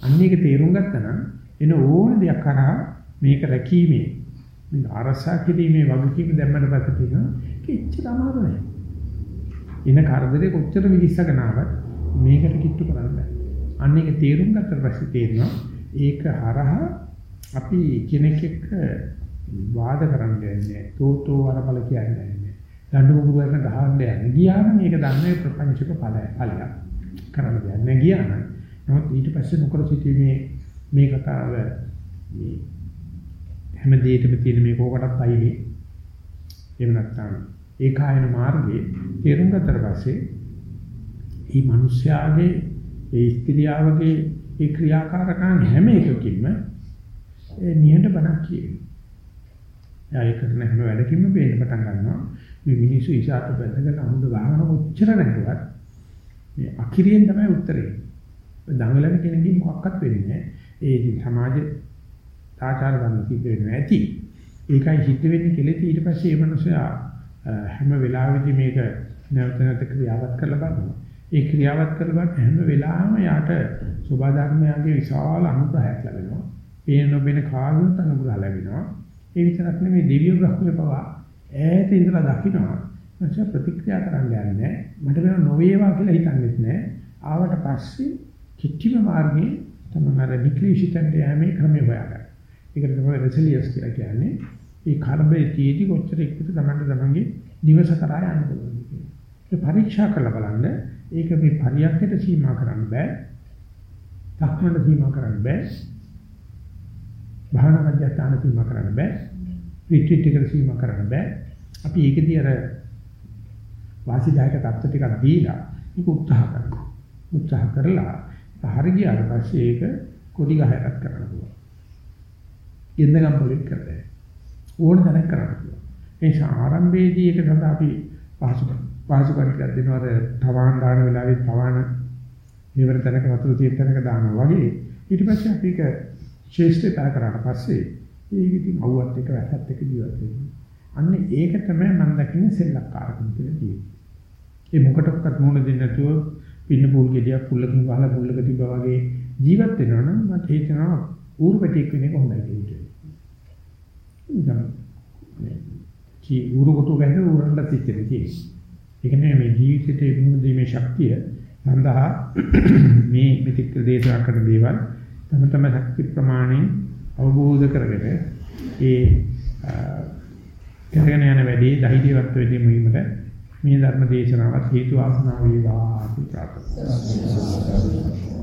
අන්න ඒක තේරුම් ගත්තා නම් එන ඕන දෙයක් කරා මේක රැකීමේ මේ ආරසා කිරීමේ වගකීම දැම්මට පස්සේ තියෙනවා කිච්ච අමාරු නෑ. එන කරදරේ කොච්චර මිනිස්සගෙන ආවත් මේකට කිට්ටු කරන්න බෑ. අන්න ඒක තේරුම් ගත්තට පස්සේ තේරෙනවා ඒක හරහා අපි කෙනෙක් එක්ක වාද කරන්න යන්නේ තෝතෝ වරබල කියන්නේ නැහැ. දඬු මුගු කරන ගහන්න යන්නේ. ගියාම මේක දන්නේ ප්‍රපංචක ඵලය ඵලයක්. කරන්න දෙන්නේ ගියා නම්. නමුත් ඊට පස්සේ නොකර සිටීමේ මේ කතාව මේ හැම දෙයකම තියෙන මේ කෝකටත් අයිනේ. එහෙම නැත්නම් ඒකායන මාර්ගයේ තේරුම් ගත්තට පස්සේ මේ මිනිස්යාගේ ඒ ස්ත්‍රියාවගේ ඒ ක්‍රියාකාරකම් හැම එකකින්ම ඒ නිහඬ බණක් කියනවා. එයා කරන හැම වැඩකින්ම පේන්න පටන් ගන්නවා මේ මිනිස්සු ඉසాత බැඳගෙන අමුද ගහන කොච්චර නැතුවත් මේ අකිරියෙන් තමයි උත්තරේ. දඟලන කෙනෙක්ගේ මොකක්වත් වෙන්නේ නැහැ. ඒ සමාජ ආචාර ගන්න සිද්ධ වෙනවා ඇති. ඒකයි සිද්ධ වෙන්නේ කෙලෙති ඊට පස්සේ මේ මනුස්සයා හැම වෙලාවෙදි මේක නැවත නැවත ක්‍රියාවත් කරලා බලනවා. ඒ ක්‍රියාවත් කරලා බලන හැම වෙලාවෙම යාට සෝබා ධර්මයන්ගේ විශාල අනුග්‍රහයක් ලැබෙනවා. පේන නොබෙන කාගෙත් අනුග්‍රහ ලැබෙනවා. ඒ විතරක් නෙමෙයි දිව්‍ය බ්‍රහ්මයේ පවා ඈත ඉඳලා දකින්නවා. මචං ප්‍රතික්‍රියා කරන්න යන්නේ මට වෙන නොවේවා කියලා හිතන්නේත් නැහැ. ආවට පස්සේ කිච්චිම මාර්ගයේ තමයි අර නික්ලිෂිතෙන් යෑමේ ක්‍රමය හොයාගන්න. ඒකට තමයි රෙසිලියන්ස් කියලා කියන්නේ. මේ කර්මයේ තියෙදි කොච්චර ඉක්මනට තමන්ට තමන්ගේ නිවස කරා යන්න පුළුවන්ද කියලා. ඒ පරීක්ෂා කරලා බලන්න ඒක මේ පරියන්කට සීමා කරන්න බෑ. ධක්මන සීමා කරන්න බෑ. භාවනා මධ්‍යස්ථාන සීමා කරන්න බෑ. රිට්‍රීට් එකට සීමා කරන්න බෑ. අපි ඒකදී අර වාසිදායක தත්ත්ව ටිකක් දීලා ඒක උත්සාහ කරනවා. උත්සාහ කරලා හරි ගියාට පස්සේ ඒක කොඩි ගහයක්ත් කරන්න පුළුවන්. ඉන්දගම් පොලිට් කරලා ඕන දැනක් කරන්න පුළුවන්. ඒ නිසා ආරම්භයේදී ඒක සඳහා අපි පහසු පහසුකම් ටිකක් දෙනවා අර තවාන් දාන වෙලාවේ තවාන මෙවර තැනක වතුර තියෙන තැනක දානවා වගේ ඊට පස්සේ අපි ඒක ශේෂ්ඨය පර කරාට පස්සේ ඒක ඉතින් අවුවත් එක වැසත් එක ජීවත් වෙනවා. අන්න ඒක තමයි මම දකින්නේ සෙල්ලක්කාරකම් කියලා කියන්නේ. ඒ මොකටවත් මොන දෙන්නේ නැතුව පින්න පූල් ගෙඩියක් පුල්ලකින් වහලා පුල්ලක තිබ්බා වගේ ජීවත් වෙනවා නම් මට හිතෙනවා ඌරුපැටියෙක් වෙන එක හොඳයි කියලා. ඉතින් මේ කී ඌරු කොට ගන්නේ ඌරන්ට තිච්චෙන්නේ තියෙන්නේ. ඒක නෙමෙයි මේ ජීවිතයේ මුහුණ දීමේ ශක්තිය සඳහා මේ මෙතික දේශනා කරන දේවල් තම තම ශක්ති ප්‍රමාණයෙන් අවබෝධ කරගෙන ඒ කරගෙන යන වැඩේ ධෛර්යවත් වෙදීම වීමට මේ ධර්ම දේශනාවත් හේතු ආසනාව වේවා ප්‍රාර්ථනා